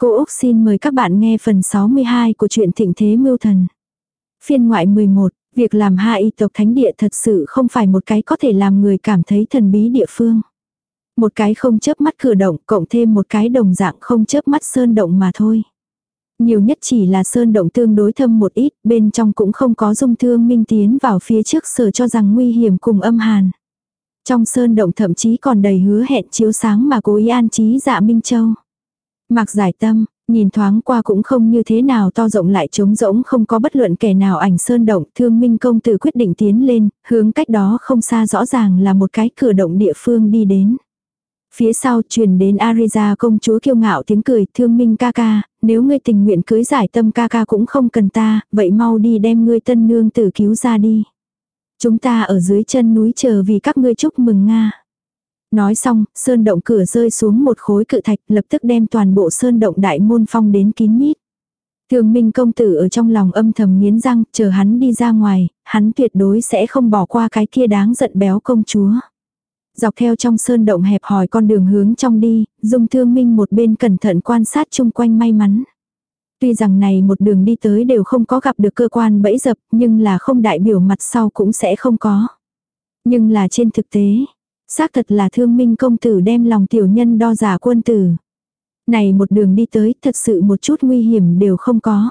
Cô Úc xin mời các bạn nghe phần 62 của truyện Thịnh Thế Mưu Thần. Phiên ngoại 11, việc làm hạ y tộc thánh địa thật sự không phải một cái có thể làm người cảm thấy thần bí địa phương. Một cái không chớp mắt cửa động cộng thêm một cái đồng dạng không chớp mắt sơn động mà thôi. Nhiều nhất chỉ là sơn động tương đối thâm một ít, bên trong cũng không có dung thương minh tiến vào phía trước sở cho rằng nguy hiểm cùng âm hàn. Trong sơn động thậm chí còn đầy hứa hẹn chiếu sáng mà cố ý an trí dạ Minh Châu. Mạc giải tâm, nhìn thoáng qua cũng không như thế nào to rộng lại trống rỗng không có bất luận kẻ nào ảnh sơn động, thương minh công tử quyết định tiến lên, hướng cách đó không xa rõ ràng là một cái cửa động địa phương đi đến. Phía sau truyền đến Ariza công chúa kiêu ngạo tiếng cười, thương minh ca ca, nếu ngươi tình nguyện cưới giải tâm ca ca cũng không cần ta, vậy mau đi đem ngươi tân nương tử cứu ra đi. Chúng ta ở dưới chân núi chờ vì các ngươi chúc mừng Nga. Nói xong, sơn động cửa rơi xuống một khối cự thạch lập tức đem toàn bộ sơn động đại môn phong đến kín mít. Thường minh công tử ở trong lòng âm thầm nghiến răng, chờ hắn đi ra ngoài, hắn tuyệt đối sẽ không bỏ qua cái kia đáng giận béo công chúa. Dọc theo trong sơn động hẹp hòi con đường hướng trong đi, dung thương minh một bên cẩn thận quan sát chung quanh may mắn. Tuy rằng này một đường đi tới đều không có gặp được cơ quan bẫy dập, nhưng là không đại biểu mặt sau cũng sẽ không có. Nhưng là trên thực tế, xác thật là thương minh công tử đem lòng tiểu nhân đo giả quân tử. Này một đường đi tới thật sự một chút nguy hiểm đều không có.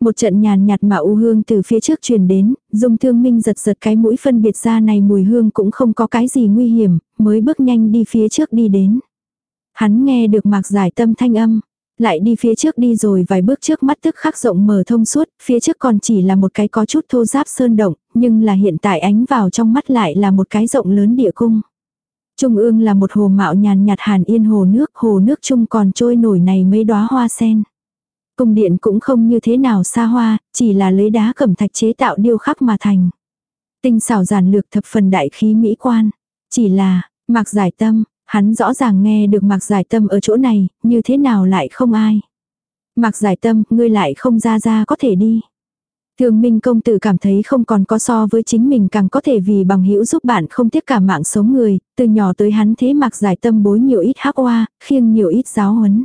Một trận nhàn nhạt mà u hương từ phía trước truyền đến, dung thương minh giật giật cái mũi phân biệt ra này mùi hương cũng không có cái gì nguy hiểm, mới bước nhanh đi phía trước đi đến. Hắn nghe được mạc giải tâm thanh âm, lại đi phía trước đi rồi vài bước trước mắt tức khắc rộng mở thông suốt, phía trước còn chỉ là một cái có chút thô giáp sơn động, nhưng là hiện tại ánh vào trong mắt lại là một cái rộng lớn địa cung. Trung ương là một hồ mạo nhàn nhạt hàn yên hồ nước, hồ nước chung còn trôi nổi này mấy đóa hoa sen. Cung điện cũng không như thế nào xa hoa, chỉ là lấy đá cẩm thạch chế tạo điêu khắc mà thành. Tinh xảo giản lược thập phần đại khí mỹ quan. Chỉ là, mặc giải tâm, hắn rõ ràng nghe được mặc giải tâm ở chỗ này, như thế nào lại không ai. Mặc giải tâm, ngươi lại không ra ra có thể đi. Thường Minh công tử cảm thấy không còn có so với chính mình càng có thể vì bằng hữu giúp bạn không tiếc cả mạng sống người, từ nhỏ tới hắn thế mặc giải tâm bối nhiều ít hắc oa, khiêng nhiều ít giáo huấn.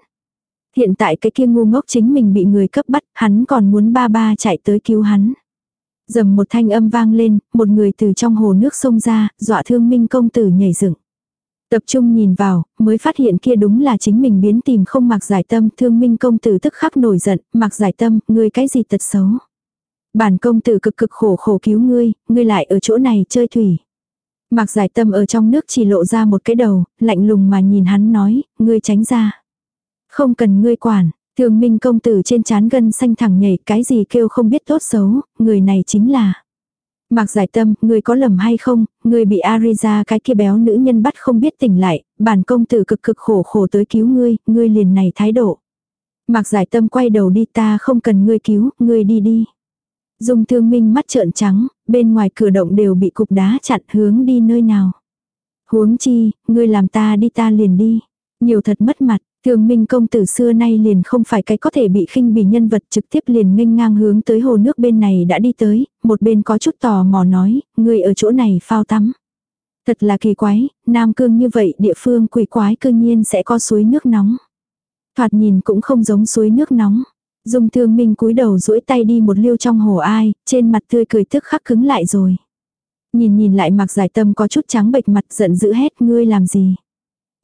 Hiện tại cái kia ngu ngốc chính mình bị người cấp bắt, hắn còn muốn ba ba chạy tới cứu hắn. Dầm một thanh âm vang lên, một người từ trong hồ nước sông ra, dọa thương minh công tử nhảy dựng. Tập trung nhìn vào, mới phát hiện kia đúng là chính mình biến tìm không mặc giải tâm, thương minh công tử tức khắc nổi giận, mặc giải tâm, ngươi cái gì tật xấu. Bản công tử cực cực khổ khổ cứu ngươi, ngươi lại ở chỗ này chơi thủy. mạc giải tâm ở trong nước chỉ lộ ra một cái đầu, lạnh lùng mà nhìn hắn nói, ngươi tránh ra. Không cần ngươi quản, thường minh công tử trên chán gân xanh thẳng nhảy cái gì kêu không biết tốt xấu, người này chính là. Mạc giải tâm, ngươi có lầm hay không, ngươi bị Ariza cái kia béo nữ nhân bắt không biết tỉnh lại, bản công tử cực cực khổ khổ tới cứu ngươi, ngươi liền này thái độ. Mạc giải tâm quay đầu đi ta không cần ngươi cứu, ngươi đi đi. Dung thương minh mắt trợn trắng, bên ngoài cửa động đều bị cục đá chặn hướng đi nơi nào. Huống chi, ngươi làm ta đi ta liền đi. Nhiều thật mất mặt, Thường minh công tử xưa nay liền không phải cái có thể bị khinh bỉ nhân vật trực tiếp liền nghênh ngang hướng tới hồ nước bên này đã đi tới, một bên có chút tò mò nói, người ở chỗ này phao tắm. Thật là kỳ quái, Nam Cương như vậy địa phương quỷ quái cương nhiên sẽ có suối nước nóng. Thoạt nhìn cũng không giống suối nước nóng. Dung thương minh cúi đầu duỗi tay đi một liêu trong hồ ai, trên mặt tươi cười tức khắc cứng lại rồi. Nhìn nhìn lại mặc giải tâm có chút trắng bệch mặt giận dữ hết. ngươi làm gì.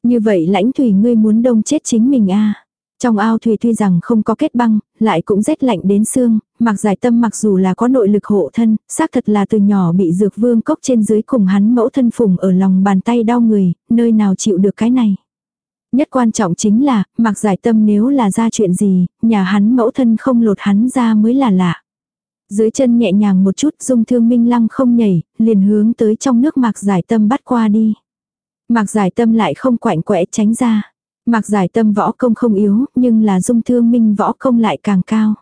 Như vậy lãnh thủy ngươi muốn đông chết chính mình a à. Trong ao thủy tuy rằng không có kết băng, lại cũng rét lạnh đến xương, mặc giải tâm mặc dù là có nội lực hộ thân, xác thật là từ nhỏ bị dược vương cốc trên dưới cùng hắn mẫu thân phùng ở lòng bàn tay đau người, nơi nào chịu được cái này. Nhất quan trọng chính là, mặc giải tâm nếu là ra chuyện gì, nhà hắn mẫu thân không lột hắn ra mới là lạ. Dưới chân nhẹ nhàng một chút dung thương minh lăng không nhảy, liền hướng tới trong nước mặc giải tâm bắt qua đi. Mạc giải tâm lại không quạnh quẽ tránh ra. Mạc giải tâm võ công không yếu, nhưng là dung thương minh võ công lại càng cao.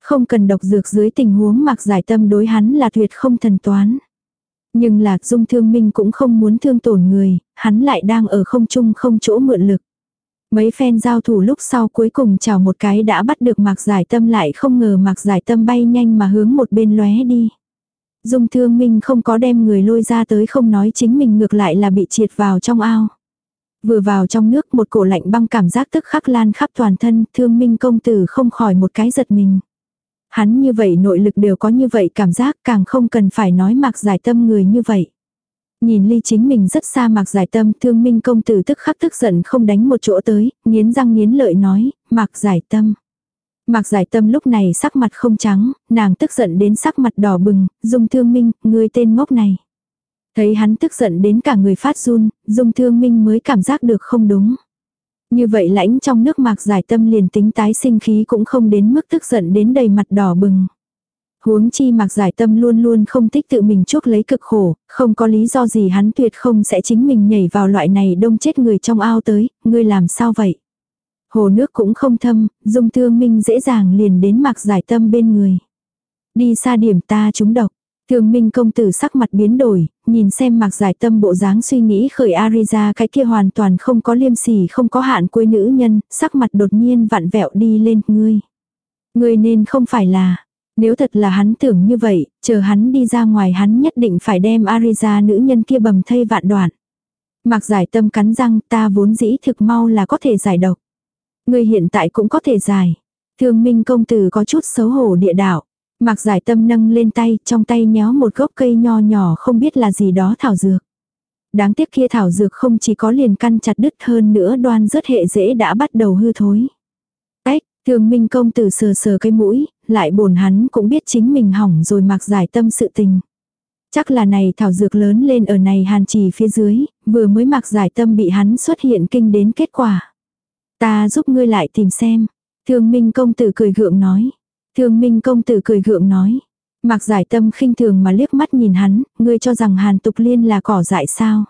Không cần độc dược dưới tình huống mạc giải tâm đối hắn là tuyệt không thần toán. Nhưng lạc dung thương minh cũng không muốn thương tổn người, hắn lại đang ở không trung không chỗ mượn lực. Mấy phen giao thủ lúc sau cuối cùng chào một cái đã bắt được mạc giải tâm lại không ngờ mạc giải tâm bay nhanh mà hướng một bên lóe đi. Dung thương minh không có đem người lôi ra tới không nói chính mình ngược lại là bị triệt vào trong ao. Vừa vào trong nước một cổ lạnh băng cảm giác tức khắc lan khắp toàn thân, thương minh công tử không khỏi một cái giật mình. Hắn như vậy nội lực đều có như vậy cảm giác càng không cần phải nói mạc giải tâm người như vậy. Nhìn ly chính mình rất xa mạc giải tâm thương minh công tử tức khắc tức giận không đánh một chỗ tới, nghiến răng nghiến lợi nói, mạc giải tâm. Mạc giải tâm lúc này sắc mặt không trắng, nàng tức giận đến sắc mặt đỏ bừng, dung thương minh, người tên ngốc này. Thấy hắn tức giận đến cả người phát run, dung thương minh mới cảm giác được không đúng. Như vậy lãnh trong nước mạc giải tâm liền tính tái sinh khí cũng không đến mức tức giận đến đầy mặt đỏ bừng. Huống chi mạc giải tâm luôn luôn không thích tự mình chuốc lấy cực khổ, không có lý do gì hắn tuyệt không sẽ chính mình nhảy vào loại này đông chết người trong ao tới, ngươi làm sao vậy? Hồ nước cũng không thâm, dung thương minh dễ dàng liền đến mạc giải tâm bên người. Đi xa điểm ta trúng độc. Thương minh công tử sắc mặt biến đổi, nhìn xem mạc giải tâm bộ dáng suy nghĩ khởi Ariza cái kia hoàn toàn không có liêm sỉ không có hạn quê nữ nhân, sắc mặt đột nhiên vặn vẹo đi lên, ngươi. Ngươi nên không phải là, nếu thật là hắn tưởng như vậy, chờ hắn đi ra ngoài hắn nhất định phải đem Ariza nữ nhân kia bầm thây vạn đoạn. Mạc giải tâm cắn răng ta vốn dĩ thực mau là có thể giải độc. Ngươi hiện tại cũng có thể giải. Thương minh công tử có chút xấu hổ địa đạo. Mạc giải tâm nâng lên tay, trong tay nhéo một gốc cây nho nhỏ không biết là gì đó thảo dược. Đáng tiếc kia thảo dược không chỉ có liền căn chặt đứt hơn nữa đoan rớt hệ dễ đã bắt đầu hư thối. Ách, thường minh công tử sờ sờ cái mũi, lại bổn hắn cũng biết chính mình hỏng rồi mạc giải tâm sự tình. Chắc là này thảo dược lớn lên ở này hàn trì phía dưới, vừa mới mạc giải tâm bị hắn xuất hiện kinh đến kết quả. Ta giúp ngươi lại tìm xem. Thương minh công tử cười gượng nói. Thương minh công tử cười gượng nói. Mạc giải tâm khinh thường mà liếc mắt nhìn hắn, ngươi cho rằng hàn tục liên là cỏ dại sao.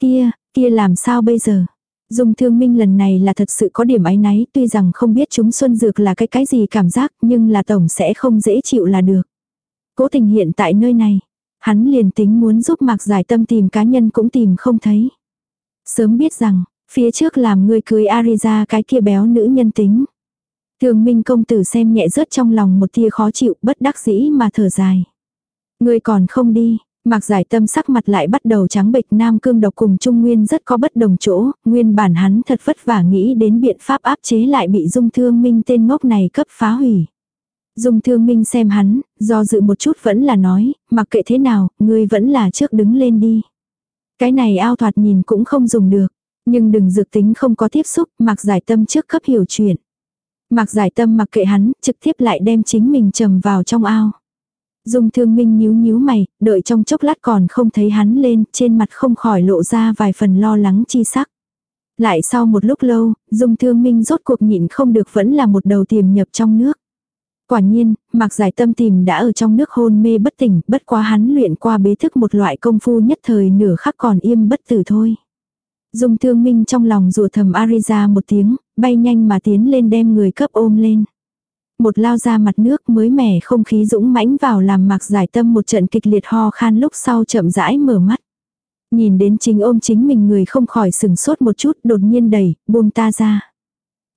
Kia, kia làm sao bây giờ? Dung thương minh lần này là thật sự có điểm áy náy tuy rằng không biết chúng xuân dược là cái cái gì cảm giác nhưng là tổng sẽ không dễ chịu là được. Cố tình hiện tại nơi này, hắn liền tính muốn giúp mạc giải tâm tìm cá nhân cũng tìm không thấy. Sớm biết rằng, phía trước làm người cưới Ariza cái kia béo nữ nhân tính. Thường minh công tử xem nhẹ rớt trong lòng một tia khó chịu bất đắc dĩ mà thở dài. Người còn không đi, Mạc giải tâm sắc mặt lại bắt đầu trắng bệch nam cương độc cùng trung nguyên rất có bất đồng chỗ, nguyên bản hắn thật vất vả nghĩ đến biện pháp áp chế lại bị dung thương minh tên ngốc này cấp phá hủy. Dung thương minh xem hắn, do dự một chút vẫn là nói, mặc kệ thế nào, ngươi vẫn là trước đứng lên đi. Cái này ao thoạt nhìn cũng không dùng được, nhưng đừng dược tính không có tiếp xúc, mặc giải tâm trước cấp hiểu chuyện. Mặc giải tâm mặc kệ hắn, trực tiếp lại đem chính mình trầm vào trong ao. Dung thương minh nhíu nhíu mày, đợi trong chốc lát còn không thấy hắn lên, trên mặt không khỏi lộ ra vài phần lo lắng chi sắc. Lại sau một lúc lâu, dung thương minh rốt cuộc nhịn không được vẫn là một đầu tiềm nhập trong nước. Quả nhiên, mặc giải tâm tìm đã ở trong nước hôn mê bất tỉnh, bất quá hắn luyện qua bế thức một loại công phu nhất thời nửa khắc còn im bất tử thôi. Dung thương minh trong lòng rùa thầm Ariza một tiếng, bay nhanh mà tiến lên đem người cấp ôm lên. Một lao ra mặt nước mới mẻ không khí dũng mãnh vào làm mạc giải tâm một trận kịch liệt ho khan lúc sau chậm rãi mở mắt. Nhìn đến chính ôm chính mình người không khỏi sừng sốt một chút đột nhiên đẩy, buông ta ra.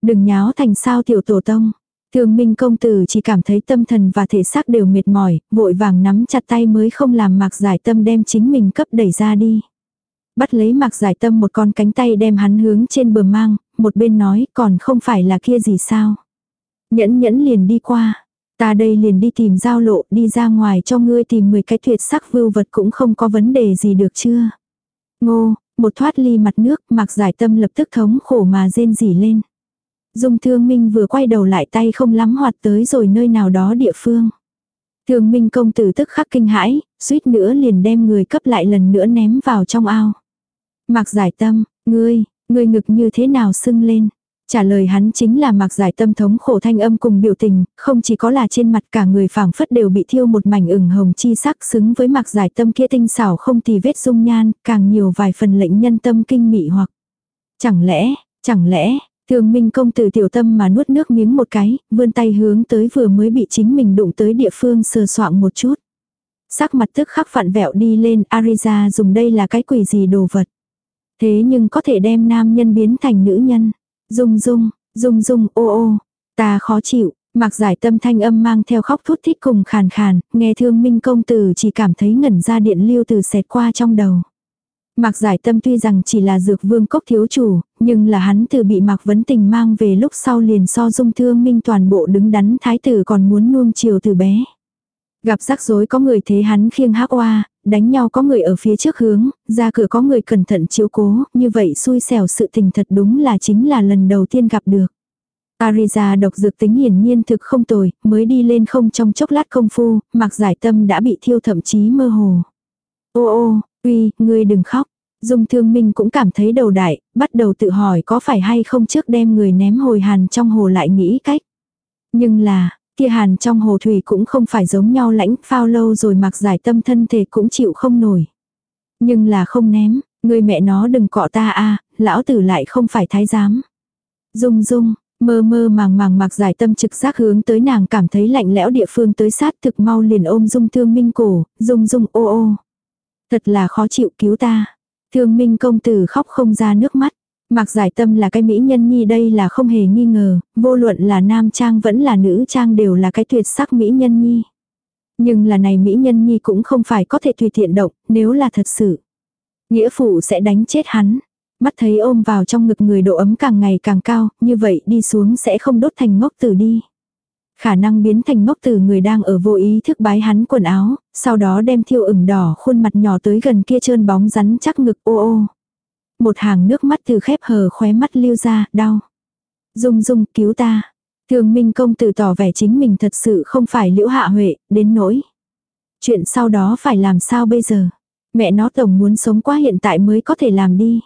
Đừng nháo thành sao tiểu tổ tông. Thường minh công tử chỉ cảm thấy tâm thần và thể xác đều mệt mỏi, vội vàng nắm chặt tay mới không làm mạc giải tâm đem chính mình cấp đẩy ra đi. Bắt lấy mạc giải tâm một con cánh tay đem hắn hướng trên bờ mang, một bên nói còn không phải là kia gì sao. Nhẫn nhẫn liền đi qua. Ta đây liền đi tìm giao lộ đi ra ngoài cho ngươi tìm 10 cái tuyệt sắc vưu vật cũng không có vấn đề gì được chưa. Ngô, một thoát ly mặt nước mạc giải tâm lập tức thống khổ mà rên rỉ lên. Dung thương minh vừa quay đầu lại tay không lắm hoạt tới rồi nơi nào đó địa phương. Thương minh công tử tức khắc kinh hãi, suýt nữa liền đem người cấp lại lần nữa ném vào trong ao mạc giải tâm, ngươi, ngươi ngực như thế nào sưng lên. Trả lời hắn chính là mạc giải tâm thống khổ thanh âm cùng biểu tình, không chỉ có là trên mặt cả người phảng phất đều bị thiêu một mảnh ửng hồng chi sắc xứng với mạc giải tâm kia tinh xảo không tì vết dung nhan, càng nhiều vài phần lệnh nhân tâm kinh mị hoặc. Chẳng lẽ, chẳng lẽ, thường minh công tử tiểu tâm mà nuốt nước miếng một cái, vươn tay hướng tới vừa mới bị chính mình đụng tới địa phương sờ soạng một chút. Sắc mặt tức khắc phản vẹo đi lên, Ariza dùng đây là cái quỷ gì đồ vật. Thế nhưng có thể đem nam nhân biến thành nữ nhân. Dung dung, dung dung, ô ô, ta khó chịu, mặc giải tâm thanh âm mang theo khóc thút thít cùng khàn khàn, nghe thương minh công tử chỉ cảm thấy ngẩn ra điện lưu từ xẹt qua trong đầu. Mạc giải tâm tuy rằng chỉ là dược vương cốc thiếu chủ, nhưng là hắn từ bị Mạc Vấn Tình mang về lúc sau liền so dung thương minh toàn bộ đứng đắn thái tử còn muốn nuông chiều từ bé. Gặp rắc rối có người thế hắn khiêng hắc oa, đánh nhau có người ở phía trước hướng, ra cửa có người cẩn thận chiếu cố, như vậy xui xẻo sự tình thật đúng là chính là lần đầu tiên gặp được. Ariza độc dược tính hiển nhiên thực không tồi, mới đi lên không trong chốc lát công phu, mặc giải tâm đã bị thiêu thậm chí mơ hồ. Ô ô, uy, ngươi đừng khóc. Dung thương minh cũng cảm thấy đầu đại, bắt đầu tự hỏi có phải hay không trước đem người ném hồi hàn trong hồ lại nghĩ cách. Nhưng là, kia hàn trong hồ thủy cũng không phải giống nhau lãnh phao lâu rồi mặc giải tâm thân thể cũng chịu không nổi. Nhưng là không ném, người mẹ nó đừng cọ ta a lão tử lại không phải thái giám. Dung dung, mơ mơ màng màng mặc giải tâm trực giác hướng tới nàng cảm thấy lạnh lẽo địa phương tới sát thực mau liền ôm dung thương minh cổ, dung dung ô ô. Thật là khó chịu cứu ta. Thương minh công tử khóc không ra nước mắt. Mạc giải tâm là cái mỹ nhân nhi đây là không hề nghi ngờ, vô luận là nam trang vẫn là nữ trang đều là cái tuyệt sắc mỹ nhân nhi. Nhưng là này mỹ nhân nhi cũng không phải có thể tùy tiện động, nếu là thật sự. Nghĩa phụ sẽ đánh chết hắn. Mắt thấy ôm vào trong ngực người độ ấm càng ngày càng cao, như vậy đi xuống sẽ không đốt thành ngốc tử đi. Khả năng biến thành ngốc tử người đang ở vô ý thức bái hắn quần áo, sau đó đem thiêu ửng đỏ khuôn mặt nhỏ tới gần kia trơn bóng rắn chắc ngực ô ô. Một hàng nước mắt từ khép hờ khóe mắt lưu ra, đau. Dung dung cứu ta. Thường Minh công tử tỏ vẻ chính mình thật sự không phải liễu hạ huệ, đến nỗi. Chuyện sau đó phải làm sao bây giờ? Mẹ nó tổng muốn sống qua hiện tại mới có thể làm đi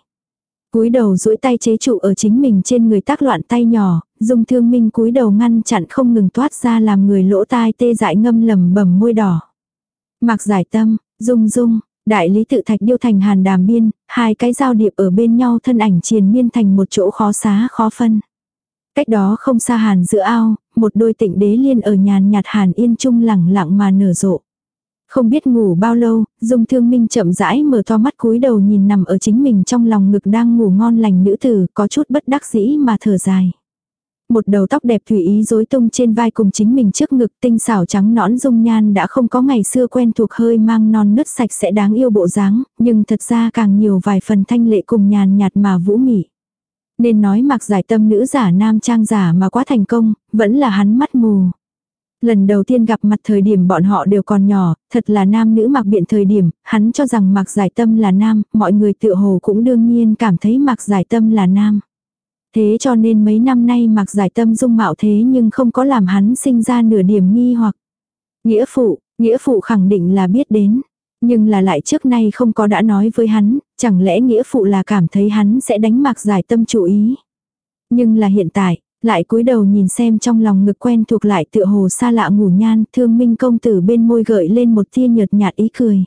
cúi đầu duỗi tay chế trụ ở chính mình trên người tác loạn tay nhỏ, dung thương minh cúi đầu ngăn chặn không ngừng toát ra làm người lỗ tai tê dại ngâm lầm bầm môi đỏ. Mặc giải tâm, dung dung, đại lý tự thạch điêu thành hàn đàm biên, hai cái giao điệp ở bên nhau thân ảnh triền miên thành một chỗ khó xá khó phân. Cách đó không xa hàn giữa ao, một đôi tịnh đế liên ở nhàn nhạt hàn yên trung lẳng lặng mà nở rộ. Không biết ngủ bao lâu, Dung Thương Minh chậm rãi mở to mắt cúi đầu nhìn nằm ở chính mình trong lòng ngực đang ngủ ngon lành nữ tử, có chút bất đắc dĩ mà thở dài. Một đầu tóc đẹp thủy ý rối tung trên vai cùng chính mình trước ngực tinh xảo trắng nõn dung nhan đã không có ngày xưa quen thuộc hơi mang non nứt sạch sẽ đáng yêu bộ dáng, nhưng thật ra càng nhiều vài phần thanh lệ cùng nhàn nhạt mà vũ mị. Nên nói mặc giải tâm nữ giả nam trang giả mà quá thành công, vẫn là hắn mắt mù. Lần đầu tiên gặp mặt thời điểm bọn họ đều còn nhỏ, thật là nam nữ mặc biện thời điểm, hắn cho rằng mặc giải tâm là nam, mọi người tự hồ cũng đương nhiên cảm thấy mặc giải tâm là nam. Thế cho nên mấy năm nay mặc giải tâm dung mạo thế nhưng không có làm hắn sinh ra nửa điểm nghi hoặc. Nghĩa phụ, nghĩa phụ khẳng định là biết đến. Nhưng là lại trước nay không có đã nói với hắn, chẳng lẽ nghĩa phụ là cảm thấy hắn sẽ đánh mặc giải tâm chủ ý. Nhưng là hiện tại, lại cúi đầu nhìn xem trong lòng ngực quen thuộc lại tựa hồ xa lạ ngủ nhan, thương minh công tử bên môi gợi lên một tia nhợt nhạt ý cười.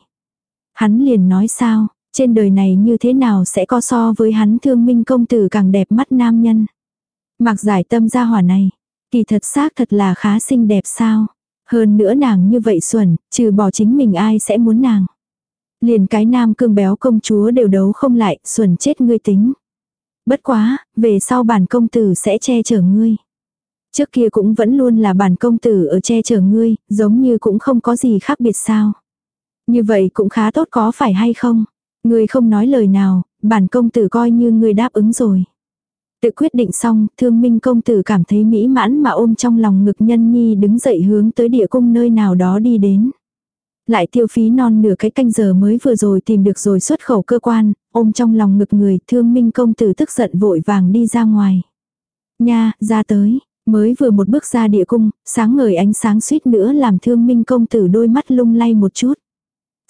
Hắn liền nói sao, trên đời này như thế nào sẽ có so với hắn thương minh công tử càng đẹp mắt nam nhân. Mặc giải tâm ra hỏa này, kỳ thật xác thật là khá xinh đẹp sao. Hơn nữa nàng như vậy xuẩn, trừ bỏ chính mình ai sẽ muốn nàng. Liền cái nam cương béo công chúa đều đấu không lại, xuẩn chết ngươi tính. Bất quá, về sau bản công tử sẽ che chở ngươi. Trước kia cũng vẫn luôn là bản công tử ở che chở ngươi, giống như cũng không có gì khác biệt sao. Như vậy cũng khá tốt có phải hay không? Người không nói lời nào, bản công tử coi như người đáp ứng rồi. Tự quyết định xong, thương minh công tử cảm thấy mỹ mãn mà ôm trong lòng ngực nhân nhi đứng dậy hướng tới địa cung nơi nào đó đi đến. Lại tiêu phí non nửa cái canh giờ mới vừa rồi tìm được rồi xuất khẩu cơ quan, ôm trong lòng ngực người, thương minh công tử tức giận vội vàng đi ra ngoài. Nha, ra tới, mới vừa một bước ra địa cung, sáng ngời ánh sáng suýt nữa làm thương minh công tử đôi mắt lung lay một chút.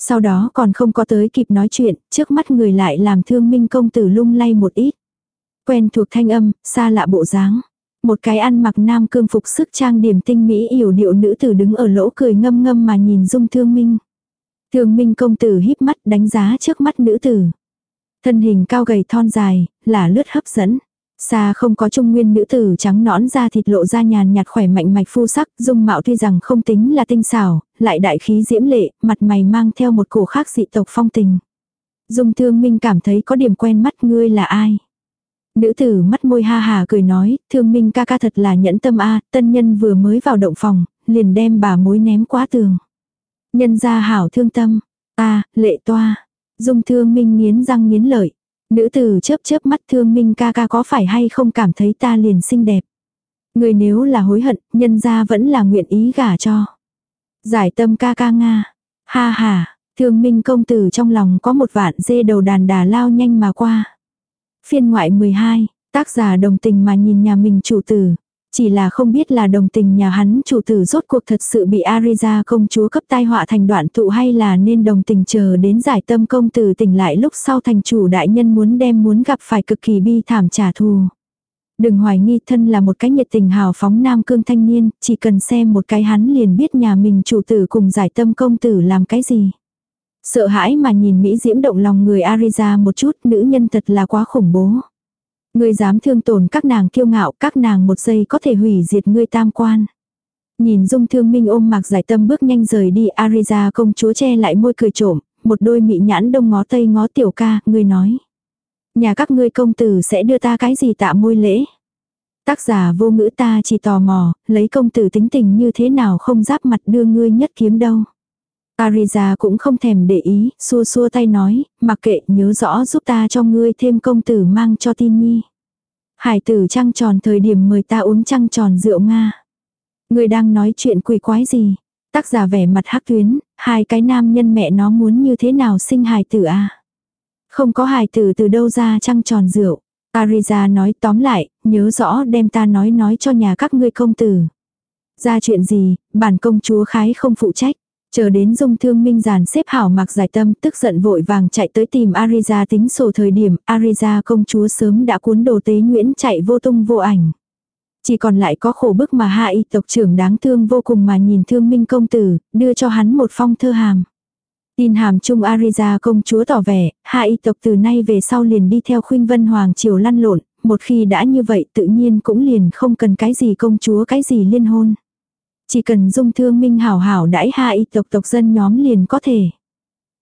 Sau đó còn không có tới kịp nói chuyện, trước mắt người lại làm thương minh công tử lung lay một ít. Quen thuộc thanh âm, xa lạ bộ dáng. Một cái ăn mặc nam cương phục sức trang điểm tinh mỹ yểu điệu nữ tử đứng ở lỗ cười ngâm ngâm mà nhìn dung thương minh. Thương minh công tử híp mắt đánh giá trước mắt nữ tử. Thân hình cao gầy thon dài, là lướt hấp dẫn. Xa không có trung nguyên nữ tử trắng nõn da thịt lộ ra nhàn nhạt khỏe mạnh mạch phu sắc, dung mạo tuy rằng không tính là tinh xảo, lại đại khí diễm lệ, mặt mày mang theo một cổ khác dị tộc phong tình. Dung thương minh cảm thấy có điểm quen mắt ngươi là ai. Nữ tử mắt môi ha hà cười nói, thương minh ca ca thật là nhẫn tâm a tân nhân vừa mới vào động phòng, liền đem bà mối ném quá tường. Nhân gia hảo thương tâm, ta, lệ toa, Dung thương minh nghiến răng nghiến lợi. Nữ tử chớp chớp mắt thương minh ca ca có phải hay không cảm thấy ta liền xinh đẹp. Người nếu là hối hận, nhân ra vẫn là nguyện ý gả cho. Giải tâm ca ca Nga. Ha ha, thương minh công tử trong lòng có một vạn dê đầu đàn đà lao nhanh mà qua. Phiên ngoại 12, tác giả đồng tình mà nhìn nhà mình chủ tử. Chỉ là không biết là đồng tình nhà hắn chủ tử rốt cuộc thật sự bị Ariza công chúa cấp tai họa thành đoạn tụ hay là nên đồng tình chờ đến giải tâm công tử tỉnh lại lúc sau thành chủ đại nhân muốn đem muốn gặp phải cực kỳ bi thảm trả thù. Đừng hoài nghi thân là một cái nhiệt tình hào phóng nam cương thanh niên, chỉ cần xem một cái hắn liền biết nhà mình chủ tử cùng giải tâm công tử làm cái gì. Sợ hãi mà nhìn Mỹ diễm động lòng người Ariza một chút, nữ nhân thật là quá khủng bố. Ngươi dám thương tổn các nàng kiêu ngạo, các nàng một giây có thể hủy diệt ngươi tam quan. Nhìn dung thương minh ôm mạc giải tâm bước nhanh rời đi Ariza công chúa che lại môi cười trộm, một đôi mị nhãn đông ngó tây ngó tiểu ca, ngươi nói. Nhà các ngươi công tử sẽ đưa ta cái gì tạ môi lễ. Tác giả vô ngữ ta chỉ tò mò, lấy công tử tính tình như thế nào không giáp mặt đưa ngươi nhất kiếm đâu. Ariza cũng không thèm để ý, xua xua tay nói, mặc kệ nhớ rõ giúp ta cho ngươi thêm công tử mang cho tin nhi. Hải tử trăng tròn thời điểm mời ta uống trăng tròn rượu Nga. Ngươi đang nói chuyện quỷ quái gì? Tác giả vẻ mặt hắc tuyến, hai cái nam nhân mẹ nó muốn như thế nào sinh hài tử à? Không có hài tử từ đâu ra trăng tròn rượu. Ariza nói tóm lại, nhớ rõ đem ta nói nói cho nhà các ngươi công tử. Ra chuyện gì, bản công chúa khái không phụ trách. Chờ đến dung thương minh giàn xếp hảo mặc giải tâm tức giận vội vàng chạy tới tìm Ariza tính sổ thời điểm Ariza công chúa sớm đã cuốn đồ tế Nguyễn chạy vô tung vô ảnh. Chỉ còn lại có khổ bức mà hạ y tộc trưởng đáng thương vô cùng mà nhìn thương minh công tử, đưa cho hắn một phong thơ hàm. Tin hàm chung Ariza công chúa tỏ vẻ, hạ y tộc từ nay về sau liền đi theo khuynh vân hoàng triều lăn lộn, một khi đã như vậy tự nhiên cũng liền không cần cái gì công chúa cái gì liên hôn. Chỉ cần dung thương minh hảo hảo đãi hạ y tộc tộc dân nhóm liền có thể.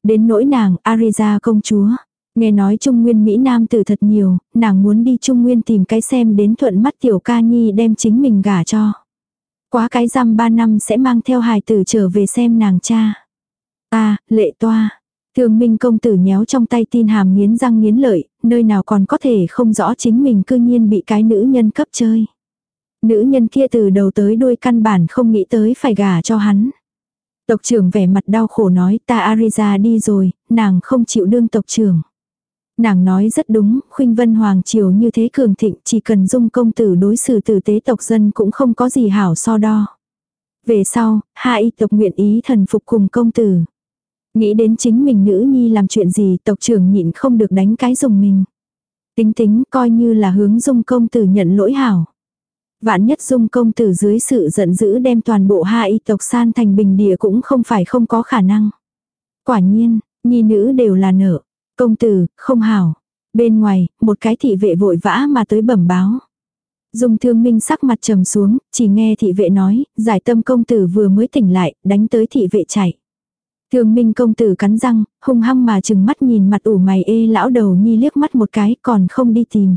Đến nỗi nàng, Ariza công chúa. Nghe nói Trung Nguyên Mỹ Nam tử thật nhiều, nàng muốn đi Trung Nguyên tìm cái xem đến thuận mắt tiểu ca nhi đem chính mình gả cho. Quá cái răm ba năm sẽ mang theo hài tử trở về xem nàng cha. Ta, lệ toa. Thường minh công tử nhéo trong tay tin hàm nghiến răng nghiến lợi, nơi nào còn có thể không rõ chính mình cư nhiên bị cái nữ nhân cấp chơi. Nữ nhân kia từ đầu tới đuôi căn bản không nghĩ tới phải gả cho hắn. Tộc trưởng vẻ mặt đau khổ nói ta Ariza đi rồi, nàng không chịu đương tộc trưởng. Nàng nói rất đúng, khuynh vân hoàng triều như thế cường thịnh chỉ cần dung công tử đối xử tử tế tộc dân cũng không có gì hảo so đo. Về sau, hạ y tộc nguyện ý thần phục cùng công tử. Nghĩ đến chính mình nữ nhi làm chuyện gì tộc trưởng nhịn không được đánh cái dùng mình. Tính tính coi như là hướng dung công tử nhận lỗi hảo. Vạn nhất dung công tử dưới sự giận dữ đem toàn bộ hạ y tộc san thành bình địa cũng không phải không có khả năng. Quả nhiên, nhi nữ đều là nợ. Công tử, không hảo. Bên ngoài, một cái thị vệ vội vã mà tới bẩm báo. Dung thương minh sắc mặt trầm xuống, chỉ nghe thị vệ nói, giải tâm công tử vừa mới tỉnh lại, đánh tới thị vệ chạy. Thương minh công tử cắn răng, hung hăng mà chừng mắt nhìn mặt ủ mày ê lão đầu nhi liếc mắt một cái còn không đi tìm.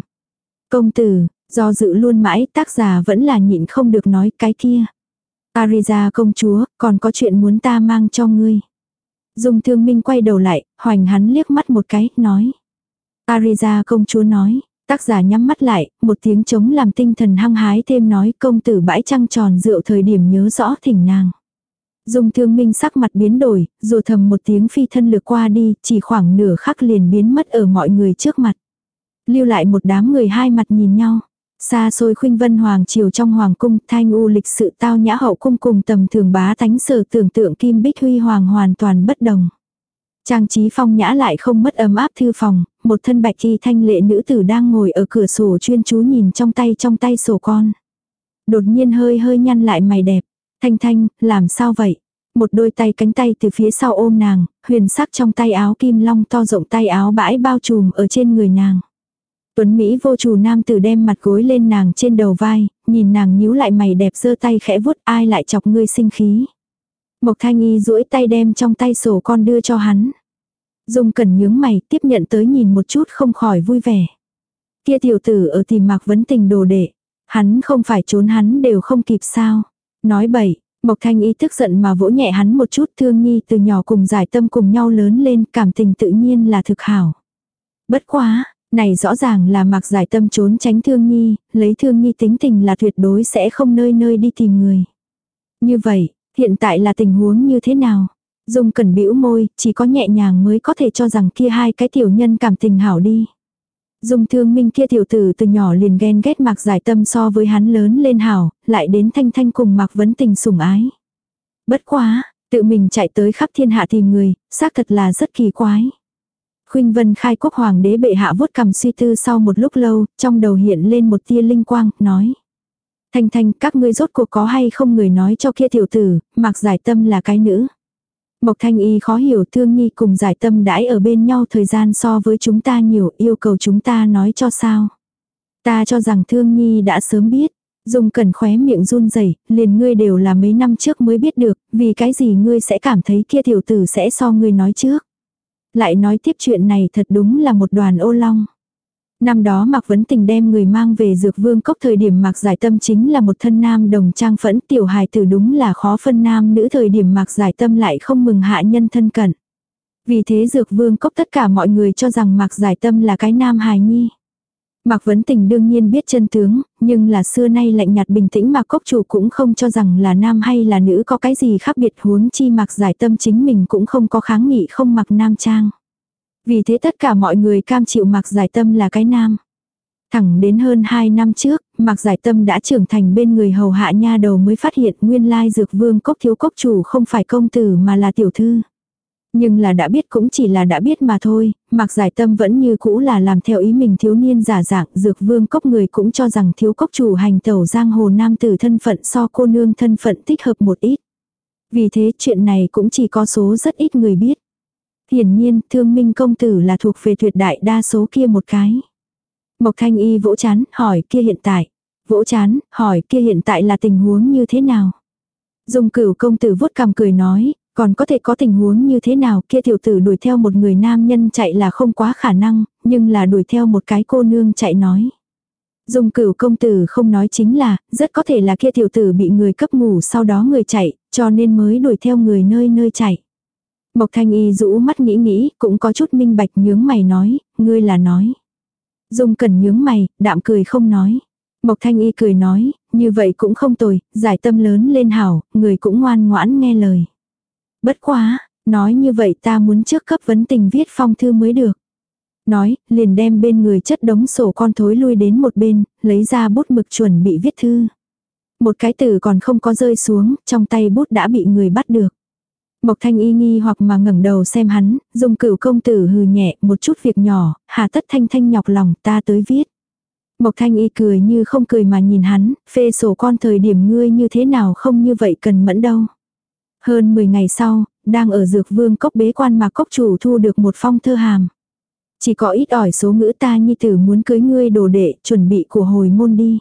Công tử, Do dự luôn mãi tác giả vẫn là nhịn không được nói cái kia. Ariza công chúa, còn có chuyện muốn ta mang cho ngươi. Dung thương minh quay đầu lại, hoành hắn liếc mắt một cái, nói. Ariza công chúa nói, tác giả nhắm mắt lại, một tiếng trống làm tinh thần hăng hái thêm nói công tử bãi trăng tròn rượu thời điểm nhớ rõ thỉnh nàng. Dung thương minh sắc mặt biến đổi, dù thầm một tiếng phi thân lược qua đi, chỉ khoảng nửa khắc liền biến mất ở mọi người trước mặt. Lưu lại một đám người hai mặt nhìn nhau. Xa xôi khuynh vân hoàng triều trong hoàng cung thanh u lịch sự tao nhã hậu cung cùng tầm thường bá tánh sở tưởng tượng kim bích huy hoàng hoàn toàn bất đồng. Trang trí phong nhã lại không mất ấm áp thư phòng, một thân bạch thi thanh lệ nữ tử đang ngồi ở cửa sổ chuyên chú nhìn trong tay trong tay sổ con. Đột nhiên hơi hơi nhăn lại mày đẹp. Thanh thanh, làm sao vậy? Một đôi tay cánh tay từ phía sau ôm nàng, huyền sắc trong tay áo kim long to rộng tay áo bãi bao trùm ở trên người nàng. Tuấn Mỹ vô chủ nam tử đem mặt gối lên nàng trên đầu vai, nhìn nàng nhíu lại mày đẹp giơ tay khẽ vuốt ai lại chọc ngươi sinh khí. Mộc thanh y duỗi tay đem trong tay sổ con đưa cho hắn. Dung cẩn nhướng mày tiếp nhận tới nhìn một chút không khỏi vui vẻ. Kia tiểu tử ở tìm mạc vấn tình đồ đệ. Hắn không phải trốn hắn đều không kịp sao. Nói bậy, Mộc Thanh Y tức giận mà vỗ nhẹ hắn một chút thương nhi từ nhỏ cùng giải tâm cùng nhau lớn lên cảm tình tự nhiên là thực hảo. Bất quá, này rõ ràng là mặc giải tâm trốn tránh thương nhi, lấy thương nhi tính tình là tuyệt đối sẽ không nơi nơi đi tìm người. Như vậy, hiện tại là tình huống như thế nào? Dung cần bĩu môi, chỉ có nhẹ nhàng mới có thể cho rằng kia hai cái tiểu nhân cảm tình hảo đi. Dung thương minh kia tiểu tử từ nhỏ liền ghen ghét mạc giải tâm so với hắn lớn lên hảo, lại đến thanh thanh cùng mạc vấn tình sủng ái. Bất quá, tự mình chạy tới khắp thiên hạ tìm người, xác thật là rất kỳ quái. Khuynh Vân khai quốc hoàng đế bệ hạ vuốt cầm suy tư sau một lúc lâu, trong đầu hiện lên một tia linh quang, nói. Thanh thanh các ngươi rốt cuộc có hay không người nói cho kia tiểu tử, mặc giải tâm là cái nữ. Mộc Thanh Y khó hiểu thương nhi cùng giải tâm đãi ở bên nhau thời gian so với chúng ta nhiều yêu cầu chúng ta nói cho sao. Ta cho rằng thương nhi đã sớm biết. dùng cần khóe miệng run rẩy liền ngươi đều là mấy năm trước mới biết được, vì cái gì ngươi sẽ cảm thấy kia tiểu tử sẽ so ngươi nói trước. Lại nói tiếp chuyện này thật đúng là một đoàn ô long. Năm đó Mạc Vấn Tình đem người mang về dược vương cốc thời điểm Mạc Giải Tâm chính là một thân nam đồng trang phẫn, tiểu hài tử đúng là khó phân nam nữ, thời điểm Mạc Giải Tâm lại không mừng hạ nhân thân cận. Vì thế dược vương cốc tất cả mọi người cho rằng Mạc Giải Tâm là cái nam hài nhi. Mạc Vấn Tình đương nhiên biết chân tướng, nhưng là xưa nay lạnh nhạt bình tĩnh mà Cốc Chủ cũng không cho rằng là nam hay là nữ có cái gì khác biệt huống chi Mạc Giải Tâm chính mình cũng không có kháng nghị không mặc nam trang. Vì thế tất cả mọi người cam chịu Mạc Giải Tâm là cái nam. Thẳng đến hơn 2 năm trước, Mạc Giải Tâm đã trưởng thành bên người hầu hạ nha đầu mới phát hiện nguyên lai dược vương cốc thiếu cốc chủ không phải công tử mà là tiểu thư. Nhưng là đã biết cũng chỉ là đã biết mà thôi, Mặc Giải Tâm vẫn như cũ là làm theo ý mình thiếu niên giả dạng dược vương cốc người cũng cho rằng thiếu cốc chủ hành tẩu giang hồ nam tử thân phận so cô nương thân phận thích hợp một ít. Vì thế chuyện này cũng chỉ có số rất ít người biết. Hiển nhiên, thương minh công tử là thuộc về tuyệt đại đa số kia một cái. Mộc thanh y vỗ chán, hỏi kia hiện tại. Vỗ chán, hỏi kia hiện tại là tình huống như thế nào. Dung cửu công tử vuốt cằm cười nói, còn có thể có tình huống như thế nào kia tiểu tử đuổi theo một người nam nhân chạy là không quá khả năng, nhưng là đuổi theo một cái cô nương chạy nói. Dung cửu công tử không nói chính là, rất có thể là kia tiểu tử bị người cấp ngủ sau đó người chạy, cho nên mới đuổi theo người nơi nơi chạy. Mộc thanh y rũ mắt nghĩ nghĩ, cũng có chút minh bạch nhướng mày nói, ngươi là nói. Dung cần nhướng mày, đạm cười không nói. Mộc thanh y cười nói, như vậy cũng không tồi, giải tâm lớn lên hảo, người cũng ngoan ngoãn nghe lời. Bất quá, nói như vậy ta muốn trước cấp vấn tình viết phong thư mới được. Nói, liền đem bên người chất đống sổ con thối lui đến một bên, lấy ra bút mực chuẩn bị viết thư. Một cái từ còn không có rơi xuống, trong tay bút đã bị người bắt được. Mộc thanh y nghi hoặc mà ngẩng đầu xem hắn, dùng cửu công tử hừ nhẹ một chút việc nhỏ, hà tất thanh thanh nhọc lòng ta tới viết. Mộc thanh y cười như không cười mà nhìn hắn, phê sổ con thời điểm ngươi như thế nào không như vậy cần mẫn đâu. Hơn 10 ngày sau, đang ở dược vương cốc bế quan mà cốc chủ thu được một phong thơ hàm. Chỉ có ít ỏi số ngữ ta nhi tử muốn cưới ngươi đồ đệ, chuẩn bị của hồi môn đi.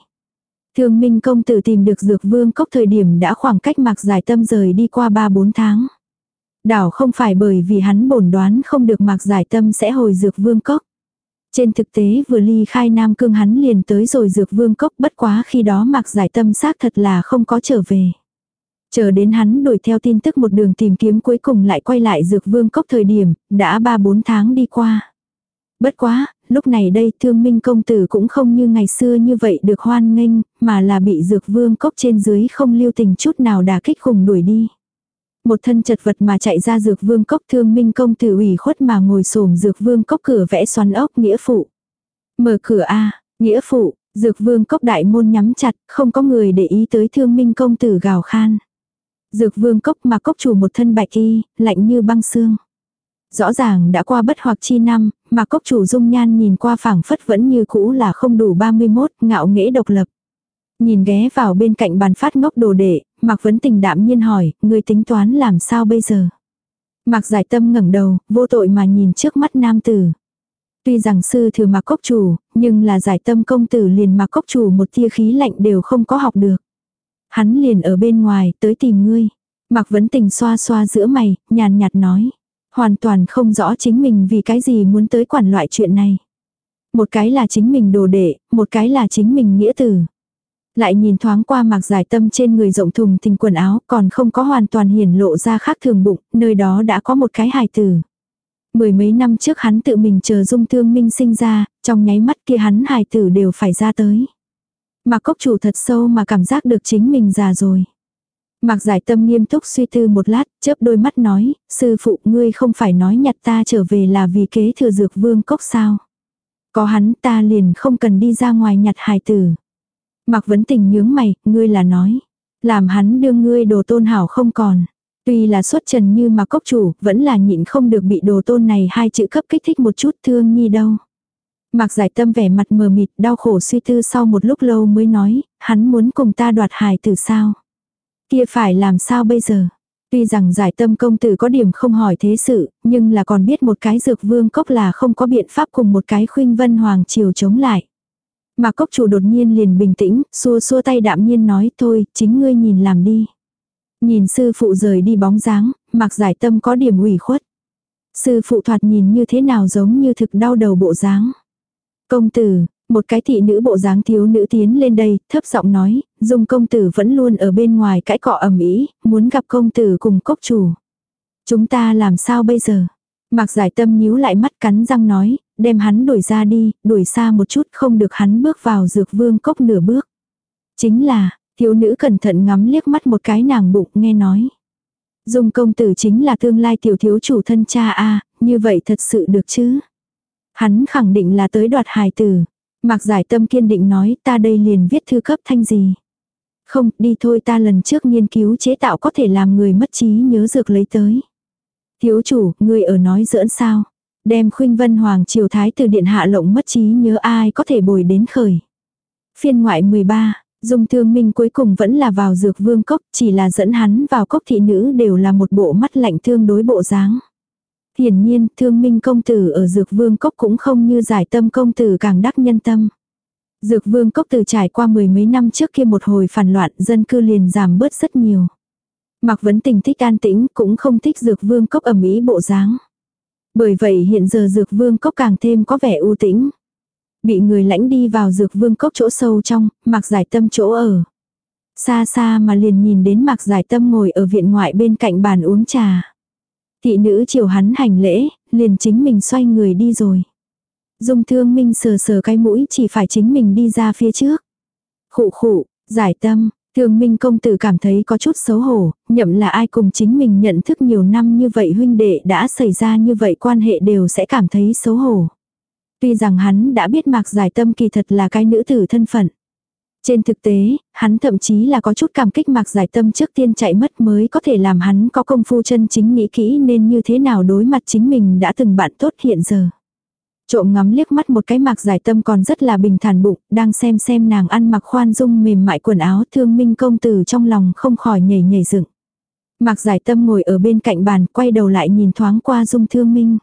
thường minh công tử tìm được dược vương cốc thời điểm đã khoảng cách mạc giải tâm rời đi qua 3-4 tháng. Đảo không phải bởi vì hắn bổn đoán không được mạc giải tâm sẽ hồi dược vương cốc. Trên thực tế vừa ly khai Nam Cương hắn liền tới rồi dược vương cốc bất quá khi đó mạc giải tâm xác thật là không có trở về. Chờ đến hắn đuổi theo tin tức một đường tìm kiếm cuối cùng lại quay lại dược vương cốc thời điểm, đã 3-4 tháng đi qua. Bất quá, lúc này đây thương minh công tử cũng không như ngày xưa như vậy được hoan nghênh, mà là bị dược vương cốc trên dưới không lưu tình chút nào đả kích khủng đuổi đi. Một thân chật vật mà chạy ra dược vương cốc thương minh công tử ủy khuất mà ngồi xổm dược vương cốc cửa vẽ xoắn ốc nghĩa phụ. Mở cửa A, nghĩa phụ, dược vương cốc đại môn nhắm chặt, không có người để ý tới thương minh công tử gào khan. Dược vương cốc mà cốc chủ một thân bạch y, lạnh như băng xương. Rõ ràng đã qua bất hoặc chi năm, mà cốc chủ dung nhan nhìn qua phảng phất vẫn như cũ là không đủ 31, ngạo nghễ độc lập. Nhìn ghé vào bên cạnh bàn phát ngốc đồ đệ, Mạc Vấn Tình đạm nhiên hỏi, người tính toán làm sao bây giờ? Mạc Giải Tâm ngẩng đầu, vô tội mà nhìn trước mắt nam tử. Tuy rằng sư thừa Mạc Cốc Chủ, nhưng là Giải Tâm công tử liền Mạc Cốc Chủ một tia khí lạnh đều không có học được. Hắn liền ở bên ngoài, tới tìm ngươi. Mạc Vấn Tình xoa xoa giữa mày, nhàn nhạt nói. Hoàn toàn không rõ chính mình vì cái gì muốn tới quản loại chuyện này. Một cái là chính mình đồ đệ, một cái là chính mình nghĩa tử. Lại nhìn thoáng qua mạc giải tâm trên người rộng thùng tình quần áo còn không có hoàn toàn hiển lộ ra khác thường bụng, nơi đó đã có một cái hài tử. Mười mấy năm trước hắn tự mình chờ dung thương minh sinh ra, trong nháy mắt kia hắn hài tử đều phải ra tới. Mạc cốc chủ thật sâu mà cảm giác được chính mình già rồi. Mạc giải tâm nghiêm túc suy tư một lát, chớp đôi mắt nói, sư phụ ngươi không phải nói nhặt ta trở về là vì kế thừa dược vương cốc sao. Có hắn ta liền không cần đi ra ngoài nhặt hài tử. Mạc vấn tình nhướng mày, ngươi là nói. Làm hắn đưa ngươi đồ tôn hảo không còn. Tuy là xuất trần như mà cốc chủ, vẫn là nhịn không được bị đồ tôn này hai chữ cấp kích thích một chút thương nhi đâu. Mạc giải tâm vẻ mặt mờ mịt đau khổ suy tư sau một lúc lâu mới nói, hắn muốn cùng ta đoạt hài tử sao. Kia phải làm sao bây giờ? Tuy rằng giải tâm công tử có điểm không hỏi thế sự, nhưng là còn biết một cái dược vương cốc là không có biện pháp cùng một cái khuynh vân hoàng triều chống lại. Mà cốc chủ đột nhiên liền bình tĩnh, xua xua tay đạm nhiên nói thôi, chính ngươi nhìn làm đi. Nhìn sư phụ rời đi bóng dáng, mặc giải tâm có điểm ủy khuất. Sư phụ thoạt nhìn như thế nào giống như thực đau đầu bộ dáng. Công tử, một cái thị nữ bộ dáng thiếu nữ tiến lên đây, thấp giọng nói, dung công tử vẫn luôn ở bên ngoài cãi cọ ầm ĩ, muốn gặp công tử cùng cốc chủ. Chúng ta làm sao bây giờ? Mạc giải tâm nhíu lại mắt cắn răng nói, đem hắn đuổi ra đi, đuổi xa một chút không được hắn bước vào dược vương cốc nửa bước. Chính là, thiếu nữ cẩn thận ngắm liếc mắt một cái nàng bụng nghe nói. Dung công tử chính là tương lai tiểu thiếu chủ thân cha a như vậy thật sự được chứ? Hắn khẳng định là tới đoạt hài tử. Mạc giải tâm kiên định nói ta đây liền viết thư cấp thanh gì. Không, đi thôi ta lần trước nghiên cứu chế tạo có thể làm người mất trí nhớ dược lấy tới. Thiếu chủ, người ở nói giỡn sao? Đem khuynh vân hoàng triều thái từ điện hạ lộng mất trí nhớ ai có thể bồi đến khởi. Phiên ngoại 13, Dung thương minh cuối cùng vẫn là vào dược vương cốc, chỉ là dẫn hắn vào cốc thị nữ đều là một bộ mắt lạnh thương đối bộ dáng. Hiển nhiên, thương minh công tử ở dược vương cốc cũng không như giải tâm công tử càng đắc nhân tâm. Dược vương cốc từ trải qua mười mấy năm trước kia một hồi phản loạn dân cư liền giảm bớt rất nhiều. Mặc vấn tình thích an tĩnh cũng không thích dược vương cốc ẩm ý bộ dáng. Bởi vậy hiện giờ dược vương cốc càng thêm có vẻ ưu tĩnh. Bị người lãnh đi vào dược vương cốc chỗ sâu trong, mặc giải tâm chỗ ở. Xa xa mà liền nhìn đến mặc giải tâm ngồi ở viện ngoại bên cạnh bàn uống trà. Thị nữ chiều hắn hành lễ, liền chính mình xoay người đi rồi. Dung thương minh sờ sờ cái mũi chỉ phải chính mình đi ra phía trước. Khụ khụ, giải tâm, thương minh công tử cảm thấy có chút xấu hổ, nhậm là ai cùng chính mình nhận thức nhiều năm như vậy huynh đệ đã xảy ra như vậy quan hệ đều sẽ cảm thấy xấu hổ. Tuy rằng hắn đã biết mạc giải tâm kỳ thật là cái nữ tử thân phận. Trên thực tế, hắn thậm chí là có chút cảm kích mạc giải tâm trước tiên chạy mất mới có thể làm hắn có công phu chân chính nghĩ kỹ nên như thế nào đối mặt chính mình đã từng bạn tốt hiện giờ. Trộm ngắm liếc mắt một cái mạc giải tâm còn rất là bình thản bụng, đang xem xem nàng ăn mặc khoan dung mềm mại quần áo thương minh công tử trong lòng không khỏi nhảy nhảy dựng. Mạc giải tâm ngồi ở bên cạnh bàn quay đầu lại nhìn thoáng qua dung thương minh.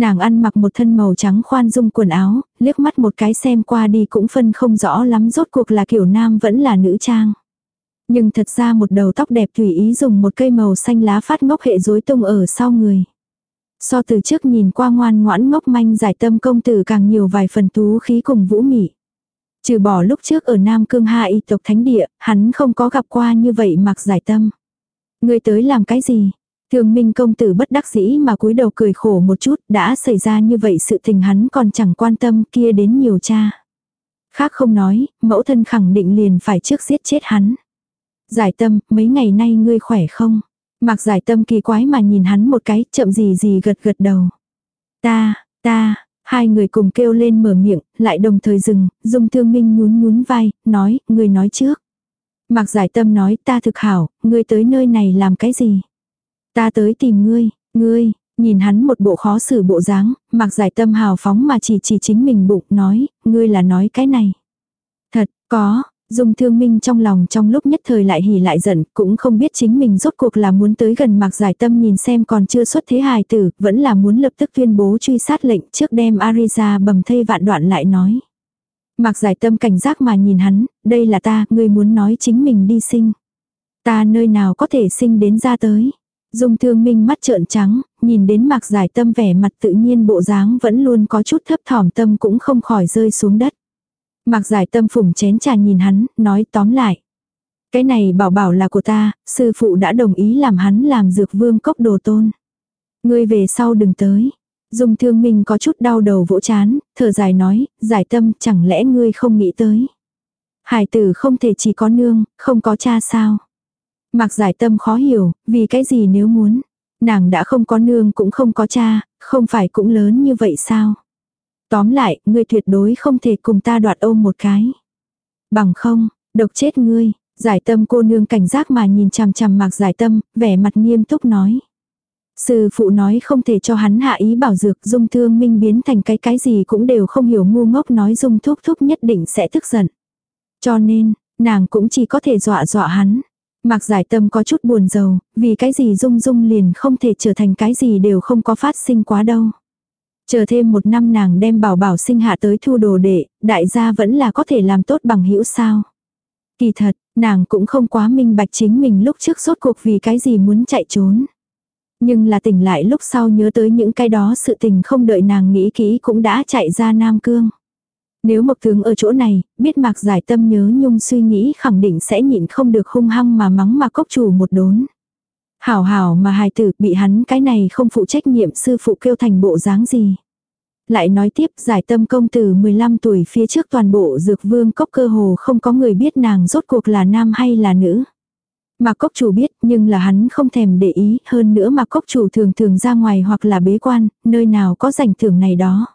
Nàng ăn mặc một thân màu trắng khoan dung quần áo, liếc mắt một cái xem qua đi cũng phân không rõ lắm rốt cuộc là kiểu nam vẫn là nữ trang. Nhưng thật ra một đầu tóc đẹp tùy ý dùng một cây màu xanh lá phát ngốc hệ rối tung ở sau người. So từ trước nhìn qua ngoan ngoãn ngốc manh giải tâm công tử càng nhiều vài phần tú khí cùng vũ mị. Trừ bỏ lúc trước ở Nam Cương Hạ y tộc thánh địa, hắn không có gặp qua như vậy mặc giải tâm. Người tới làm cái gì? Thương minh công tử bất đắc dĩ mà cúi đầu cười khổ một chút, đã xảy ra như vậy sự tình hắn còn chẳng quan tâm kia đến nhiều cha. Khác không nói, mẫu thân khẳng định liền phải trước giết chết hắn. Giải tâm, mấy ngày nay ngươi khỏe không? Mặc giải tâm kỳ quái mà nhìn hắn một cái, chậm gì gì gật gật đầu. Ta, ta, hai người cùng kêu lên mở miệng, lại đồng thời dừng, dung thương minh nhún nhún vai, nói, ngươi nói trước. Mặc giải tâm nói ta thực hảo, ngươi tới nơi này làm cái gì? Ta tới tìm ngươi, ngươi, nhìn hắn một bộ khó xử bộ dáng, mặc giải tâm hào phóng mà chỉ chỉ chính mình bụng nói, ngươi là nói cái này. Thật, có, Dung thương minh trong lòng trong lúc nhất thời lại hỉ lại giận, cũng không biết chính mình rốt cuộc là muốn tới gần mạc giải tâm nhìn xem còn chưa xuất thế hài tử, vẫn là muốn lập tức tuyên bố truy sát lệnh trước đem Ariza bầm thây vạn đoạn lại nói. Mạc giải tâm cảnh giác mà nhìn hắn, đây là ta, ngươi muốn nói chính mình đi sinh. Ta nơi nào có thể sinh đến ra tới. Dung thương minh mắt trợn trắng, nhìn đến mạc giải tâm vẻ mặt tự nhiên bộ dáng vẫn luôn có chút thấp thỏm tâm cũng không khỏi rơi xuống đất. Mạc giải tâm phủng chén trà nhìn hắn, nói tóm lại. Cái này bảo bảo là của ta, sư phụ đã đồng ý làm hắn làm dược vương cốc đồ tôn. Ngươi về sau đừng tới. Dung thương minh có chút đau đầu vỗ chán, thở dài nói, giải tâm chẳng lẽ ngươi không nghĩ tới. Hải tử không thể chỉ có nương, không có cha sao. Mạc giải tâm khó hiểu, vì cái gì nếu muốn. Nàng đã không có nương cũng không có cha, không phải cũng lớn như vậy sao. Tóm lại, ngươi tuyệt đối không thể cùng ta đoạt ôm một cái. Bằng không, độc chết ngươi, giải tâm cô nương cảnh giác mà nhìn chằm chằm mạc giải tâm, vẻ mặt nghiêm túc nói. Sư phụ nói không thể cho hắn hạ ý bảo dược dung thương minh biến thành cái cái gì cũng đều không hiểu ngu ngốc nói dung thúc thúc nhất định sẽ tức giận. Cho nên, nàng cũng chỉ có thể dọa dọa hắn. Mạc giải tâm có chút buồn rầu, vì cái gì dung dung liền không thể trở thành cái gì đều không có phát sinh quá đâu. Chờ thêm một năm nàng đem bảo bảo sinh hạ tới thu đồ đệ, đại gia vẫn là có thể làm tốt bằng hữu sao. Kỳ thật, nàng cũng không quá minh bạch chính mình lúc trước sốt cuộc vì cái gì muốn chạy trốn. Nhưng là tỉnh lại lúc sau nhớ tới những cái đó sự tình không đợi nàng nghĩ kỹ cũng đã chạy ra Nam Cương. Nếu Mộc Tướng ở chỗ này, biết Mạc Giải Tâm nhớ nhung suy nghĩ khẳng định sẽ nhịn không được hung hăng mà mắng mà cốc chủ một đốn. Hảo hảo mà hài tử bị hắn cái này không phụ trách nhiệm sư phụ kêu thành bộ dáng gì. Lại nói tiếp giải tâm công từ 15 tuổi phía trước toàn bộ dược vương cốc cơ hồ không có người biết nàng rốt cuộc là nam hay là nữ. Mà cốc chủ biết nhưng là hắn không thèm để ý hơn nữa mà cốc chủ thường thường ra ngoài hoặc là bế quan, nơi nào có rảnh thưởng này đó.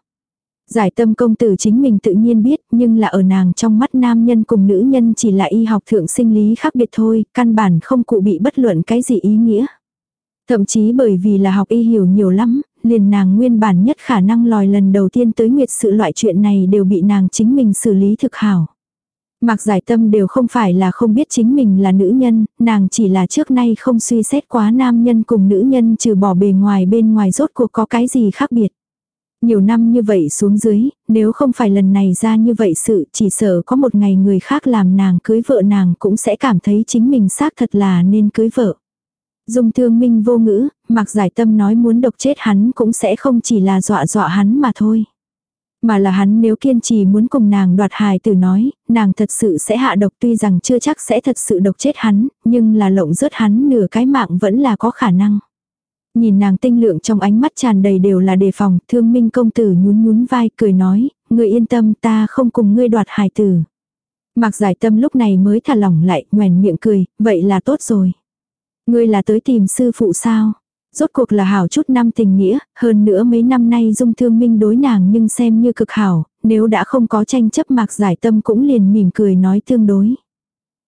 Giải tâm công tử chính mình tự nhiên biết, nhưng là ở nàng trong mắt nam nhân cùng nữ nhân chỉ là y học thượng sinh lý khác biệt thôi, căn bản không cụ bị bất luận cái gì ý nghĩa. Thậm chí bởi vì là học y hiểu nhiều lắm, liền nàng nguyên bản nhất khả năng lòi lần đầu tiên tới nguyệt sự loại chuyện này đều bị nàng chính mình xử lý thực hảo. Mặc giải tâm đều không phải là không biết chính mình là nữ nhân, nàng chỉ là trước nay không suy xét quá nam nhân cùng nữ nhân trừ bỏ bề ngoài bên ngoài rốt cuộc có cái gì khác biệt. Nhiều năm như vậy xuống dưới, nếu không phải lần này ra như vậy sự chỉ sợ có một ngày người khác làm nàng cưới vợ nàng cũng sẽ cảm thấy chính mình xác thật là nên cưới vợ. Dung thương minh vô ngữ, mặc giải tâm nói muốn độc chết hắn cũng sẽ không chỉ là dọa dọa hắn mà thôi. Mà là hắn nếu kiên trì muốn cùng nàng đoạt hài tử nói, nàng thật sự sẽ hạ độc tuy rằng chưa chắc sẽ thật sự độc chết hắn, nhưng là lộng rớt hắn nửa cái mạng vẫn là có khả năng. Nhìn nàng tinh lượng trong ánh mắt tràn đầy đều là đề phòng, thương minh công tử nhún nhún vai cười nói, người yên tâm ta không cùng ngươi đoạt hài tử. Mạc giải tâm lúc này mới thả lỏng lại, ngoèn miệng cười, vậy là tốt rồi. Ngươi là tới tìm sư phụ sao? Rốt cuộc là hảo chút năm tình nghĩa, hơn nữa mấy năm nay dung thương minh đối nàng nhưng xem như cực hảo, nếu đã không có tranh chấp mạc giải tâm cũng liền mỉm cười nói tương đối.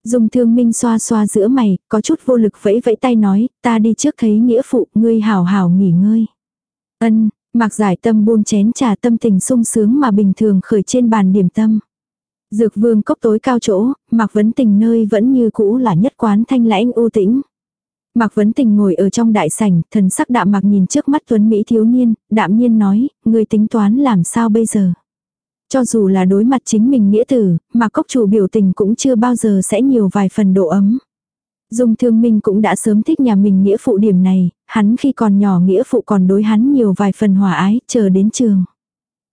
Dung thương minh xoa xoa giữa mày, có chút vô lực vẫy vẫy tay nói, ta đi trước thấy nghĩa phụ, ngươi hảo hảo nghỉ ngơi. Ân, mạc giải tâm buông chén trà tâm tình sung sướng mà bình thường khởi trên bàn điểm tâm. Dược vương cốc tối cao chỗ, mạc vấn tình nơi vẫn như cũ là nhất quán thanh lãnh u tĩnh. Mạc Vấn Tình ngồi ở trong đại sảnh, thần sắc đạm mạc nhìn trước mắt Tuấn Mỹ thiếu niên, đạm nhiên nói, người tính toán làm sao bây giờ. Cho dù là đối mặt chính mình nghĩa tử, mà cốc chủ biểu tình cũng chưa bao giờ sẽ nhiều vài phần độ ấm. Dung thương minh cũng đã sớm thích nhà mình nghĩa phụ điểm này, hắn khi còn nhỏ nghĩa phụ còn đối hắn nhiều vài phần hòa ái, chờ đến trường.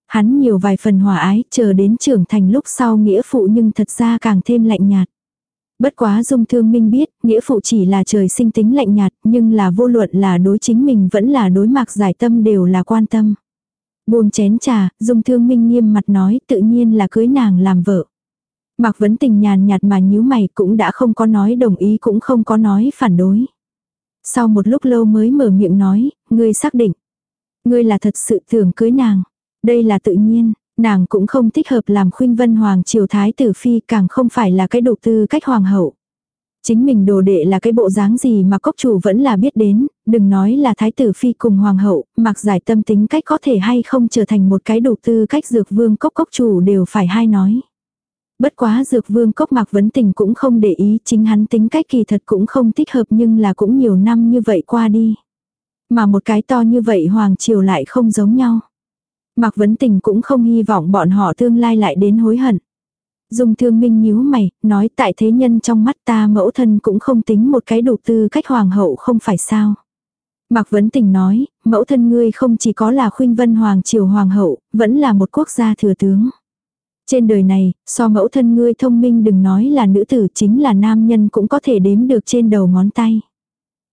Hắn nhiều vài phần hòa ái, chờ đến trưởng thành lúc sau nghĩa phụ nhưng thật ra càng thêm lạnh nhạt. Bất quá dung thương minh biết, nghĩa phụ chỉ là trời sinh tính lạnh nhạt, nhưng là vô luận là đối chính mình vẫn là đối mạc giải tâm đều là quan tâm. Buông chén trà, dung thương minh nghiêm mặt nói tự nhiên là cưới nàng làm vợ. Mạc vấn tình nhàn nhạt mà nhíu mày cũng đã không có nói đồng ý cũng không có nói phản đối. Sau một lúc lâu mới mở miệng nói, ngươi xác định. Ngươi là thật sự tưởng cưới nàng. Đây là tự nhiên, nàng cũng không thích hợp làm khuynh vân hoàng triều thái tử phi càng không phải là cái độc tư cách hoàng hậu. Chính mình đồ đệ là cái bộ dáng gì mà cốc chủ vẫn là biết đến, đừng nói là thái tử phi cùng hoàng hậu, mặc giải tâm tính cách có thể hay không trở thành một cái đủ tư cách dược vương cốc cốc chủ đều phải hay nói. Bất quá dược vương cốc mạc vấn tình cũng không để ý chính hắn tính cách kỳ thật cũng không thích hợp nhưng là cũng nhiều năm như vậy qua đi. Mà một cái to như vậy hoàng triều lại không giống nhau. Mạc vấn tình cũng không hy vọng bọn họ tương lai lại đến hối hận. Dung thương minh nhíu mày, nói tại thế nhân trong mắt ta mẫu thân cũng không tính một cái đủ tư cách hoàng hậu không phải sao. Mạc Vấn Tình nói, mẫu thân ngươi không chỉ có là khuynh vân hoàng triều hoàng hậu, vẫn là một quốc gia thừa tướng. Trên đời này, so mẫu thân ngươi thông minh đừng nói là nữ tử chính là nam nhân cũng có thể đếm được trên đầu ngón tay.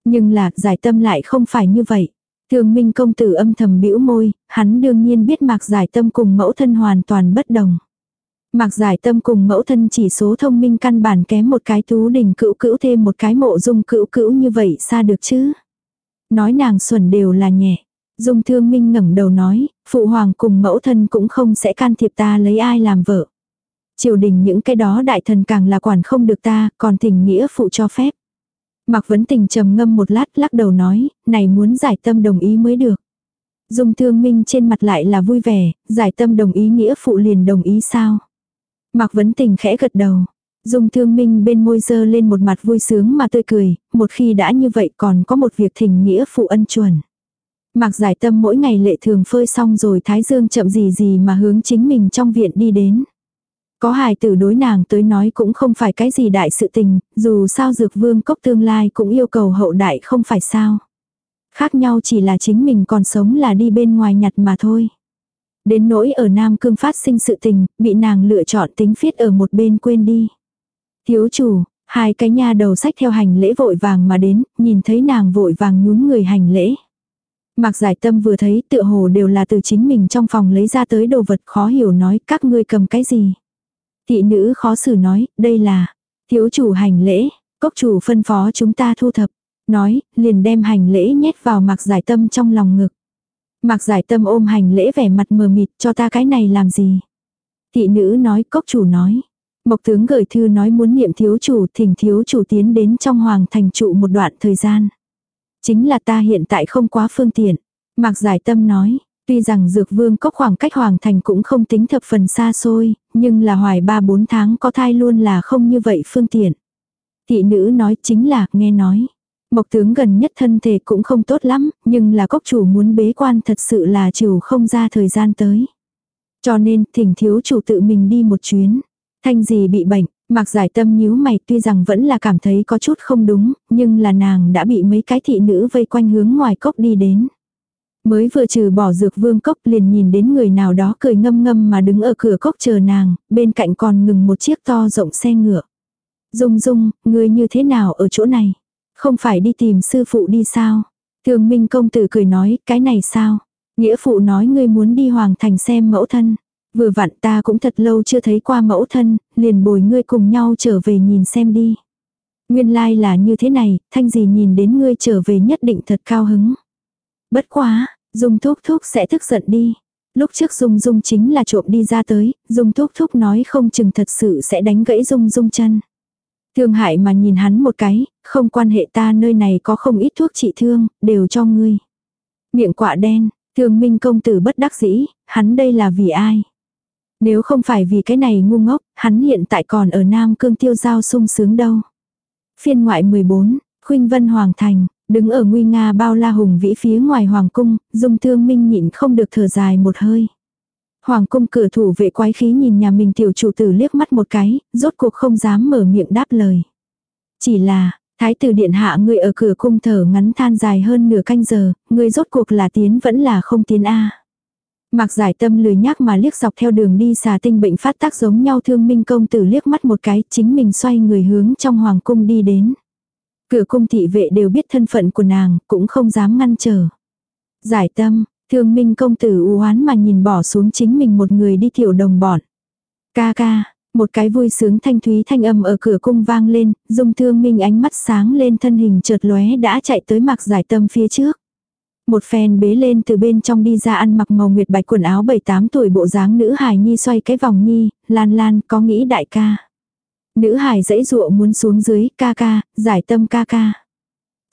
Nhưng là, giải tâm lại không phải như vậy. Thường minh công tử âm thầm bĩu môi, hắn đương nhiên biết mạc giải tâm cùng mẫu thân hoàn toàn bất đồng. Mạc giải tâm cùng mẫu thân chỉ số thông minh căn bản kém một cái tú đỉnh cữu cữu thêm một cái mộ dung cữu cữu như vậy xa được chứ. Nói nàng xuẩn đều là nhẹ. Dung thương minh ngẩng đầu nói, phụ hoàng cùng mẫu thân cũng không sẽ can thiệp ta lấy ai làm vợ. Triều đình những cái đó đại thần càng là quản không được ta, còn tình nghĩa phụ cho phép. Mạc Vấn Tình trầm ngâm một lát lắc đầu nói, này muốn giải tâm đồng ý mới được. Dung thương minh trên mặt lại là vui vẻ, giải tâm đồng ý nghĩa phụ liền đồng ý sao. Mạc Vấn Tình khẽ gật đầu. Dung thương minh bên môi dơ lên một mặt vui sướng mà tươi cười, một khi đã như vậy còn có một việc thỉnh nghĩa phụ ân chuẩn. Mạc giải tâm mỗi ngày lệ thường phơi xong rồi Thái Dương chậm gì gì mà hướng chính mình trong viện đi đến. Có hài tử đối nàng tới nói cũng không phải cái gì đại sự tình, dù sao dược vương cốc tương lai cũng yêu cầu hậu đại không phải sao. Khác nhau chỉ là chính mình còn sống là đi bên ngoài nhặt mà thôi. Đến nỗi ở Nam Cương phát sinh sự tình, bị nàng lựa chọn tính phiết ở một bên quên đi. Thiếu chủ, hai cái nha đầu sách theo hành lễ vội vàng mà đến, nhìn thấy nàng vội vàng nhún người hành lễ. Mạc giải tâm vừa thấy tựa hồ đều là từ chính mình trong phòng lấy ra tới đồ vật khó hiểu nói các ngươi cầm cái gì. Thị nữ khó xử nói, đây là thiếu chủ hành lễ, cốc chủ phân phó chúng ta thu thập. Nói, liền đem hành lễ nhét vào mạc giải tâm trong lòng ngực. Mạc giải tâm ôm hành lễ vẻ mặt mờ mịt cho ta cái này làm gì. Thị nữ nói, cốc chủ nói. Mộc tướng gửi thư nói muốn niệm thiếu chủ thỉnh thiếu chủ tiến đến trong hoàng thành trụ một đoạn thời gian. Chính là ta hiện tại không quá phương tiện. Mạc giải tâm nói, tuy rằng dược vương cốc khoảng cách hoàng thành cũng không tính thập phần xa xôi, nhưng là hoài ba bốn tháng có thai luôn là không như vậy phương tiện. Thị nữ nói chính là, nghe nói. Mộc tướng gần nhất thân thể cũng không tốt lắm, nhưng là cốc chủ muốn bế quan thật sự là chủ không ra thời gian tới. Cho nên thỉnh thiếu chủ tự mình đi một chuyến. Thanh gì bị bệnh, Mạc giải tâm nhíu mày tuy rằng vẫn là cảm thấy có chút không đúng, nhưng là nàng đã bị mấy cái thị nữ vây quanh hướng ngoài cốc đi đến. Mới vừa trừ bỏ dược vương cốc liền nhìn đến người nào đó cười ngâm ngâm mà đứng ở cửa cốc chờ nàng, bên cạnh còn ngừng một chiếc to rộng xe ngựa. Dung dung, người như thế nào ở chỗ này? Không phải đi tìm sư phụ đi sao? Thường minh công tử cười nói, cái này sao? Nghĩa phụ nói ngươi muốn đi hoàng thành xem mẫu thân. Vừa vặn ta cũng thật lâu chưa thấy qua mẫu thân, liền bồi ngươi cùng nhau trở về nhìn xem đi. Nguyên lai like là như thế này, thanh gì nhìn đến ngươi trở về nhất định thật cao hứng. Bất quá, Dung Thúc Thúc sẽ tức giận đi. Lúc trước Dung Dung chính là trộm đi ra tới, Dung Thúc Thúc nói không chừng thật sự sẽ đánh gãy Dung Dung chân. Thương hại mà nhìn hắn một cái, không quan hệ ta nơi này có không ít thuốc trị thương, đều cho ngươi. Miệng quạ đen, thương minh công tử bất đắc dĩ, hắn đây là vì ai? Nếu không phải vì cái này ngu ngốc, hắn hiện tại còn ở Nam Cương tiêu giao sung sướng đâu. Phiên ngoại 14, Khuynh Vân Hoàng Thành, đứng ở nguy nga bao la hùng vĩ phía ngoài Hoàng Cung, dung thương minh nhịn không được thở dài một hơi. Hoàng cung cửa thủ vệ quái khí nhìn nhà mình tiểu chủ tử liếc mắt một cái, rốt cuộc không dám mở miệng đáp lời. Chỉ là, thái tử điện hạ người ở cửa cung thở ngắn than dài hơn nửa canh giờ, người rốt cuộc là tiến vẫn là không tiến a Mạc giải tâm lười nhác mà liếc dọc theo đường đi xà tinh bệnh phát tác giống nhau thương minh công tử liếc mắt một cái chính mình xoay người hướng trong hoàng cung đi đến. Cửa cung thị vệ đều biết thân phận của nàng, cũng không dám ngăn trở. Giải tâm, thương minh công tử u oán mà nhìn bỏ xuống chính mình một người đi tiểu đồng bọn. Ca ca, một cái vui sướng thanh thúy thanh âm ở cửa cung vang lên, dung thương minh ánh mắt sáng lên thân hình chợt lóe đã chạy tới mặc giải tâm phía trước. Một phen bế lên từ bên trong đi ra ăn mặc màu nguyệt bạch quần áo 7-8 tuổi bộ dáng nữ hài nhi xoay cái vòng nhi, lan lan có nghĩ đại ca. Nữ hài dãy dụa muốn xuống dưới, ca ca, giải tâm ca ca.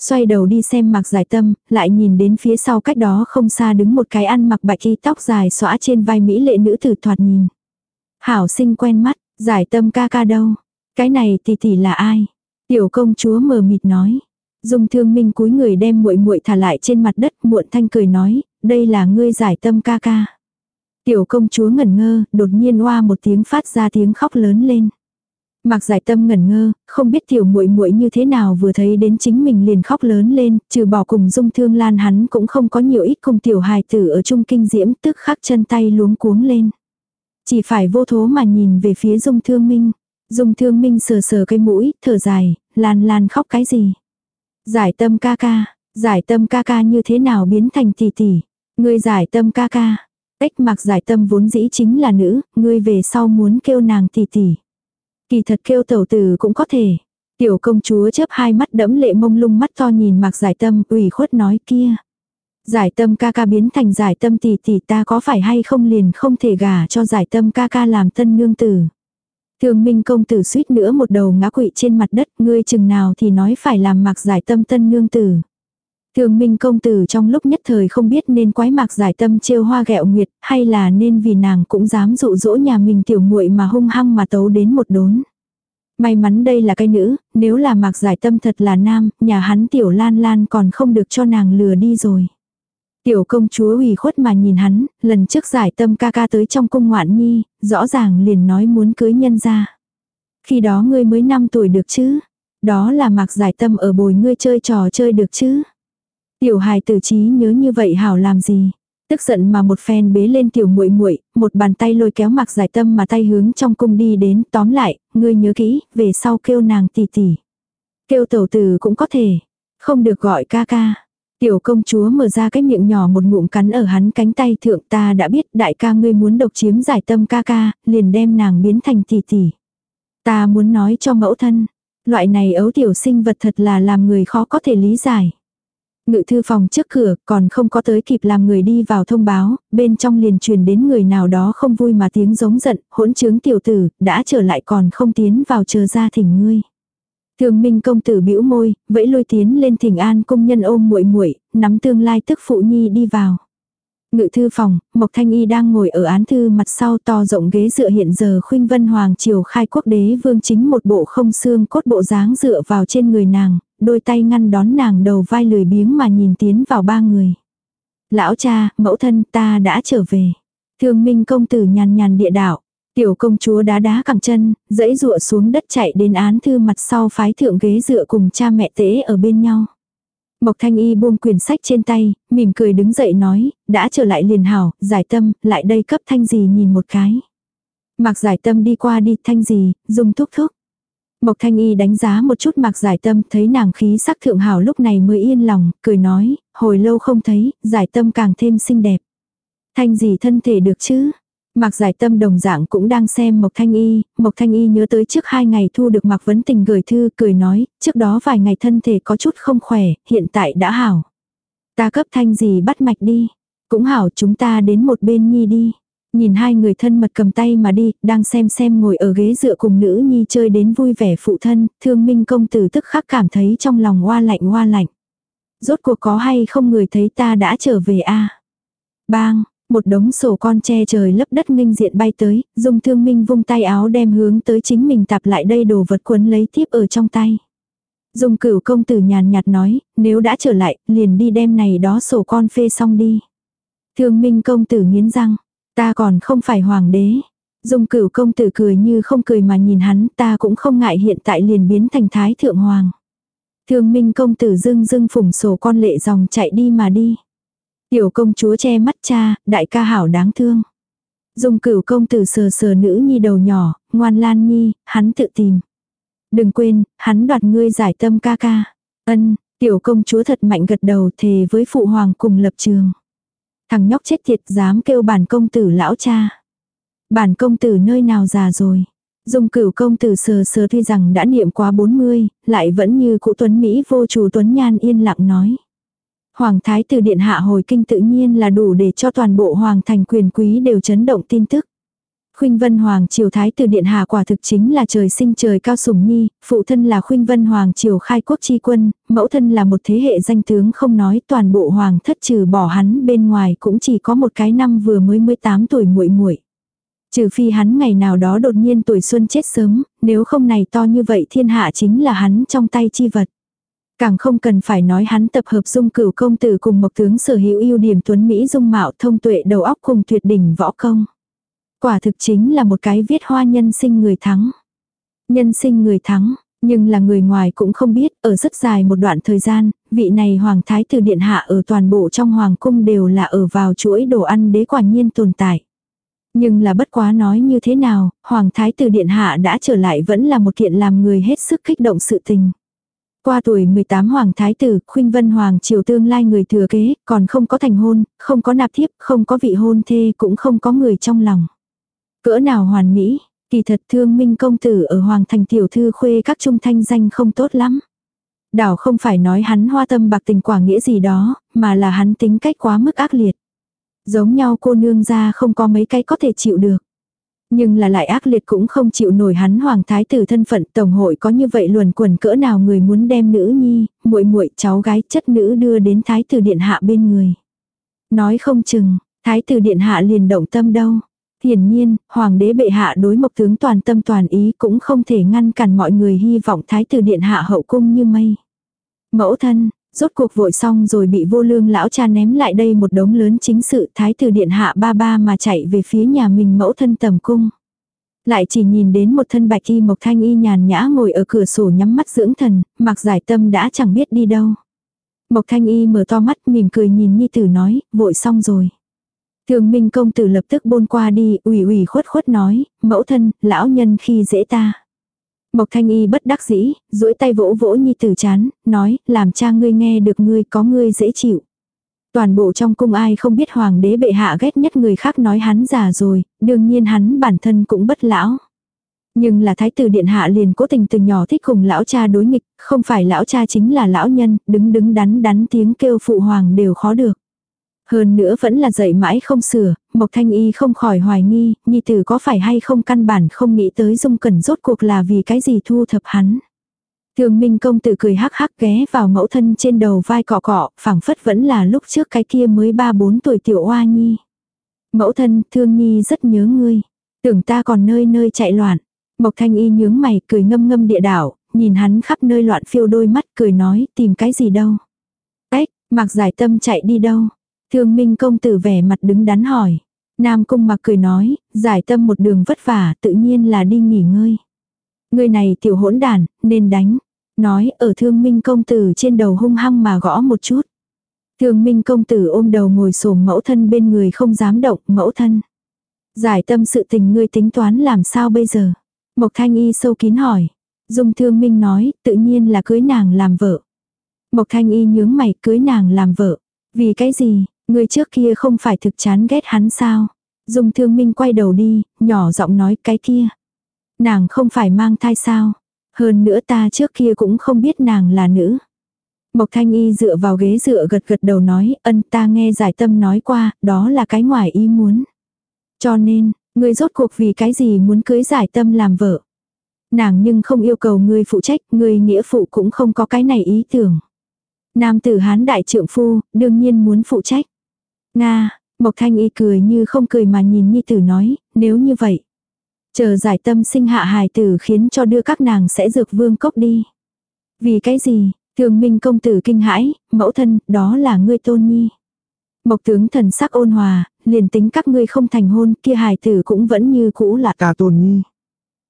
Xoay đầu đi xem mặc giải tâm, lại nhìn đến phía sau cách đó không xa đứng một cái ăn mặc bạch y tóc dài xõa trên vai mỹ lệ nữ tử thoạt nhìn. Hảo sinh quen mắt, giải tâm ca ca đâu. Cái này tỷ tỷ là ai? Tiểu công chúa mờ mịt nói. Dung Thương Minh cúi người đem muội muội thả lại trên mặt đất, muộn thanh cười nói, đây là ngươi giải tâm ca ca. Tiểu công chúa ngẩn ngơ, đột nhiên oa một tiếng phát ra tiếng khóc lớn lên. Mạc giải tâm ngẩn ngơ, không biết tiểu muội muội như thế nào vừa thấy đến chính mình liền khóc lớn lên, trừ bỏ cùng dung thương lan hắn cũng không có nhiều ít cùng tiểu hài tử ở chung kinh diễm tức khắc chân tay luống cuống lên. Chỉ phải vô thố mà nhìn về phía Dung Thương Minh. Dung Thương Minh sờ sờ cái mũi, thở dài, lan lan khóc cái gì. Giải tâm ca ca, giải tâm ca ca như thế nào biến thành tỷ tỷ. Ngươi giải tâm ca ca. Ếch mạc giải tâm vốn dĩ chính là nữ, ngươi về sau muốn kêu nàng tỷ tỷ. Kỳ thật kêu tẩu tử cũng có thể. Tiểu công chúa chớp hai mắt đẫm lệ mông lung mắt to nhìn mặc giải tâm, ủy khuất nói kia. Giải tâm ca ca biến thành giải tâm tỷ tỷ ta có phải hay không liền không thể gả cho giải tâm ca ca làm tân nương tử. Thường minh công tử suýt nữa một đầu ngã quỵ trên mặt đất, ngươi chừng nào thì nói phải làm mặc giải tâm tân nương tử. Thường minh công tử trong lúc nhất thời không biết nên quái mạc giải tâm trêu hoa ghẹo nguyệt hay là nên vì nàng cũng dám dụ dỗ nhà mình tiểu muội mà hung hăng mà tấu đến một đốn. May mắn đây là cái nữ, nếu là mạc giải tâm thật là nam, nhà hắn tiểu lan lan còn không được cho nàng lừa đi rồi. Tiểu công chúa ủy khuất mà nhìn hắn, lần trước giải tâm ca ca tới trong cung ngoạn nhi, rõ ràng liền nói muốn cưới nhân ra. Khi đó ngươi mới 5 tuổi được chứ? Đó là mạc giải tâm ở bồi ngươi chơi trò chơi được chứ? Tiểu hài tử trí nhớ như vậy hảo làm gì? Tức giận mà một phen bế lên tiểu muội muội, một bàn tay lôi kéo mặc giải tâm mà tay hướng trong cung đi đến, tóm lại, ngươi nhớ kỹ, về sau kêu nàng tỷ tỷ. Kêu tẩu tử cũng có thể, không được gọi ca ca. Tiểu công chúa mở ra cái miệng nhỏ một ngụm cắn ở hắn cánh tay thượng ta đã biết đại ca ngươi muốn độc chiếm giải tâm ca ca, liền đem nàng biến thành tỷ tỷ. Ta muốn nói cho mẫu thân, loại này ấu tiểu sinh vật thật là làm người khó có thể lý giải. Ngự thư phòng trước cửa còn không có tới kịp làm người đi vào thông báo, bên trong liền truyền đến người nào đó không vui mà tiếng giống giận, hỗn trướng tiểu tử, đã trở lại còn không tiến vào chờ ra thỉnh ngươi. Thường Minh công tử bĩu môi, vẫy lôi tiến lên thỉnh an công nhân ôm muội muội, nắm tương lai tức phụ nhi đi vào. Ngự thư phòng, Mộc Thanh Y đang ngồi ở án thư mặt sau to rộng ghế dựa hiện giờ khuynh vân hoàng triều khai quốc đế vương chính một bộ không xương cốt bộ dáng dựa vào trên người nàng, đôi tay ngăn đón nàng đầu vai lười biếng mà nhìn tiến vào ba người. Lão cha, mẫu thân ta đã trở về. Thương minh công tử nhàn nhàn địa đạo. Tiểu công chúa đá đá cẳng chân, dẫy rụa xuống đất chạy đến án thư mặt sau phái thượng ghế dựa cùng cha mẹ tế ở bên nhau. Mộc thanh y buông quyển sách trên tay, mỉm cười đứng dậy nói, đã trở lại liền hảo, giải tâm, lại đây cấp thanh gì nhìn một cái. mạc giải tâm đi qua đi thanh gì, dùng thúc thúc. Mộc thanh y đánh giá một chút mạc giải tâm, thấy nàng khí sắc thượng hảo lúc này mới yên lòng, cười nói, hồi lâu không thấy, giải tâm càng thêm xinh đẹp. Thanh gì thân thể được chứ? Mạc giải tâm đồng dạng cũng đang xem Mộc Thanh Y, Mộc Thanh Y nhớ tới trước hai ngày thu được Mạc Vấn Tình gửi thư cười nói, trước đó vài ngày thân thể có chút không khỏe, hiện tại đã hảo. Ta cấp thanh gì bắt mạch đi. Cũng hảo chúng ta đến một bên nhi đi. Nhìn hai người thân mật cầm tay mà đi, đang xem xem ngồi ở ghế dựa cùng nữ nhi chơi đến vui vẻ phụ thân, thương minh công tử tức khắc cảm thấy trong lòng hoa lạnh hoa lạnh. Rốt cuộc có hay không người thấy ta đã trở về a Bang, một đống sổ con che trời lấp đất nghênh diện bay tới, dùng thương minh vung tay áo đem hướng tới chính mình tạp lại đây đồ vật quấn lấy tiếp ở trong tay. dùng cửu công tử nhàn nhạt nói, nếu đã trở lại, liền đi đem này đó sổ con phê xong đi. Thương minh công tử nghiến răng, ta còn không phải hoàng đế. dùng cửu công tử cười như không cười mà nhìn hắn, ta cũng không ngại hiện tại liền biến thành thái thượng hoàng. Thương minh công tử dưng dưng phủng sổ con lệ dòng chạy đi mà đi. Tiểu công chúa che mắt cha, đại ca hảo đáng thương. Dung cửu công tử sờ sờ nữ nhi đầu nhỏ, ngoan lan nhi, hắn tự tìm. Đừng quên, hắn đoạt ngươi giải tâm ca ca. Ân, tiểu công chúa thật mạnh gật đầu thề với phụ hoàng cùng lập trường. Thằng nhóc chết tiệt dám kêu bản công tử lão cha. Bản công tử nơi nào già rồi. Dung cửu công tử sờ sờ tuy rằng đã niệm quá 40, lại vẫn như cụ tuấn Mỹ vô chủ tuấn nhan yên lặng nói. Hoàng thái tử điện hạ hồi kinh tự nhiên là đủ để cho toàn bộ hoàng thành quyền quý đều chấn động tin tức. Khuynh Vân Hoàng triều thái tử điện hạ quả thực chính là trời sinh trời cao sủng nhi, phụ thân là Khuynh Vân Hoàng triều khai quốc chi quân, mẫu thân là một thế hệ danh tướng không nói toàn bộ hoàng thất trừ bỏ hắn bên ngoài cũng chỉ có một cái năm vừa mới 18 tuổi muội muội. Trừ phi hắn ngày nào đó đột nhiên tuổi xuân chết sớm, nếu không này to như vậy thiên hạ chính là hắn trong tay chi vật. Càng không cần phải nói hắn tập hợp dung cửu công tử cùng mộc tướng sở hữu ưu điểm tuấn Mỹ dung mạo thông tuệ đầu óc cùng tuyệt đỉnh võ công. Quả thực chính là một cái viết hoa nhân sinh người thắng. Nhân sinh người thắng, nhưng là người ngoài cũng không biết, ở rất dài một đoạn thời gian, vị này hoàng thái tử điện hạ ở toàn bộ trong hoàng cung đều là ở vào chuỗi đồ ăn đế quả nhiên tồn tại. Nhưng là bất quá nói như thế nào, Hoàng Thái tử Điện Hạ đã trở lại vẫn là một kiện làm người hết sức kích động sự tình. Qua tuổi 18 Hoàng Thái tử, Khuynh Vân Hoàng triều tương lai người thừa kế, còn không có thành hôn, không có nạp thiếp, không có vị hôn thê, cũng không có người trong lòng. Cỡ nào hoàn mỹ, kỳ thật thương minh công tử ở Hoàng thành tiểu thư khuê các trung thanh danh không tốt lắm. Đảo không phải nói hắn hoa tâm bạc tình quả nghĩa gì đó, mà là hắn tính cách quá mức ác liệt. Giống nhau cô nương ra không có mấy cái có thể chịu được. Nhưng là lại ác liệt cũng không chịu nổi hắn hoàng thái tử thân phận tổng hội có như vậy luồn quần cỡ nào người muốn đem nữ nhi, muội muội cháu gái chất nữ đưa đến thái tử điện hạ bên người. Nói không chừng, thái tử điện hạ liền động tâm đâu. Hiển nhiên, hoàng đế bệ hạ đối mộc tướng toàn tâm toàn ý cũng không thể ngăn cản mọi người hy vọng thái tử điện hạ hậu cung như mây. Mẫu thân, rốt cuộc vội xong rồi bị vô lương lão cha ném lại đây một đống lớn chính sự thái tử điện hạ ba ba mà chạy về phía nhà mình mẫu thân tầm cung. Lại chỉ nhìn đến một thân bạch y mộc thanh y nhàn nhã ngồi ở cửa sổ nhắm mắt dưỡng thần, mặc giải tâm đã chẳng biết đi đâu. Mộc thanh y mở to mắt mỉm cười nhìn nhi tử nói, vội xong rồi. Thường minh công tử lập tức bôn qua đi, ủy ủy khuất khuất nói, mẫu thân, lão nhân khi dễ ta. Mộc thanh y bất đắc dĩ, duỗi tay vỗ vỗ nhi tử chán, nói, làm cha ngươi nghe được ngươi có ngươi dễ chịu. Toàn bộ trong cung ai không biết hoàng đế bệ hạ ghét nhất người khác nói hắn già rồi, đương nhiên hắn bản thân cũng bất lão. Nhưng là thái tử điện hạ liền cố tình từ nhỏ thích cùng lão cha đối nghịch, không phải lão cha chính là lão nhân, đứng đứng đắn đắn tiếng kêu phụ hoàng đều khó được. Hơn nữa vẫn là dạy mãi không sửa, Mộc Thanh Y không khỏi hoài nghi, nhi tử có phải hay không căn bản không nghĩ tới dung cẩn rốt cuộc là vì cái gì thu thập hắn. Thường Minh công tử cười hắc hắc ghé vào mẫu thân trên đầu vai cọ cọ, phảng phất vẫn là lúc trước cái kia mới ba bốn tuổi tiểu oa nhi. Mẫu thân, thương nhi rất nhớ ngươi. Tưởng ta còn nơi nơi chạy loạn. Mộc thanh y nhướng mày cười ngâm ngâm địa đảo, nhìn hắn khắp nơi loạn phiêu đôi mắt cười nói tìm cái gì đâu. Ếch, mặc giải tâm chạy đi đâu. Thương minh công tử vẻ mặt đứng đắn hỏi. Nam cung mặc cười nói, giải tâm một đường vất vả tự nhiên là đi nghỉ ngơi. Người này tiểu hỗn đàn, nên đánh. Nói ở thương minh công tử trên đầu hung hăng mà gõ một chút. Thương minh công tử ôm đầu ngồi sổm mẫu thân bên người không dám động mẫu thân. Giải tâm sự tình ngươi tính toán làm sao bây giờ. Mộc thanh y sâu kín hỏi. Dung thương minh nói tự nhiên là cưới nàng làm vợ. Mộc thanh y nhướng mày cưới nàng làm vợ. Vì cái gì, Người trước kia không phải thực chán ghét hắn sao? Dung thương minh quay đầu đi, nhỏ giọng nói cái kia. Nàng không phải mang thai sao? Hơn nữa ta trước kia cũng không biết nàng là nữ. Mộc thanh y dựa vào ghế dựa gật gật đầu nói, ân ta nghe giải tâm nói qua, đó là cái ngoài ý muốn. Cho nên, ngươi rốt cuộc vì cái gì muốn cưới giải tâm làm vợ. Nàng nhưng không yêu cầu ngươi phụ trách, ngươi nghĩa phụ cũng không có cái này ý tưởng. Nam tử hán đại trượng phu, đương nhiên muốn phụ trách. Nga, Mộc Thanh Y cười như không cười mà nhìn Nhi Tử nói, nếu như vậy. Chờ giải tâm sinh hạ hài tử khiến cho đưa các nàng sẽ dược vương cốc đi. Vì cái gì, thường minh công tử kinh hãi, mẫu thân, đó là ngươi tôn nhi. Mộc tướng thần sắc ôn hòa, liền tính các ngươi không thành hôn, kia hài tử cũng vẫn như cũ là ta tôn nhi.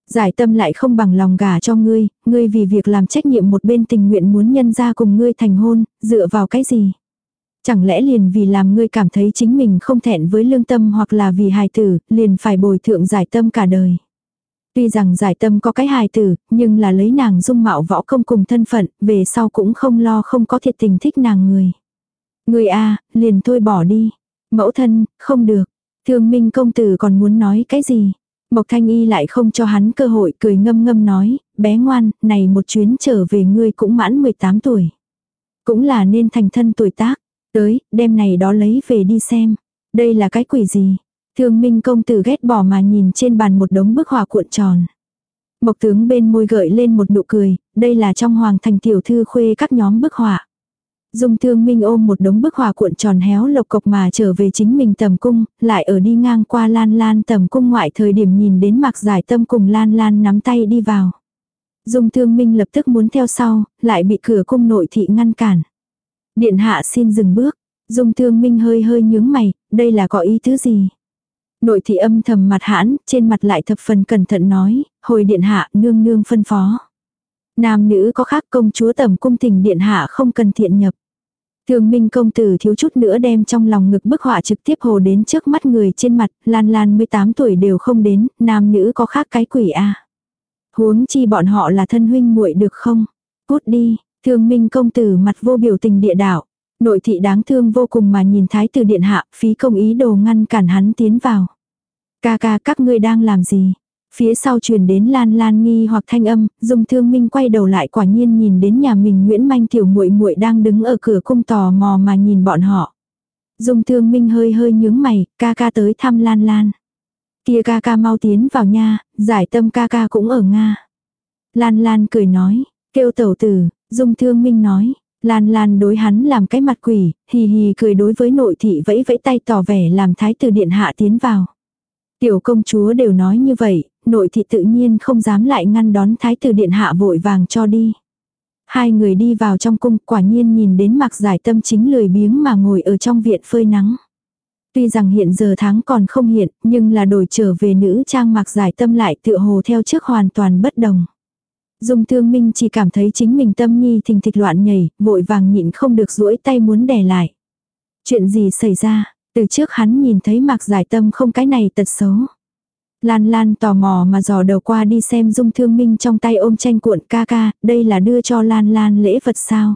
Giải tâm lại không bằng lòng gả cho ngươi, ngươi vì việc làm trách nhiệm một bên tình nguyện muốn nhân ra cùng ngươi thành hôn, dựa vào cái gì? Chẳng lẽ liền vì làm ngươi cảm thấy chính mình không thẹn với lương tâm hoặc là vì hài tử, liền phải bồi thượng giải tâm cả đời. Tuy rằng giải tâm có cái hài tử, nhưng là lấy nàng dung mạo võ công cùng thân phận, về sau cũng không lo không có thiệt tình thích nàng người. Người a liền thôi bỏ đi. Mẫu thân, không được. Thương minh công tử còn muốn nói cái gì? Mộc thanh y lại không cho hắn cơ hội cười ngâm ngâm nói, bé ngoan, này một chuyến trở về ngươi cũng mãn 18 tuổi. Cũng là nên thành thân tuổi tác. Tới, đêm này đó lấy về đi xem. Đây là cái quỷ gì? Thương minh công tử ghét bỏ mà nhìn trên bàn một đống bức họa cuộn tròn. Mộc tướng bên môi gợi lên một nụ cười, đây là trong hoàng thành tiểu thư khuê các nhóm bức họa. Dung thương minh ôm một đống bức họa cuộn tròn héo lộc cộc mà trở về chính mình tầm cung, lại ở đi ngang qua lan lan tầm cung ngoại thời điểm nhìn đến mặc giải tâm cùng lan lan nắm tay đi vào. Dung thương minh lập tức muốn theo sau, lại bị cửa cung nội thị ngăn cản. Điện hạ xin dừng bước. Dung thương minh hơi hơi nhướng mày, đây là có ý thứ gì? Nội thị âm thầm mặt hãn, trên mặt lại thập phần cẩn thận nói, hồi điện hạ nương nương phân phó. Nam nữ có khác công chúa tầm cung tình điện hạ không cần thiện nhập. Thương minh công tử thiếu chút nữa đem trong lòng ngực bức họa trực tiếp hồ đến trước mắt người trên mặt, lan lan 18 tuổi đều không đến, nam nữ có khác cái quỷ a Huống chi bọn họ là thân huynh muội được không? Cút đi, thương minh công tử mặt vô biểu tình địa đạo. Nội thị đáng thương vô cùng mà nhìn thái tử điện hạ, phí công ý đồ ngăn cản hắn tiến vào. Ca ca các ngươi đang làm gì? Phía sau truyền đến lan lan nghi hoặc thanh âm, dung thương minh quay đầu lại quả nhiên nhìn đến nhà mình Nguyễn Manh tiểu muội muội đang đứng ở cửa cung tò mò mà nhìn bọn họ. Dung thương minh hơi hơi nhướng mày, ca ca tới thăm lan lan. Kia ca ca mau tiến vào nha, giải tâm ca ca cũng ở Nga. Lan lan cười nói, kêu tẩu tử, dung thương minh nói, Lan Lan đối hắn làm cái mặt quỷ, hì hì cười đối với nội thị vẫy vẫy tay tỏ vẻ làm thái tử điện hạ tiến vào. Tiểu công chúa đều nói như vậy, nội thị tự nhiên không dám lại ngăn đón thái tử điện hạ vội vàng cho đi. Hai người đi vào trong cung quả nhiên nhìn đến mặc giải tâm chính lười biếng mà ngồi ở trong viện phơi nắng. Tuy rằng hiện giờ tháng còn không hiện, nhưng là đổi trở về nữ trang mặc giải tâm lại tựa hồ theo trước hoàn toàn bất đồng. Dung thương minh chỉ cảm thấy chính mình tâm nhi thình thịch loạn nhảy, vội vàng nhịn không được duỗi tay muốn đè lại. Chuyện gì xảy ra, từ trước hắn nhìn thấy mặc giải tâm không cái này tật xấu. Lan Lan tò mò mà dò đầu qua đi xem Dung Thương Minh trong tay ôm tranh cuộn ca ca, đây là đưa cho Lan Lan lễ vật sao.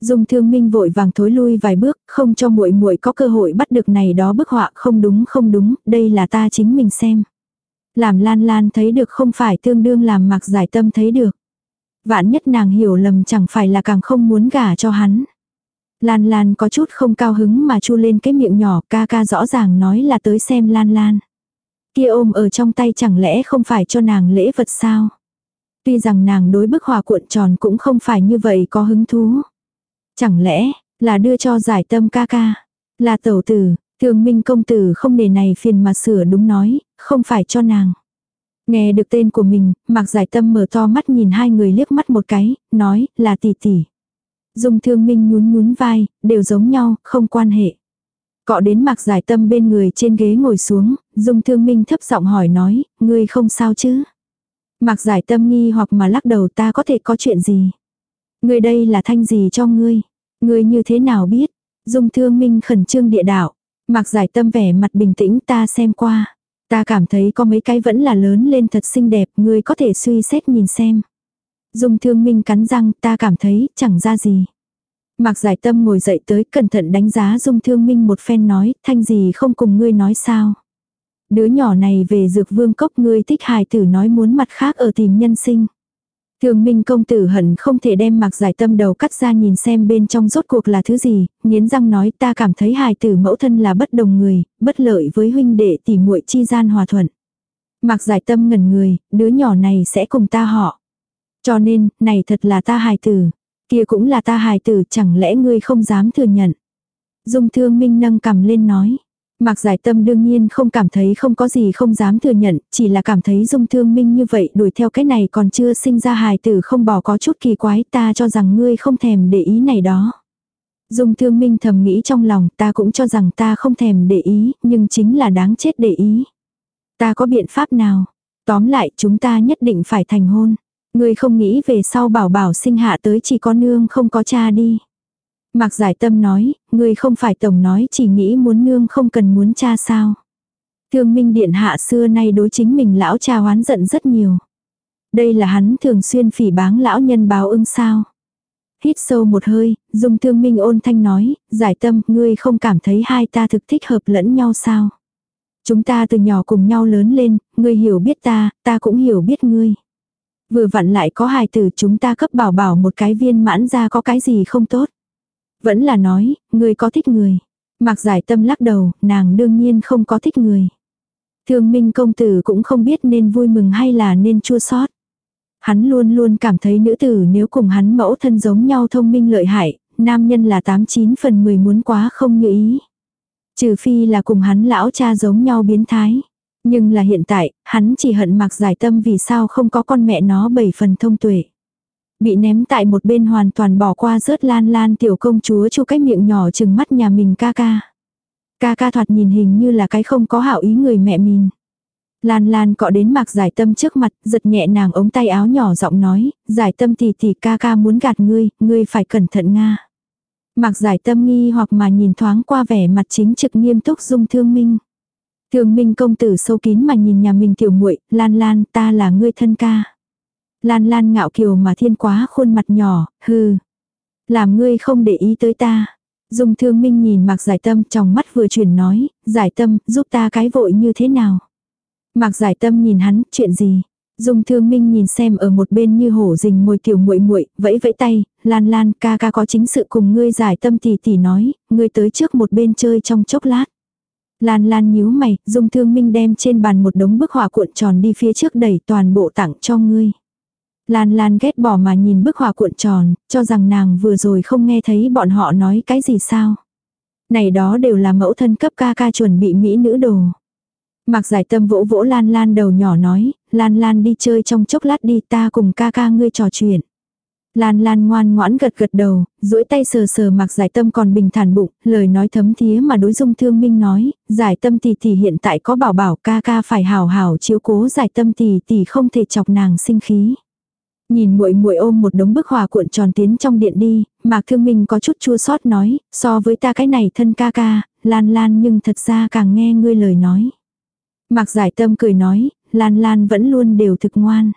Dung Thương Minh vội vàng thối lui vài bước, không cho muội muội có cơ hội bắt được này đó bức họa, không đúng không đúng, đây là ta chính mình xem. Làm Lan Lan thấy được không phải tương đương làm mặc giải tâm thấy được. Vạn nhất nàng hiểu lầm chẳng phải là càng không muốn gả cho hắn. Lan Lan có chút không cao hứng mà chu lên cái miệng nhỏ ca ca rõ ràng nói là tới xem Lan Lan. Kia ôm ở trong tay chẳng lẽ không phải cho nàng lễ vật sao? Tuy rằng nàng đối bức họa cuộn tròn cũng không phải như vậy có hứng thú. Chẳng lẽ là đưa cho giải tâm ca ca? Là tẩu tử, thường minh công tử không để này phiền mà sửa đúng nói, không phải cho nàng. Nghe được tên của mình, mặc giải tâm mở to mắt nhìn hai người liếc mắt một cái, nói là tỷ tỷ. Dung thương minh nhún nhún vai, đều giống nhau, không quan hệ. Cọ đến mặc giải tâm bên người trên ghế ngồi xuống, dung thương minh thấp giọng hỏi nói, ngươi không sao chứ? Mặc giải tâm nghi hoặc mà lắc đầu ta có thể có chuyện gì? Ngươi đây là thanh gì cho ngươi? Ngươi như thế nào biết? Dung thương minh khẩn trương địa đạo. Mặc giải tâm vẻ mặt bình tĩnh ta xem qua. Ta cảm thấy có mấy cái vẫn là lớn lên thật xinh đẹp, ngươi có thể suy xét nhìn xem. Dung thương minh cắn răng, ta cảm thấy, chẳng ra gì. Mạc giải tâm ngồi dậy tới cẩn thận đánh giá dung thương minh một phen nói, thanh gì không cùng ngươi nói sao. Đứa nhỏ này về dược vương cốc ngươi thích hài tử nói muốn mặt khác ở tìm nhân sinh. Thường minh công tử hận không thể đem mạc giải tâm đầu cắt ra nhìn xem bên trong rốt cuộc là thứ gì, nghiến răng nói ta cảm thấy hài tử mẫu thân là bất đồng người, bất lợi với huynh đệ tỉ muội chi gian hòa thuận. Mạc giải tâm ngẩn người, đứa nhỏ này sẽ cùng ta họ. Cho nên, này thật là ta hài tử. Kia cũng là ta hài tử, chẳng lẽ ngươi không dám thừa nhận. Dung thương minh nâng cầm lên nói. Mạc giải tâm đương nhiên không cảm thấy không có gì không dám thừa nhận, chỉ là cảm thấy dung thương minh như vậy đuổi theo cái này còn chưa sinh ra hài tử không bỏ có chút kỳ quái ta cho rằng ngươi không thèm để ý này đó. Dung thương minh thầm nghĩ trong lòng ta cũng cho rằng ta không thèm để ý, nhưng chính là đáng chết để ý. Ta có biện pháp nào? Tóm lại chúng ta nhất định phải thành hôn. Ngươi không nghĩ về sau bảo bảo sinh hạ tới chỉ có nương không có cha đi. Mạc giải tâm nói, người không phải tổng nói chỉ nghĩ muốn nương không cần muốn cha sao. Thương minh điện hạ xưa nay đối chính mình lão cha hoán giận rất nhiều. Đây là hắn thường xuyên phỉ báng lão nhân báo ưng sao. Hít sâu một hơi, dùng thương minh ôn thanh nói, giải tâm, ngươi không cảm thấy hai ta thực thích hợp lẫn nhau sao. Chúng ta từ nhỏ cùng nhau lớn lên, ngươi hiểu biết ta, ta cũng hiểu biết ngươi. Vừa vặn lại có hài tử chúng ta cấp bảo bảo một cái viên mãn ra có cái gì không tốt. Vẫn là nói, người có thích người. Mặc giải tâm lắc đầu, nàng đương nhiên không có thích người. Thương minh công tử cũng không biết nên vui mừng hay là nên chua xót. Hắn luôn luôn cảm thấy nữ tử nếu cùng hắn mẫu thân giống nhau thông minh lợi hại, nam nhân là 89 phần 10 muốn quá không như ý. Trừ phi là cùng hắn lão cha giống nhau biến thái. Nhưng là hiện tại, hắn chỉ hận mặc giải tâm vì sao không có con mẹ nó bảy phần thông tuệ. Bị ném tại một bên hoàn toàn bỏ qua rớt lan lan tiểu công chúa chu cái miệng nhỏ chừng mắt nhà mình ca ca. Ca ca thoạt nhìn hình như là cái không có hảo ý người mẹ mình. Lan Lan cọ đến mặc giải tâm trước mặt, giật nhẹ nàng ống tay áo nhỏ giọng nói, giải tâm thì thì ca ca muốn gạt ngươi, ngươi phải cẩn thận nga. Mạc giải tâm nghi hoặc mà nhìn thoáng qua vẻ mặt chính trực nghiêm túc dung thương minh. Thương minh công tử sâu kín mà nhìn nhà mình tiểu muội lan lan ta là ngươi thân ca. Lan lan ngạo kiều mà thiên quá khuôn mặt nhỏ, hừ. Làm ngươi không để ý tới ta. Dung thương minh nhìn mạc giải tâm trong mắt vừa chuyển nói, giải tâm giúp ta cái vội như thế nào. Mạc giải tâm nhìn hắn, chuyện gì? Dung Thương Minh nhìn xem ở một bên như hổ rình mồi tiểu muội muội, vẫy vẫy tay, "Lan Lan, ca ca có chính sự cùng ngươi giải tâm tỷ tỷ nói, ngươi tới trước một bên chơi trong chốc lát." Lan Lan nhíu mày, Dung Thương Minh đem trên bàn một đống bức họa cuộn tròn đi phía trước đẩy toàn bộ tặng cho ngươi. Lan Lan ghét bỏ mà nhìn bức họa cuộn tròn, cho rằng nàng vừa rồi không nghe thấy bọn họ nói cái gì sao. Này đó đều là mẫu thân cấp ca ca chuẩn bị mỹ nữ đồ. Mạc giải tâm vỗ vỗ Lan Lan đầu nhỏ nói, Lan Lan đi chơi trong chốc lát đi ta cùng ca ca ngươi trò chuyện. Lan Lan ngoan ngoãn gật gật đầu, duỗi tay sờ sờ Mạc Giải Tâm còn bình thản bụng, lời nói thấm thía mà đối Dung Thương Minh nói, Giải Tâm tỷ tỷ hiện tại có bảo bảo ca ca phải hào hào chiếu cố Giải Tâm tỷ tỷ không thể chọc nàng sinh khí. Nhìn muội muội ôm một đống bức họa cuộn tròn tiến trong điện đi, Mạc Thương Minh có chút chua xót nói, so với ta cái này thân ca ca, Lan Lan nhưng thật ra càng nghe ngươi lời nói. Mạc giải tâm cười nói, Lan Lan vẫn luôn đều thực ngoan.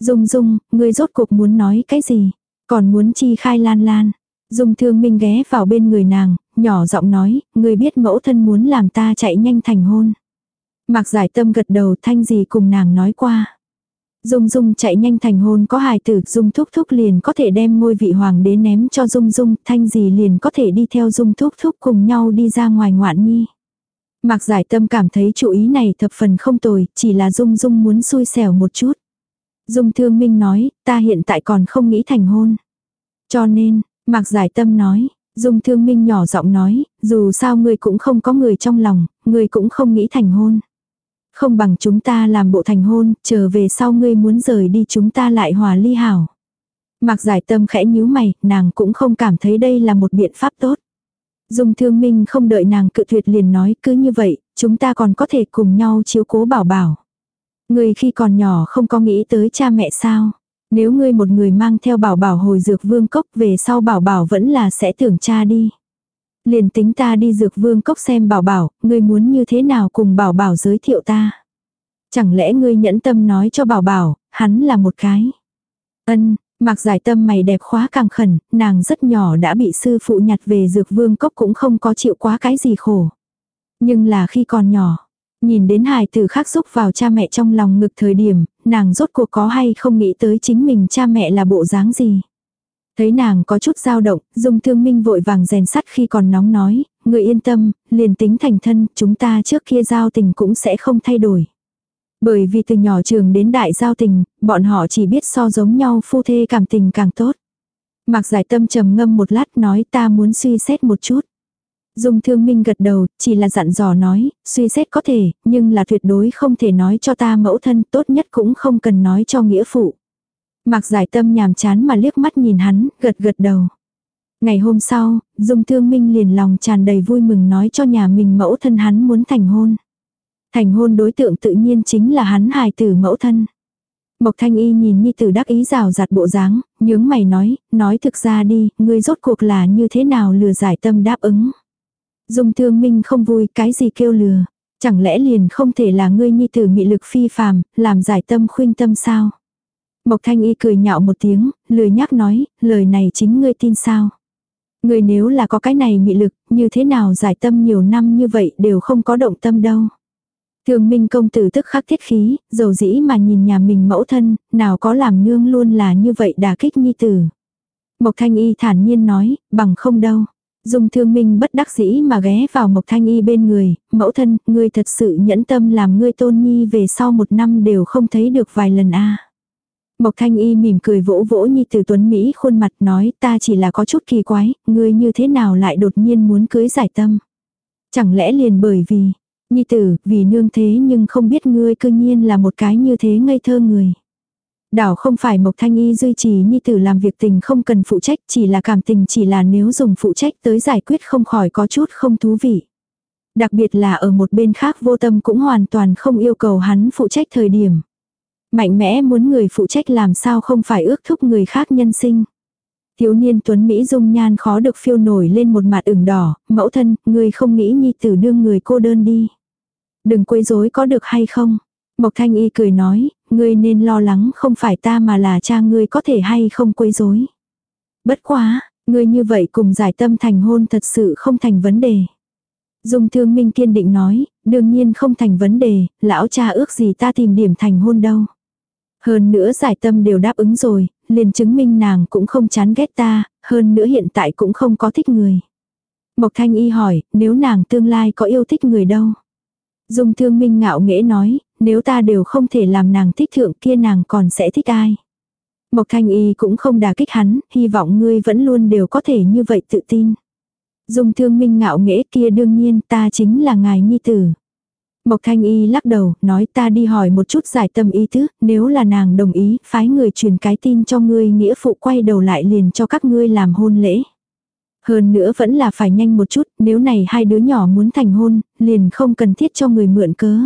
Dung Dung, ngươi rốt cuộc muốn nói cái gì? Còn muốn chi khai Lan Lan? Dung thương minh ghé vào bên người nàng, nhỏ giọng nói, ngươi biết mẫu thân muốn làm ta chạy nhanh thành hôn. Mạc giải tâm gật đầu thanh gì cùng nàng nói qua. Dung Dung chạy nhanh thành hôn có hài tử, Dung Thúc Thúc liền có thể đem ngôi vị hoàng đế ném cho Dung Dung, thanh gì liền có thể đi theo Dung Thúc Thúc cùng nhau đi ra ngoài ngoạn nhi. Mạc giải tâm cảm thấy chủ ý này thập phần không tồi, chỉ là Dung Dung muốn xui xẻo một chút. Dung Thương Minh nói, ta hiện tại còn không nghĩ thành hôn. Cho nên, Mạc giải tâm nói, Dung Thương Minh nhỏ giọng nói, dù sao ngươi cũng không có người trong lòng, ngươi cũng không nghĩ thành hôn. Không bằng chúng ta làm bộ thành hôn, chờ về sau ngươi muốn rời đi chúng ta lại hòa ly hảo. Mạc giải tâm khẽ nhíu mày, nàng cũng không cảm thấy đây là một biện pháp tốt. Dung thương minh không đợi nàng cự tuyệt liền nói cứ như vậy, chúng ta còn có thể cùng nhau chiếu cố bảo bảo. Người khi còn nhỏ không có nghĩ tới cha mẹ sao. Nếu ngươi một người mang theo bảo bảo hồi dược vương cốc về sau bảo bảo vẫn là sẽ tưởng cha đi. Liền tính ta đi dược vương cốc xem bảo bảo, ngươi muốn như thế nào cùng bảo bảo giới thiệu ta. Chẳng lẽ ngươi nhẫn tâm nói cho bảo bảo, hắn là một cái. Ân, Mạc giải tâm mày đẹp khóa càng khẩn, nàng rất nhỏ đã bị sư phụ nhặt về dược vương cốc cũng không có chịu quá cái gì khổ. Nhưng là khi còn nhỏ, nhìn đến hài tử khác xúc vào cha mẹ trong lòng ngực thời điểm, nàng rốt cuộc có hay không nghĩ tới chính mình cha mẹ là bộ dáng gì. Thấy nàng có chút dao động, dung thương minh vội vàng rèn sắt khi còn nóng nói, người yên tâm, liền tính thành thân, chúng ta trước kia giao tình cũng sẽ không thay đổi. Bởi vì từ nhỏ trường đến đại giao tình, bọn họ chỉ biết so giống nhau phu thê cảm tình càng tốt. Mạc giải tâm trầm ngâm một lát nói ta muốn suy xét một chút. Dung thương minh gật đầu, chỉ là dặn dò nói, suy xét có thể, nhưng là tuyệt đối không thể nói cho ta mẫu thân, tốt nhất cũng không cần nói cho nghĩa phụ. Mạc giải tâm nhàm chán mà liếc mắt nhìn hắn, gật gật đầu. Ngày hôm sau, Dung thương minh liền lòng tràn đầy vui mừng nói cho nhà mình mẫu thân hắn muốn thành hôn. Thành hôn đối tượng tự nhiên chính là hắn hài tử mẫu thân. Mộc thanh y nhìn nhi tử đắc ý rào rạt bộ dáng, nhướng mày nói, nói thực ra đi, ngươi rốt cuộc là như thế nào lừa giải tâm đáp ứng. Dung thương minh không vui, cái gì kêu lừa. Chẳng lẽ liền không thể là ngươi nhi tử mị lực phi phàm, làm giải tâm khuyên tâm sao? Mộc thanh y cười nhạo một tiếng, lười nhắc nói, lời này chính ngươi tin sao? Ngươi nếu là có cái này mị lực, như thế nào giải tâm nhiều năm như vậy đều không có động tâm đâu. Thường minh công tử tức khắc thiết khí, dầu dĩ mà nhìn nhà mình mẫu thân, nào có làm nương luôn là như vậy đả kích nhi tử. Mộc thanh y thản nhiên nói, bằng không đâu. Dung thương minh bất đắc dĩ mà ghé vào mộc thanh y bên người, mẫu thân, ngươi thật sự nhẫn tâm làm ngươi tôn nhi về sau một năm đều không thấy được vài lần a Mộc thanh y mỉm cười vỗ vỗ nhi tử tuấn Mỹ khuôn mặt nói ta chỉ là có chút kỳ quái, ngươi như thế nào lại đột nhiên muốn cưới giải tâm. Chẳng lẽ liền bởi vì, Nhi tử, vì nương thế nhưng không biết ngươi cư nhiên là một cái như thế ngây thơ người. Đảo không phải Mộc Thanh Y duy trì Nhi tử làm việc tình không cần phụ trách chỉ là cảm tình chỉ là nếu dùng phụ trách tới giải quyết không khỏi có chút không thú vị. Đặc biệt là ở một bên khác vô tâm cũng hoàn toàn không yêu cầu hắn phụ trách thời điểm. Mạnh mẽ muốn người phụ trách làm sao không phải ước thúc người khác nhân sinh. Thiếu niên tuấn Mỹ dung nhan khó được phiêu nổi lên một mặt ửng đỏ, mẫu thân, người không nghĩ nhi tử đương người cô đơn đi. Đừng quấy rối có được hay không? Mộc Thanh Y cười nói, ngươi nên lo lắng không phải ta mà là cha ngươi có thể hay không quấy rối. Bất quá, ngươi như vậy cùng giải tâm thành hôn thật sự không thành vấn đề. Dung Thương Minh kiên định nói, đương nhiên không thành vấn đề, lão cha ước gì ta tìm điểm thành hôn đâu. Hơn nữa giải tâm đều đáp ứng rồi, liền chứng minh nàng cũng không chán ghét ta, hơn nữa hiện tại cũng không có thích người. Mộc Thanh Y hỏi, nếu nàng tương lai có yêu thích người đâu? Dung Thương Minh ngạo nghễ nói, nếu ta đều không thể làm nàng thích thượng kia nàng còn sẽ thích ai? Mộc Thanh Y cũng không đà kích hắn, hy vọng ngươi vẫn luôn đều có thể như vậy tự tin. Dung Thương Minh ngạo nghễ kia đương nhiên ta chính là ngài nhi tử. Mộc Thanh Y lắc đầu, nói ta đi hỏi một chút giải tâm ý tứ, nếu là nàng đồng ý, phái người truyền cái tin cho ngươi nghĩa phụ quay đầu lại liền cho các ngươi làm hôn lễ. Hơn nữa vẫn là phải nhanh một chút, nếu này hai đứa nhỏ muốn thành hôn, liền không cần thiết cho người mượn cớ.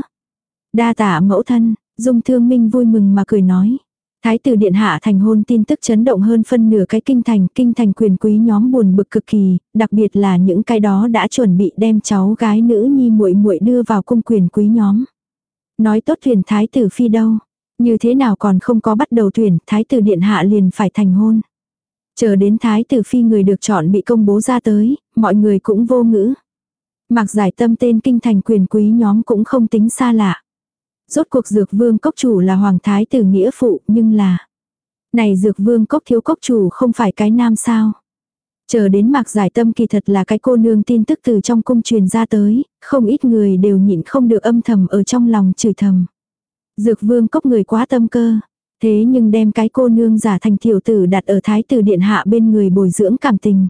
Đa tạ mẫu thân, Dung Thương Minh vui mừng mà cười nói. Thái tử điện hạ thành hôn tin tức chấn động hơn phân nửa cái kinh thành, kinh thành quyền quý nhóm buồn bực cực kỳ, đặc biệt là những cái đó đã chuẩn bị đem cháu gái nữ nhi muội muội đưa vào cung quyền quý nhóm. Nói tốt thuyền thái tử phi đâu, như thế nào còn không có bắt đầu thuyền, thái tử điện hạ liền phải thành hôn. Chờ đến thái tử phi người được chọn bị công bố ra tới, mọi người cũng vô ngữ. Mặc giải tâm tên kinh thành quyền quý nhóm cũng không tính xa lạ. Rốt cuộc dược vương cốc chủ là hoàng thái tử nghĩa phụ nhưng là. Này dược vương cốc thiếu cốc chủ không phải cái nam sao. Chờ đến mạc giải tâm kỳ thật là cái cô nương tin tức từ trong cung truyền ra tới, không ít người đều nhịn không được âm thầm ở trong lòng chửi thầm. Dược vương cốc người quá tâm cơ. Thế nhưng đem cái cô nương giả thành tiểu tử đặt ở thái tử điện hạ bên người bồi dưỡng cảm tình.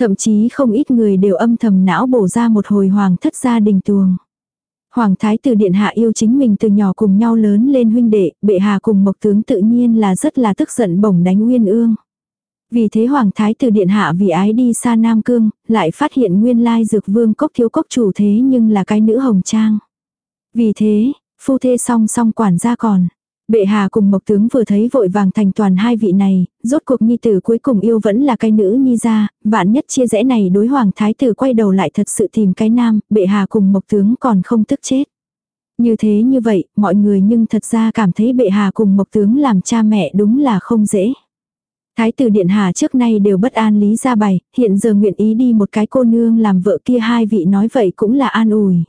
Thậm chí không ít người đều âm thầm não bổ ra một hồi hoàng thất gia đình tuồng. Hoàng thái tử điện hạ yêu chính mình từ nhỏ cùng nhau lớn lên huynh đệ, bệ hạ cùng mộc tướng tự nhiên là rất là tức giận bổng đánh nguyên ương. Vì thế hoàng thái tử điện hạ vì ái đi xa Nam Cương, lại phát hiện nguyên lai dược vương cốc thiếu cốc chủ thế nhưng là cái nữ hồng trang. Vì thế, phu thê song song quản gia còn. Bệ hạ cùng mộc tướng vừa thấy vội vàng thành toàn hai vị này, rốt cuộc nhi tử cuối cùng yêu vẫn là cái nữ nhi ra, vạn nhất chia rẽ này đối hoàng thái tử quay đầu lại thật sự tìm cái nam, bệ hạ cùng mộc tướng còn không tức chết. Như thế như vậy, mọi người nhưng thật ra cảm thấy bệ hạ cùng mộc tướng làm cha mẹ đúng là không dễ. Thái tử điện hà trước nay đều bất an lý ra bày, hiện giờ nguyện ý đi một cái cô nương làm vợ kia hai vị nói vậy cũng là an ủi.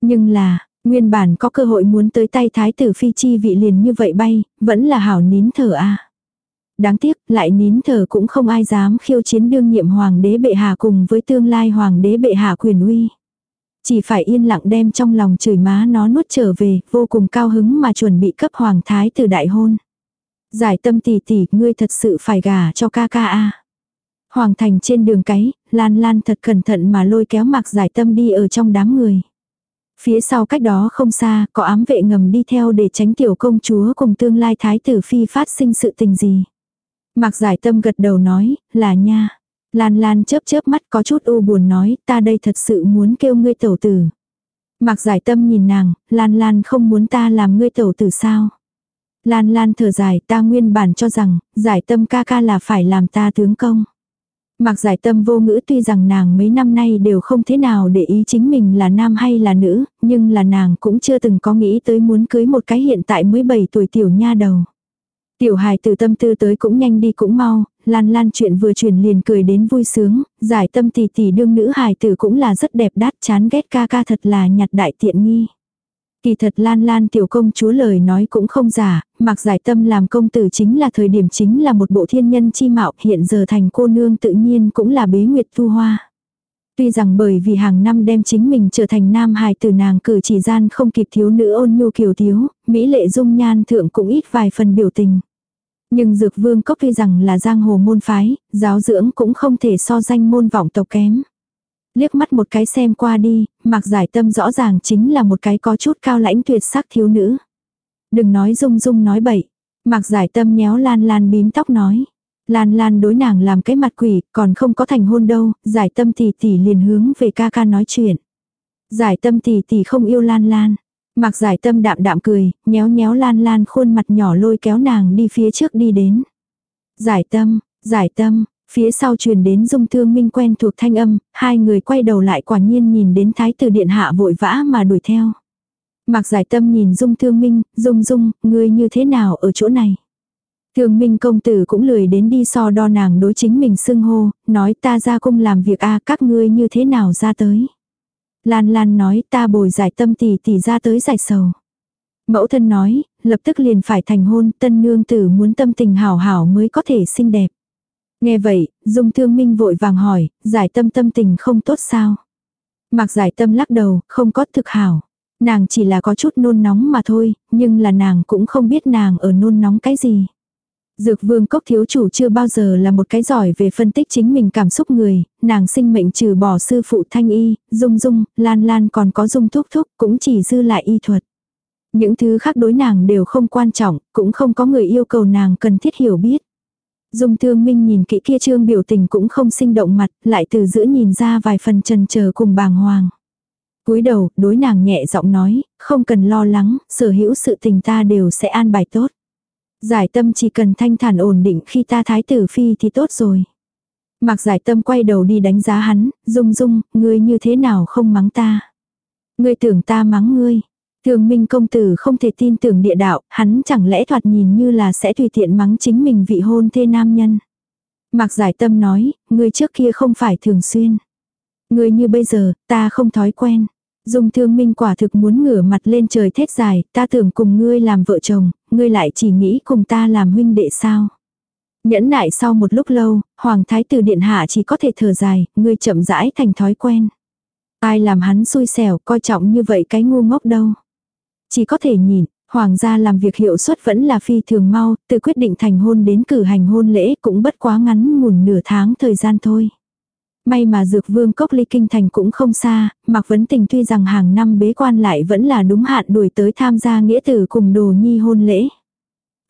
Nhưng là, Nguyên bản có cơ hội muốn tới tay thái tử phi chi vị liền như vậy bay, vẫn là hảo nín thở a. Đáng tiếc, lại nín thở cũng không ai dám khiêu chiến đương nhiệm hoàng đế bệ hạ cùng với tương lai hoàng đế bệ hạ quyền uy. Chỉ phải yên lặng đem trong lòng chửi má nó nuốt trở về, vô cùng cao hứng mà chuẩn bị cấp hoàng thái tử đại hôn. Giải tâm tỷ tỷ, ngươi thật sự phải gả cho ca ca a. Hoàng thành trên đường cái, Lan Lan thật cẩn thận mà lôi kéo mặc giải tâm đi ở trong đám người. Phía sau cách đó không xa, có ám vệ ngầm đi theo để tránh tiểu công chúa cùng tương lai thái tử phi phát sinh sự tình gì. Mạc giải tâm gật đầu nói, là nha. Lan Lan chớp chớp mắt có chút u buồn nói, ta đây thật sự muốn kêu ngươi tẩu tử. Mạc giải tâm nhìn nàng, Lan Lan không muốn ta làm ngươi tẩu tử sao. Lan Lan thở dài, ta nguyên bản cho rằng, giải tâm ca ca là phải làm ta tướng công. Mặc giải tâm vô ngữ tuy rằng nàng mấy năm nay đều không thế nào để ý chính mình là nam hay là nữ, nhưng là nàng cũng chưa từng có nghĩ tới muốn cưới một cái hiện tại mới 7 tuổi tiểu nha đầu. Tiểu hài từ tâm tư tới cũng nhanh đi cũng mau, lan lan chuyện vừa chuyển liền cười đến vui sướng, giải tâm tỷ tỷ đương nữ hài tử cũng là rất đẹp đắt chán ghét ca ca thật là nhặt đại tiện nghi. Kỳ thật Lan Lan tiểu công chúa lời nói cũng không giả, mặc giải tâm làm công tử chính là thời điểm chính là một bộ thiên nhân chi mạo, hiện giờ thành cô nương tự nhiên cũng là bế nguyệt thu hoa. Tuy rằng bởi vì hàng năm đem chính mình trở thành nam hài từ nàng cử chỉ gian không kịp thiếu nữ ôn nhu kiều thiếu, mỹ lệ dung nhan thượng cũng ít vài phần biểu tình. Nhưng dược vương cốc tuy rằng là giang hồ môn phái, giáo dưỡng cũng không thể so danh môn vọng tộc kém liếc mắt một cái xem qua đi, mặc giải tâm rõ ràng chính là một cái có chút cao lãnh tuyệt sắc thiếu nữ. Đừng nói dung dung nói bậy. Mặc giải tâm nhéo lan lan bím tóc nói. Lan lan đối nàng làm cái mặt quỷ, còn không có thành hôn đâu, giải tâm tỷ tỷ liền hướng về ca ca nói chuyện. Giải tâm tỷ tỷ không yêu lan lan. Mặc giải tâm đạm đạm cười, nhéo nhéo lan lan khuôn mặt nhỏ lôi kéo nàng đi phía trước đi đến. Giải tâm, Giải tâm, phía sau truyền đến dung thương minh quen thuộc thanh âm, hai người quay đầu lại quả nhiên nhìn đến thái tử điện hạ vội vã mà đuổi theo. Mạc giải tâm nhìn dung thương minh, dung dung, ngươi như thế nào ở chỗ này. Thương minh công tử cũng lười đến đi so đo nàng đối chính mình xưng hô, nói ta ra cung làm việc a các ngươi như thế nào ra tới. Lan Lan nói ta bồi giải tâm tỷ tỷ ra tới giải sầu. Mẫu thân nói, lập tức liền phải thành hôn, tân nương tử muốn tâm tình hảo hảo mới có thể xinh đẹp. Nghe vậy, Dung Thương Minh vội vàng hỏi, giải tâm tâm tình không tốt sao? Mặc giải tâm lắc đầu, không có thực hảo. Nàng chỉ là có chút nôn nóng mà thôi, nhưng là nàng cũng không biết nàng ở nôn nóng cái gì. Dược vương cốc thiếu chủ chưa bao giờ là một cái giỏi về phân tích chính mình cảm xúc người, nàng sinh mệnh trừ bỏ sư phụ thanh y, dung dung, lan lan còn có dung thúc thúc cũng chỉ dư lại y thuật. Những thứ khác đối nàng đều không quan trọng, cũng không có người yêu cầu nàng cần thiết hiểu biết. Dung thương minh nhìn kỹ kia trương biểu tình cũng không sinh động mặt, lại từ giữa nhìn ra vài phần trần chờ cùng bàng hoàng. cúi đầu, đối nàng nhẹ giọng nói, không cần lo lắng, sở hữu sự tình ta đều sẽ an bài tốt. Giải tâm chỉ cần thanh thản ổn định khi ta thái tử phi thì tốt rồi. Mạc giải tâm quay đầu đi đánh giá hắn, dung dung, ngươi như thế nào không mắng ta. Ngươi tưởng ta mắng ngươi. Thường minh công tử không thể tin tưởng địa đạo, hắn chẳng lẽ thoạt nhìn như là sẽ tùy tiện mắng chính mình vị hôn thê nam nhân. Mạc giải tâm nói, người trước kia không phải thường xuyên. người như bây giờ, ta không thói quen. Dung thương minh quả thực muốn ngửa mặt lên trời thét dài, ta tưởng cùng ngươi làm vợ chồng, ngươi lại chỉ nghĩ cùng ta làm huynh đệ sao. Nhẫn nại sau một lúc lâu, Hoàng Thái tử Điện Hạ chỉ có thể thở dài, ngươi chậm rãi thành thói quen. Ai làm hắn xui xẻo, coi trọng như vậy cái ngu ngốc đâu. Chỉ có thể nhìn, Hoàng gia làm việc hiệu suất vẫn là phi thường mau, từ quyết định thành hôn đến cử hành hôn lễ cũng bất quá ngắn ngủn nửa tháng thời gian thôi. May mà dược vương cốc ly kinh thành cũng không xa, Mạc Vấn Tình tuy rằng hàng năm bế quan lại vẫn là đúng hạn đuổi tới tham gia nghĩa tử cùng đồ nhi hôn lễ.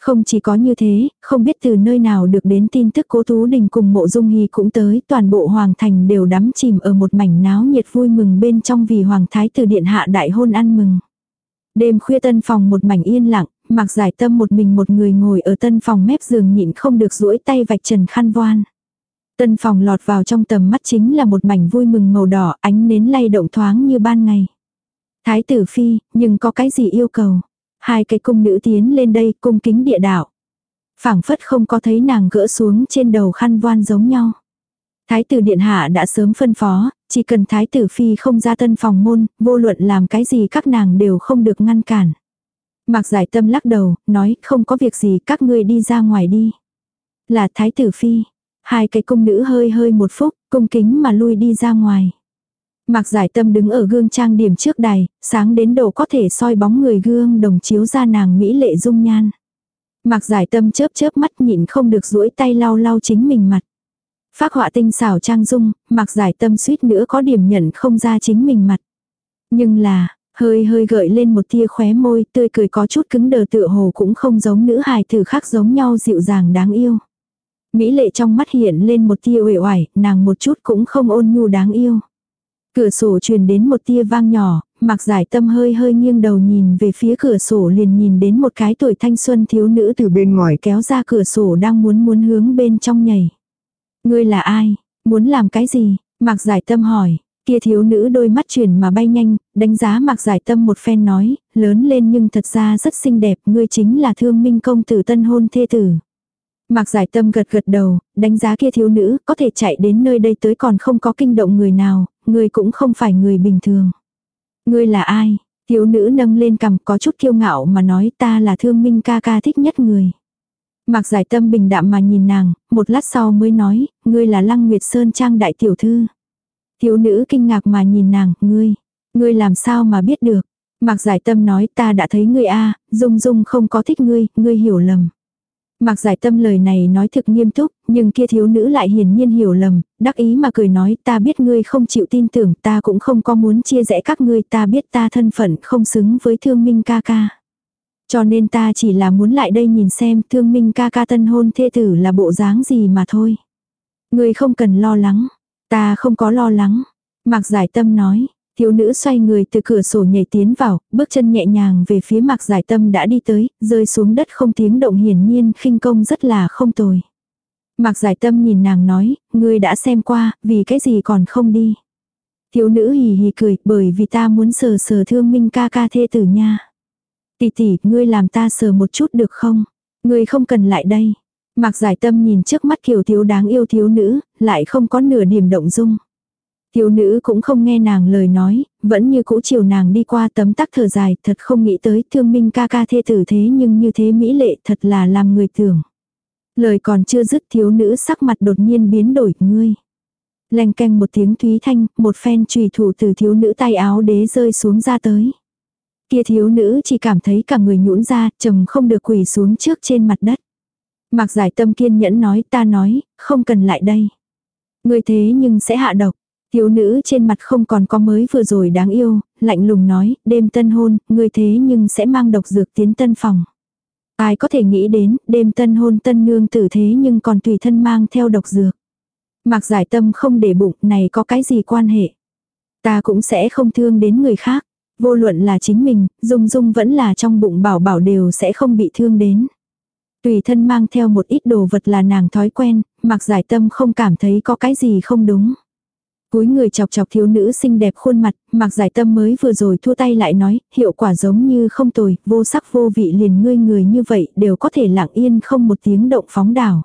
Không chỉ có như thế, không biết từ nơi nào được đến tin tức cố Tú Đình cùng mộ dung hy cũng tới, toàn bộ hoàng thành đều đắm chìm ở một mảnh náo nhiệt vui mừng bên trong vì hoàng thái tử điện hạ đại hôn ăn mừng. Đêm khuya tân phòng một mảnh yên lặng, mặc giải tâm một mình một người ngồi ở tân phòng mép giường nhịn không được duỗi tay vạch trần khăn voan. Tân phòng lọt vào trong tầm mắt chính là một mảnh vui mừng màu đỏ ánh nến lay động thoáng như ban ngày. Thái tử phi, nhưng có cái gì yêu cầu? Hai cái cung nữ tiến lên đây cung kính địa đạo. phảng phất không có thấy nàng gỡ xuống trên đầu khăn voan giống nhau. Thái tử điện hạ đã sớm phân phó, chỉ cần thái tử phi không ra tân phòng môn, vô luận làm cái gì các nàng đều không được ngăn cản. Mạc giải tâm lắc đầu, nói không có việc gì các ngươi đi ra ngoài đi. Là thái tử phi, Hai cái cung nữ hơi hơi một phút, cung kính mà lui đi ra ngoài. Mạc giải tâm đứng ở gương trang điểm trước đài, sáng đến độ có thể soi bóng người gương đồng chiếu ra nàng mỹ lệ dung nhan. Mạc giải tâm chớp chớp mắt nhịn không được duỗi tay lau lau chính mình mặt. Phác họa tinh xảo trang dung, mặc giải tâm suýt nữa có điểm nhận không ra chính mình mặt. Nhưng là, hơi hơi gợi lên một tia khóe môi, tươi cười có chút cứng đờ tựa hồ cũng không giống nữ hài tử khác giống nhau dịu dàng đáng yêu. Mỹ lệ trong mắt hiện lên một tia uể oải, nàng một chút cũng không ôn nhu đáng yêu. Cửa sổ truyền đến một tia vang nhỏ, mặc giải tâm hơi hơi nghiêng đầu nhìn về phía cửa sổ liền nhìn đến một cái tuổi thanh xuân thiếu nữ từ bên ngoài kéo ra cửa sổ đang muốn muốn hướng bên trong nhảy. Ngươi là ai? Muốn làm cái gì? Mạc giải tâm hỏi. Kia thiếu nữ đôi mắt chuyển mà bay nhanh, đánh giá mạc giải tâm một phen nói, lớn lên nhưng thật ra rất xinh đẹp, ngươi chính là thương minh công tử tân hôn thê tử. Mạc giải tâm gật gật đầu, đánh giá kia thiếu nữ, có thể chạy đến nơi đây tới còn không có kinh động người nào, ngươi cũng không phải người bình thường. Ngươi là ai? Thiếu nữ nâng lên cằm có chút kiêu ngạo mà nói ta là thương minh ca ca thích nhất người. Mạc giải tâm bình đạm mà nhìn nàng, một lát sau mới nói, ngươi là Lăng Nguyệt Sơn Trang đại tiểu thư. Thiếu nữ kinh ngạc mà nhìn nàng, ngươi, ngươi làm sao mà biết được. Mạc giải tâm nói ta đã thấy ngươi a dung dung không có thích ngươi, ngươi hiểu lầm. Mạc giải tâm lời này nói thực nghiêm túc, nhưng kia thiếu nữ lại hiển nhiên hiểu lầm, đắc ý mà cười nói ta biết ngươi không chịu tin tưởng ta cũng không có muốn chia rẽ các ngươi ta biết ta thân phận không xứng với thương minh ca ca. Cho nên ta chỉ là muốn lại đây nhìn xem thương minh ca ca tân hôn thê tử là bộ dáng gì mà thôi. người không cần lo lắng, ta không có lo lắng. Mạc giải tâm nói, Thiếu nữ xoay người từ cửa sổ nhảy tiến vào, bước chân nhẹ nhàng về phía mạc giải tâm đã đi tới, rơi xuống đất không tiếng động hiển nhiên khinh công rất là không tồi. Mạc giải tâm nhìn nàng nói, ngươi đã xem qua, vì cái gì còn không đi. Thiếu nữ hì hì cười, bởi vì ta muốn sờ sờ thương minh ca ca thê tử nha. Tỷ tỷ, ngươi làm ta sờ một chút được không? Ngươi không cần lại đây. Mạc giải tâm nhìn trước mắt kiều thiếu đáng yêu thiếu nữ, lại không có nửa điểm động dung. Thiếu nữ cũng không nghe nàng lời nói, vẫn như cũ chiều nàng đi qua tấm tắc thở dài, thật không nghĩ tới thương minh ca ca thê tử thế nhưng như thế mỹ lệ thật là làm người tưởng. Lời còn chưa dứt thiếu nữ sắc mặt đột nhiên biến đổi, ngươi. Leng canh một tiếng thúy thanh, một phen trùy thủ từ thiếu nữ tay áo đế rơi xuống ra tới. Kia thiếu nữ chỉ cảm thấy cả người nhũn ra, trầm không được quỳ xuống trước trên mặt đất. Mạc giải tâm kiên nhẫn nói ta nói, không cần lại đây. Người thế nhưng sẽ hạ độc. Thiếu nữ trên mặt không còn có mới vừa rồi đáng yêu, lạnh lùng nói, đêm tân hôn, người thế nhưng sẽ mang độc dược tiến tân phòng. Ai có thể nghĩ đến, đêm tân hôn tân nương tử thế nhưng còn tùy thân mang theo độc dược. Mạc giải tâm không để bụng, này có cái gì quan hệ. Ta cũng sẽ không thương đến người khác. Vô luận là chính mình, dung dung vẫn là trong bụng bảo bảo đều sẽ không bị thương đến. Tùy thân mang theo một ít đồ vật là nàng thói quen, mặc giải tâm không cảm thấy có cái gì không đúng. Cúi người chọc chọc thiếu nữ xinh đẹp khuôn mặt, mặc giải tâm mới vừa rồi thua tay lại nói, hiệu quả giống như không tồi, vô sắc vô vị liền ngươi người như vậy đều có thể lặng yên không một tiếng động phóng đảo.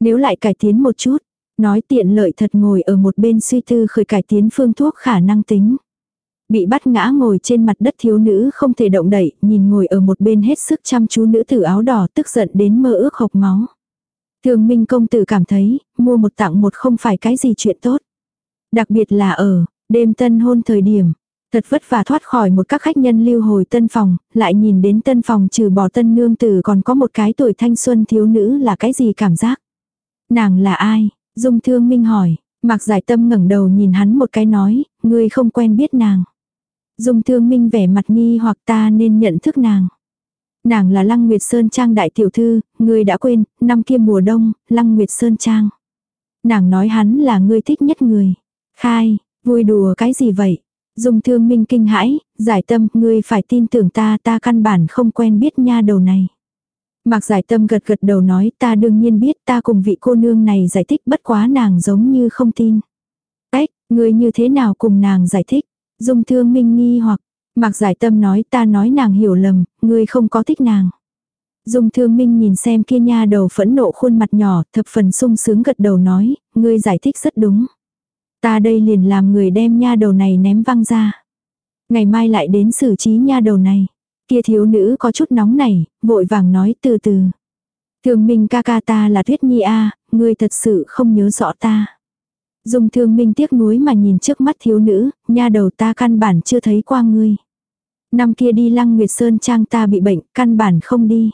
Nếu lại cải tiến một chút, nói tiện lợi thật ngồi ở một bên suy tư khởi cải tiến phương thuốc khả năng tính. Bị bắt ngã ngồi trên mặt đất thiếu nữ không thể động đậy, nhìn ngồi ở một bên hết sức chăm chú nữ tử áo đỏ tức giận đến mơ ước hộc máu. Thường Minh công tử cảm thấy, mua một tặng một không phải cái gì chuyện tốt. Đặc biệt là ở, đêm tân hôn thời điểm, thật vất vả thoát khỏi một các khách nhân lưu hồi tân phòng, lại nhìn đến tân phòng trừ bỏ tân nương tử còn có một cái tuổi thanh xuân thiếu nữ là cái gì cảm giác. Nàng là ai? Dung thương minh hỏi, Mạc giải tâm ngẩng đầu nhìn hắn một cái nói, ngươi không quen biết nàng. Dung thương minh vẻ mặt nghi hoặc ta nên nhận thức nàng. Nàng là Lăng Nguyệt Sơn Trang đại tiểu thư, ngươi đã quên, năm kia mùa đông, Lăng Nguyệt Sơn Trang. Nàng nói hắn là ngươi thích nhất người. Khai, vui đùa cái gì vậy? Dung thương minh kinh hãi, giải tâm, ngươi phải tin tưởng ta, ta căn bản không quen biết nha đầu này. Mạc giải tâm gật gật đầu nói ta đương nhiên biết ta cùng vị cô nương này giải thích bất quá nàng giống như không tin. Ếch, ngươi như thế nào cùng nàng giải thích? Dung thương minh nghi hoặc, Mạc giải tâm nói ta nói nàng hiểu lầm, ngươi không có thích nàng. Dung thương minh nhìn xem kia nha đầu phẫn nộ khuôn mặt nhỏ, thập phần sung sướng gật đầu nói, ngươi giải thích rất đúng. Ta đây liền làm người đem nha đầu này ném văng ra. Ngày mai lại đến xử trí nha đầu này. Kia thiếu nữ có chút nóng này, vội vàng nói từ từ. Thường minh ca ca ta là Tuyết Nhi a, ngươi thật sự không nhớ rõ ta. Dung thương minh tiếc nuối mà nhìn trước mắt thiếu nữ, nha đầu ta căn bản chưa thấy qua ngươi. Năm kia đi lăng Nguyệt Sơn Trang ta bị bệnh, căn bản không đi.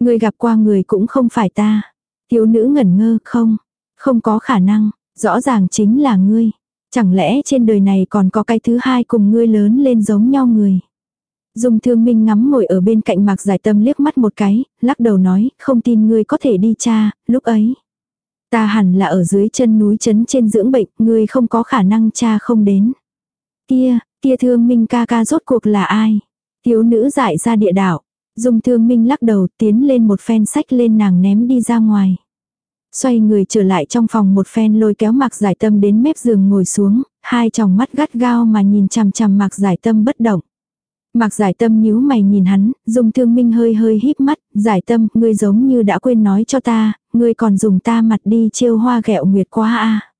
Ngươi gặp qua người cũng không phải ta. Thiếu nữ ngẩn ngơ, không, không có khả năng, rõ ràng chính là ngươi. Chẳng lẽ trên đời này còn có cái thứ hai cùng ngươi lớn lên giống nhau người. Dung thương minh ngắm ngồi ở bên cạnh mạc giải tâm liếc mắt một cái, lắc đầu nói, không tin ngươi có thể đi cha, lúc ấy. Ta hẳn là ở dưới chân núi chấn trên dưỡng bệnh, ngươi không có khả năng cha không đến. Kia, kia thương minh ca ca rốt cuộc là ai? Thiếu nữ dại ra địa đạo. Dung thương minh lắc đầu tiến lên một phen sách lên nàng ném đi ra ngoài. Xoay người trở lại trong phòng một phen lôi kéo mạc giải tâm đến mép giường ngồi xuống, hai tròng mắt gắt gao mà nhìn chằm chằm mạc giải tâm bất động. Mạc giải tâm nhíu mày nhìn hắn, dùng thương minh hơi hơi híp mắt, giải tâm, ngươi giống như đã quên nói cho ta, ngươi còn dùng ta mặt đi trêu hoa ghẹo nguyệt quá a à.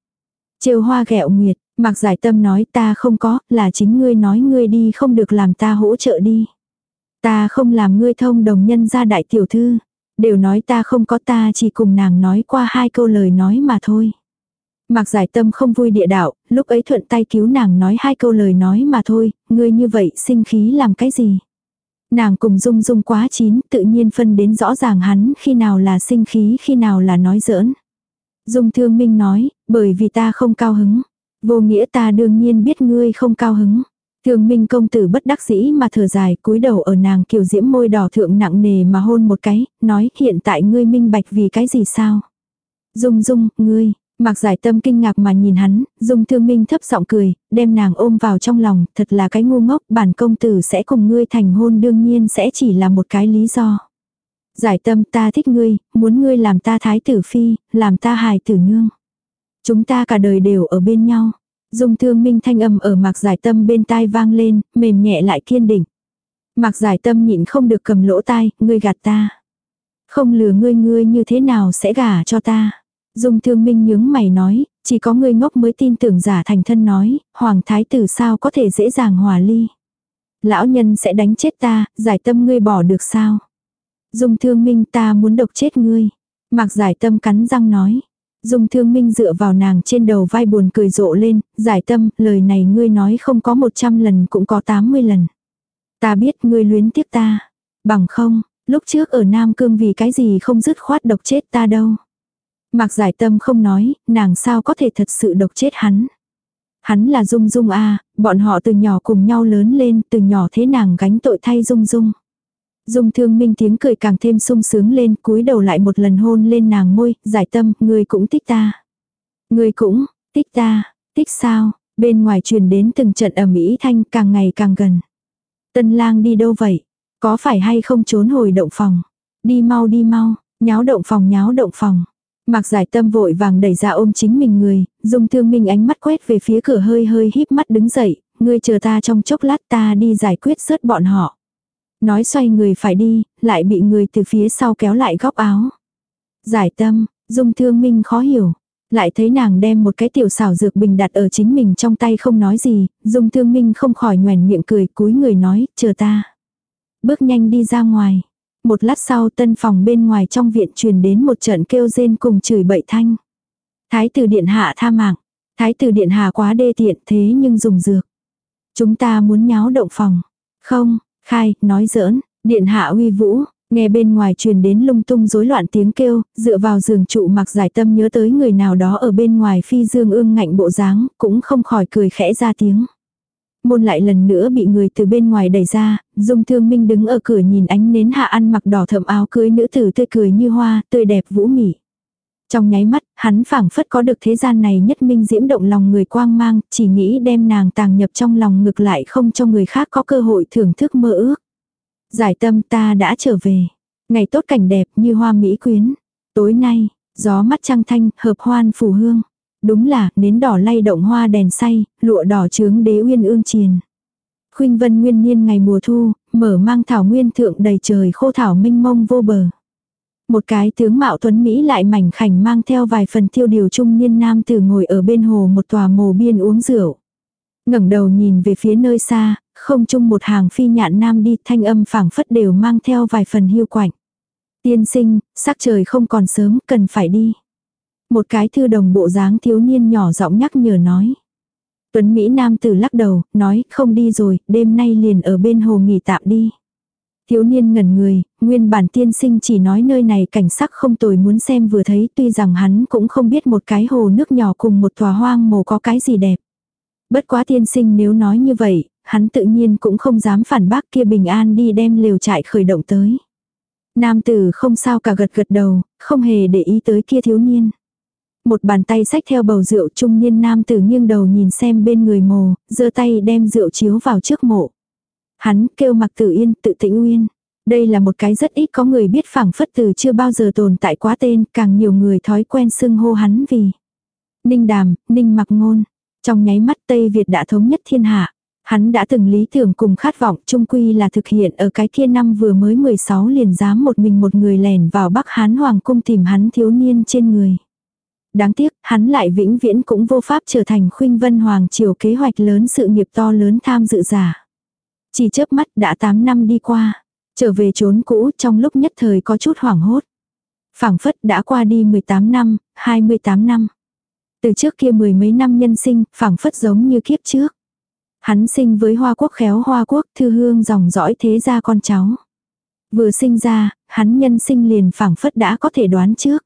Trêu hoa ghẹo nguyệt, Mạc giải tâm nói ta không có, là chính ngươi nói ngươi đi không được làm ta hỗ trợ đi. Ta không làm ngươi thông đồng nhân gia đại tiểu thư. Đều nói ta không có ta chỉ cùng nàng nói qua hai câu lời nói mà thôi. Mạc giải tâm không vui địa đạo, lúc ấy thuận tay cứu nàng nói hai câu lời nói mà thôi, ngươi như vậy sinh khí làm cái gì. Nàng cùng dung dung quá chín, tự nhiên phân đến rõ ràng hắn khi nào là sinh khí khi nào là nói giỡn. Dung thương minh nói, bởi vì ta không cao hứng. Vô nghĩa ta đương nhiên biết ngươi không cao hứng. Thương minh công tử bất đắc dĩ mà thở dài cúi đầu ở nàng kiều diễm môi đỏ thượng nặng nề mà hôn một cái, nói hiện tại ngươi minh bạch vì cái gì sao. Dung dung, ngươi, Mạc giải tâm kinh ngạc mà nhìn hắn, dung thương minh thấp giọng cười, đem nàng ôm vào trong lòng, thật là cái ngu ngốc, bản công tử sẽ cùng ngươi thành hôn đương nhiên sẽ chỉ là một cái lý do. Giải tâm ta thích ngươi, muốn ngươi làm ta thái tử phi, làm ta hài tử nương. Chúng ta cả đời đều ở bên nhau. Dung thương minh thanh âm ở mạc giải tâm bên tai vang lên, mềm nhẹ lại kiên định. Mạc giải tâm nhịn không được cầm lỗ tai, ngươi gạt ta. Không lừa ngươi ngươi như thế nào sẽ gả cho ta. Dung thương minh nhướng mày nói, chỉ có người ngốc mới tin tưởng giả thành thân nói, hoàng thái tử sao có thể dễ dàng hòa ly. Lão nhân sẽ đánh chết ta, giải tâm ngươi bỏ được sao. Dung thương minh ta muốn độc chết ngươi. Mạc giải tâm cắn răng nói. Dung thương minh dựa vào nàng trên đầu vai buồn cười rộ lên, giải tâm, lời này ngươi nói không có 100 lần cũng có 80 lần. Ta biết ngươi luyến tiếc ta. Bằng không, lúc trước ở Nam Cương vì cái gì không dứt khoát độc chết ta đâu. Mạc giải tâm không nói, nàng sao có thể thật sự độc chết hắn. Hắn là Dung Dung a bọn họ từ nhỏ cùng nhau lớn lên, từ nhỏ thế nàng gánh tội thay Dung Dung. Dung thương minh tiếng cười càng thêm sung sướng lên, cúi đầu lại một lần hôn lên nàng môi, giải tâm, người cũng thích ta. Người cũng, thích ta, thích sao, bên ngoài truyền đến từng trận ẩm mỹ thanh càng ngày càng gần. Tân lang đi đâu vậy? Có phải hay không trốn hồi động phòng? Đi mau đi mau, nháo động phòng nháo động phòng. Mạc giải tâm vội vàng đẩy ra ôm chính mình người, dung thương minh ánh mắt quét về phía cửa hơi hơi híp mắt đứng dậy, ngươi chờ ta trong chốc lát ta đi giải quyết sớt bọn họ. Nói xoay người phải đi, lại bị người từ phía sau kéo lại góc áo. Giải tâm, dung thương minh khó hiểu. Lại thấy nàng đem một cái tiểu xảo dược bình đặt ở chính mình trong tay không nói gì, dung thương minh không khỏi nhoèn miệng cười cúi người nói, chờ ta. Bước nhanh đi ra ngoài. Một lát sau tân phòng bên ngoài trong viện truyền đến một trận kêu rên cùng chửi bậy thanh. Thái tử điện hạ tha mạng. Thái tử điện hạ quá đê tiện thế nhưng dùng dược. Chúng ta muốn nháo động phòng. Không, khai, nói giỡn, điện hạ uy vũ, nghe bên ngoài truyền đến lung tung rối loạn tiếng kêu, dựa vào giường trụ mặc giải tâm nhớ tới người nào đó ở bên ngoài phi dương ương ngạnh bộ dáng, cũng không khỏi cười khẽ ra tiếng. Môn lại lần nữa bị người từ bên ngoài đẩy ra, Dung Thương Minh đứng ở cửa nhìn ánh nến hạ ăn mặc đỏ thẫm áo cưới nữ tử tươi cười như hoa, tươi đẹp vũ mị. Trong nháy mắt, hắn phảng phất có được thế gian này nhất minh diễm động lòng người quang mang, chỉ nghĩ đem nàng tàng nhập trong lòng ngực lại không cho người khác có cơ hội thưởng thức mơ ước. Giải tâm ta đã trở về. Ngày tốt cảnh đẹp như hoa mỹ quyến. Tối nay, gió mắt trăng thanh, hợp hoan phủ hương. Đúng là, nến đỏ lay động hoa đèn say, lụa đỏ trướng đế uyên ương triền. Khuynh vân nguyên niên ngày mùa thu, mở mang thảo nguyên thượng đầy trời khô thảo minh mông vô bờ. Một cái tướng mạo tuấn Mỹ lại mảnh khảnh mang theo vài phần tiêu điều trung niên nam tử ngồi ở bên hồ một tòa mồ biên uống rượu. ngẩng đầu nhìn về phía nơi xa, không chung một hàng phi nhạn nam đi thanh âm phảng phất đều mang theo vài phần hiu quạnh. Tiên sinh, sắc trời không còn sớm, cần phải đi. Một cái thư đồng bộ dáng thiếu niên nhỏ giọng nhắc nhở nói. Tuấn Mỹ Nam tử lắc đầu, nói không đi rồi, đêm nay liền ở bên hồ nghỉ tạm đi. Thiếu niên ngẩn người, nguyên bản tiên sinh chỉ nói nơi này cảnh sắc không tồi muốn xem vừa thấy tuy rằng hắn cũng không biết một cái hồ nước nhỏ cùng một tòa hoang mồ có cái gì đẹp. Bất quá tiên sinh nếu nói như vậy, hắn tự nhiên cũng không dám phản bác kia bình an đi đem liều trại khởi động tới. Nam tử không sao cả gật gật đầu, không hề để ý tới kia thiếu niên. Một bàn tay xách theo bầu rượu trung niên nam tử nghiêng đầu nhìn xem bên người mồ, giơ tay đem rượu chiếu vào trước mộ. Hắn kêu mặc tử yên tự tĩnh uyên. Đây là một cái rất ít có người biết phảng phất từ chưa bao giờ tồn tại quá tên, càng nhiều người thói quen xưng hô hắn vì. Ninh đàm, ninh mặc ngôn. Trong nháy mắt Tây Việt đã thống nhất thiên hạ. Hắn đã từng lý tưởng cùng khát vọng trung quy là thực hiện ở cái kia năm vừa mới 16 liền dám một mình một người lẻn vào Bắc Hán Hoàng cung tìm hắn thiếu niên trên người. Đáng tiếc, hắn lại vĩnh viễn cũng vô pháp trở thành khuynh vân hoàng triều kế hoạch lớn sự nghiệp to lớn tham dự giả. Chỉ chớp mắt đã 8 năm đi qua, trở về trốn cũ trong lúc nhất thời có chút hoảng hốt. phảng phất đã qua đi 18 năm, 28 năm. Từ trước kia mười mấy năm nhân sinh, phảng phất giống như kiếp trước. Hắn sinh với hoa quốc khéo hoa quốc thư hương dòng dõi thế gia con cháu. Vừa sinh ra, hắn nhân sinh liền phảng phất đã có thể đoán trước.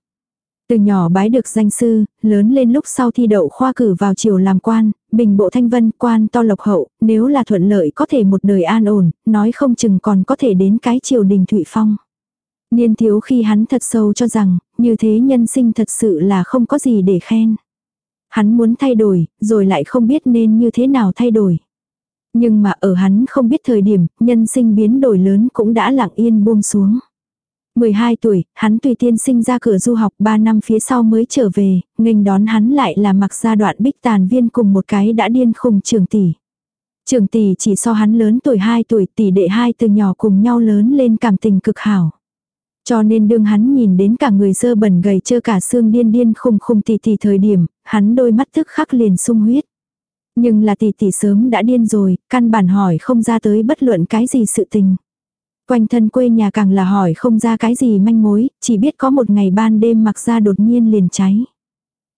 Từ nhỏ bái được danh sư, lớn lên lúc sau thi đậu khoa cử vào triều làm quan, bình bộ thanh vân quan to lộc hậu, nếu là thuận lợi có thể một đời an ổn, nói không chừng còn có thể đến cái triều đình thụy phong. Niên thiếu khi hắn thật sâu cho rằng, như thế nhân sinh thật sự là không có gì để khen. Hắn muốn thay đổi, rồi lại không biết nên như thế nào thay đổi. Nhưng mà ở hắn không biết thời điểm, nhân sinh biến đổi lớn cũng đã lặng yên buông xuống. 12 tuổi, hắn tùy tiên sinh ra cửa du học 3 năm phía sau mới trở về, nghênh đón hắn lại là mặc gia đoạn bích tàn viên cùng một cái đã điên khùng trường tỷ. Trường tỷ chỉ so hắn lớn tuổi 2 tuổi tỷ đệ hai từ nhỏ cùng nhau lớn lên cảm tình cực hảo. Cho nên đương hắn nhìn đến cả người dơ bẩn gầy trơ cả xương điên điên khùng khùng tỷ tỷ thời điểm, hắn đôi mắt tức khắc liền sung huyết. Nhưng là tỷ tỷ sớm đã điên rồi, căn bản hỏi không ra tới bất luận cái gì sự tình. Quanh thân quê nhà càng là hỏi không ra cái gì manh mối, chỉ biết có một ngày ban đêm mặc ra đột nhiên liền cháy.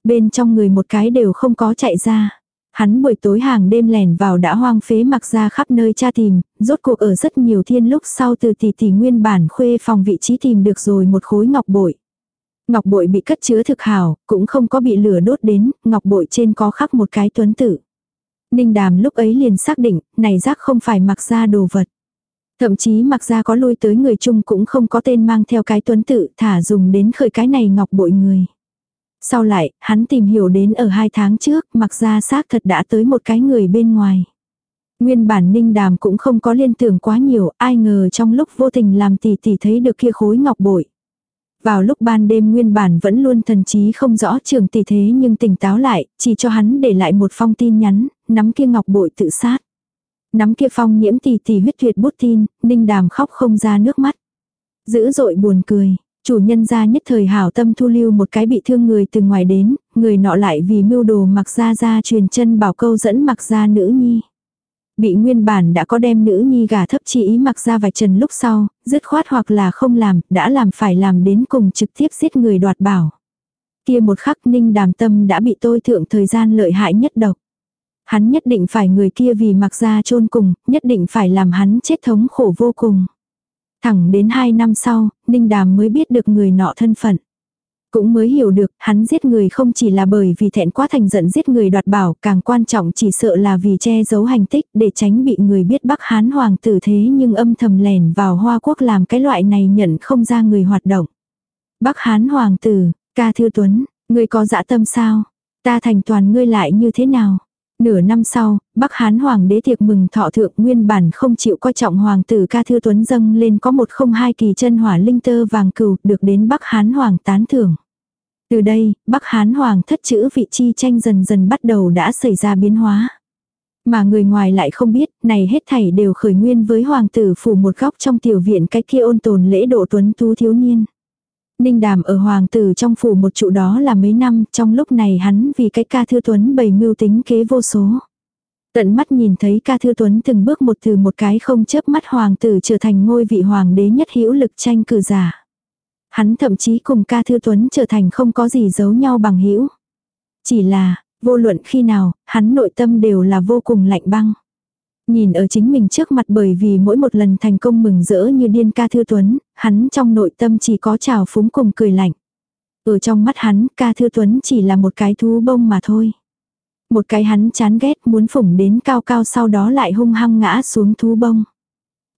Bên trong người một cái đều không có chạy ra. Hắn buổi tối hàng đêm lẻn vào đã hoang phế mặc ra khắp nơi tra tìm, rốt cuộc ở rất nhiều thiên lúc sau từ tỷ tỷ nguyên bản khuê phòng vị trí tìm được rồi một khối ngọc bội. Ngọc bội bị cất chứa thực hảo, cũng không có bị lửa đốt đến, ngọc bội trên có khắc một cái tuấn tử. Ninh đàm lúc ấy liền xác định, này rác không phải mặc ra đồ vật. Thậm chí mặc ra có lui tới người chung cũng không có tên mang theo cái tuấn tự thả dùng đến khởi cái này ngọc bội người. Sau lại, hắn tìm hiểu đến ở hai tháng trước, mặc ra xác thật đã tới một cái người bên ngoài. Nguyên bản ninh đàm cũng không có liên tưởng quá nhiều, ai ngờ trong lúc vô tình làm tỷ tỷ thấy được kia khối ngọc bội. Vào lúc ban đêm nguyên bản vẫn luôn thần trí không rõ trường tỷ thế nhưng tỉnh táo lại, chỉ cho hắn để lại một phong tin nhắn, nắm kia ngọc bội tự sát. Nắm kia phong nhiễm tỷ tỷ huyết tuyệt bút tin, ninh đàm khóc không ra nước mắt. Dữ dội buồn cười, chủ nhân ra nhất thời hảo tâm thu lưu một cái bị thương người từ ngoài đến, người nọ lại vì mưu đồ mặc ra ra truyền chân bảo câu dẫn mặc ra nữ nhi. Bị nguyên bản đã có đem nữ nhi gả thấp chỉ ý mặc ra vài trần lúc sau, dứt khoát hoặc là không làm, đã làm phải làm đến cùng trực tiếp giết người đoạt bảo. Kia một khắc ninh đàm tâm đã bị tôi thượng thời gian lợi hại nhất độc. Hắn nhất định phải người kia vì mặc ra chôn cùng, nhất định phải làm hắn chết thống khổ vô cùng. Thẳng đến hai năm sau, Ninh Đàm mới biết được người nọ thân phận. Cũng mới hiểu được, hắn giết người không chỉ là bởi vì thẹn quá thành giận giết người đoạt bảo, càng quan trọng chỉ sợ là vì che giấu hành tích để tránh bị người biết Bắc Hán hoàng tử thế nhưng âm thầm lèn vào Hoa Quốc làm cái loại này nhận không ra người hoạt động. Bắc Hán hoàng tử, ca thư tuấn, ngươi có dạ tâm sao? Ta thành toàn ngươi lại như thế nào? Nửa năm sau, Bắc Hán Hoàng đế tiệc mừng thọ thượng nguyên bản không chịu coi trọng Hoàng tử ca thư tuấn dâng lên có một không hai kỳ chân hỏa linh tơ vàng cừu được đến Bắc Hán Hoàng tán thưởng. Từ đây, Bắc Hán Hoàng thất chữ vị chi tranh dần dần bắt đầu đã xảy ra biến hóa. Mà người ngoài lại không biết, này hết thảy đều khởi nguyên với hoàng tử phủ một góc trong tiểu viện cái kia ôn tồn lễ độ tuấn tú thiếu niên. Ninh đàm ở hoàng tử trong phủ một trụ đó là mấy năm, trong lúc này hắn vì cái ca thư tuấn bày mưu tính kế vô số. Tận mắt nhìn thấy ca thư tuấn từng bước một từ một cái không chớp mắt hoàng tử trở thành ngôi vị hoàng đế nhất hữu lực tranh cử giả. Hắn thậm chí cùng ca thư tuấn trở thành không có gì giấu nhau bằng hữu Chỉ là, vô luận khi nào, hắn nội tâm đều là vô cùng lạnh băng. Nhìn ở chính mình trước mặt bởi vì mỗi một lần thành công mừng rỡ như điên ca thư tuấn, hắn trong nội tâm chỉ có trào phúng cùng cười lạnh. Ở trong mắt hắn, ca thư tuấn chỉ là một cái thú bông mà thôi. Một cái hắn chán ghét muốn phủng đến cao cao sau đó lại hung hăng ngã xuống thú bông.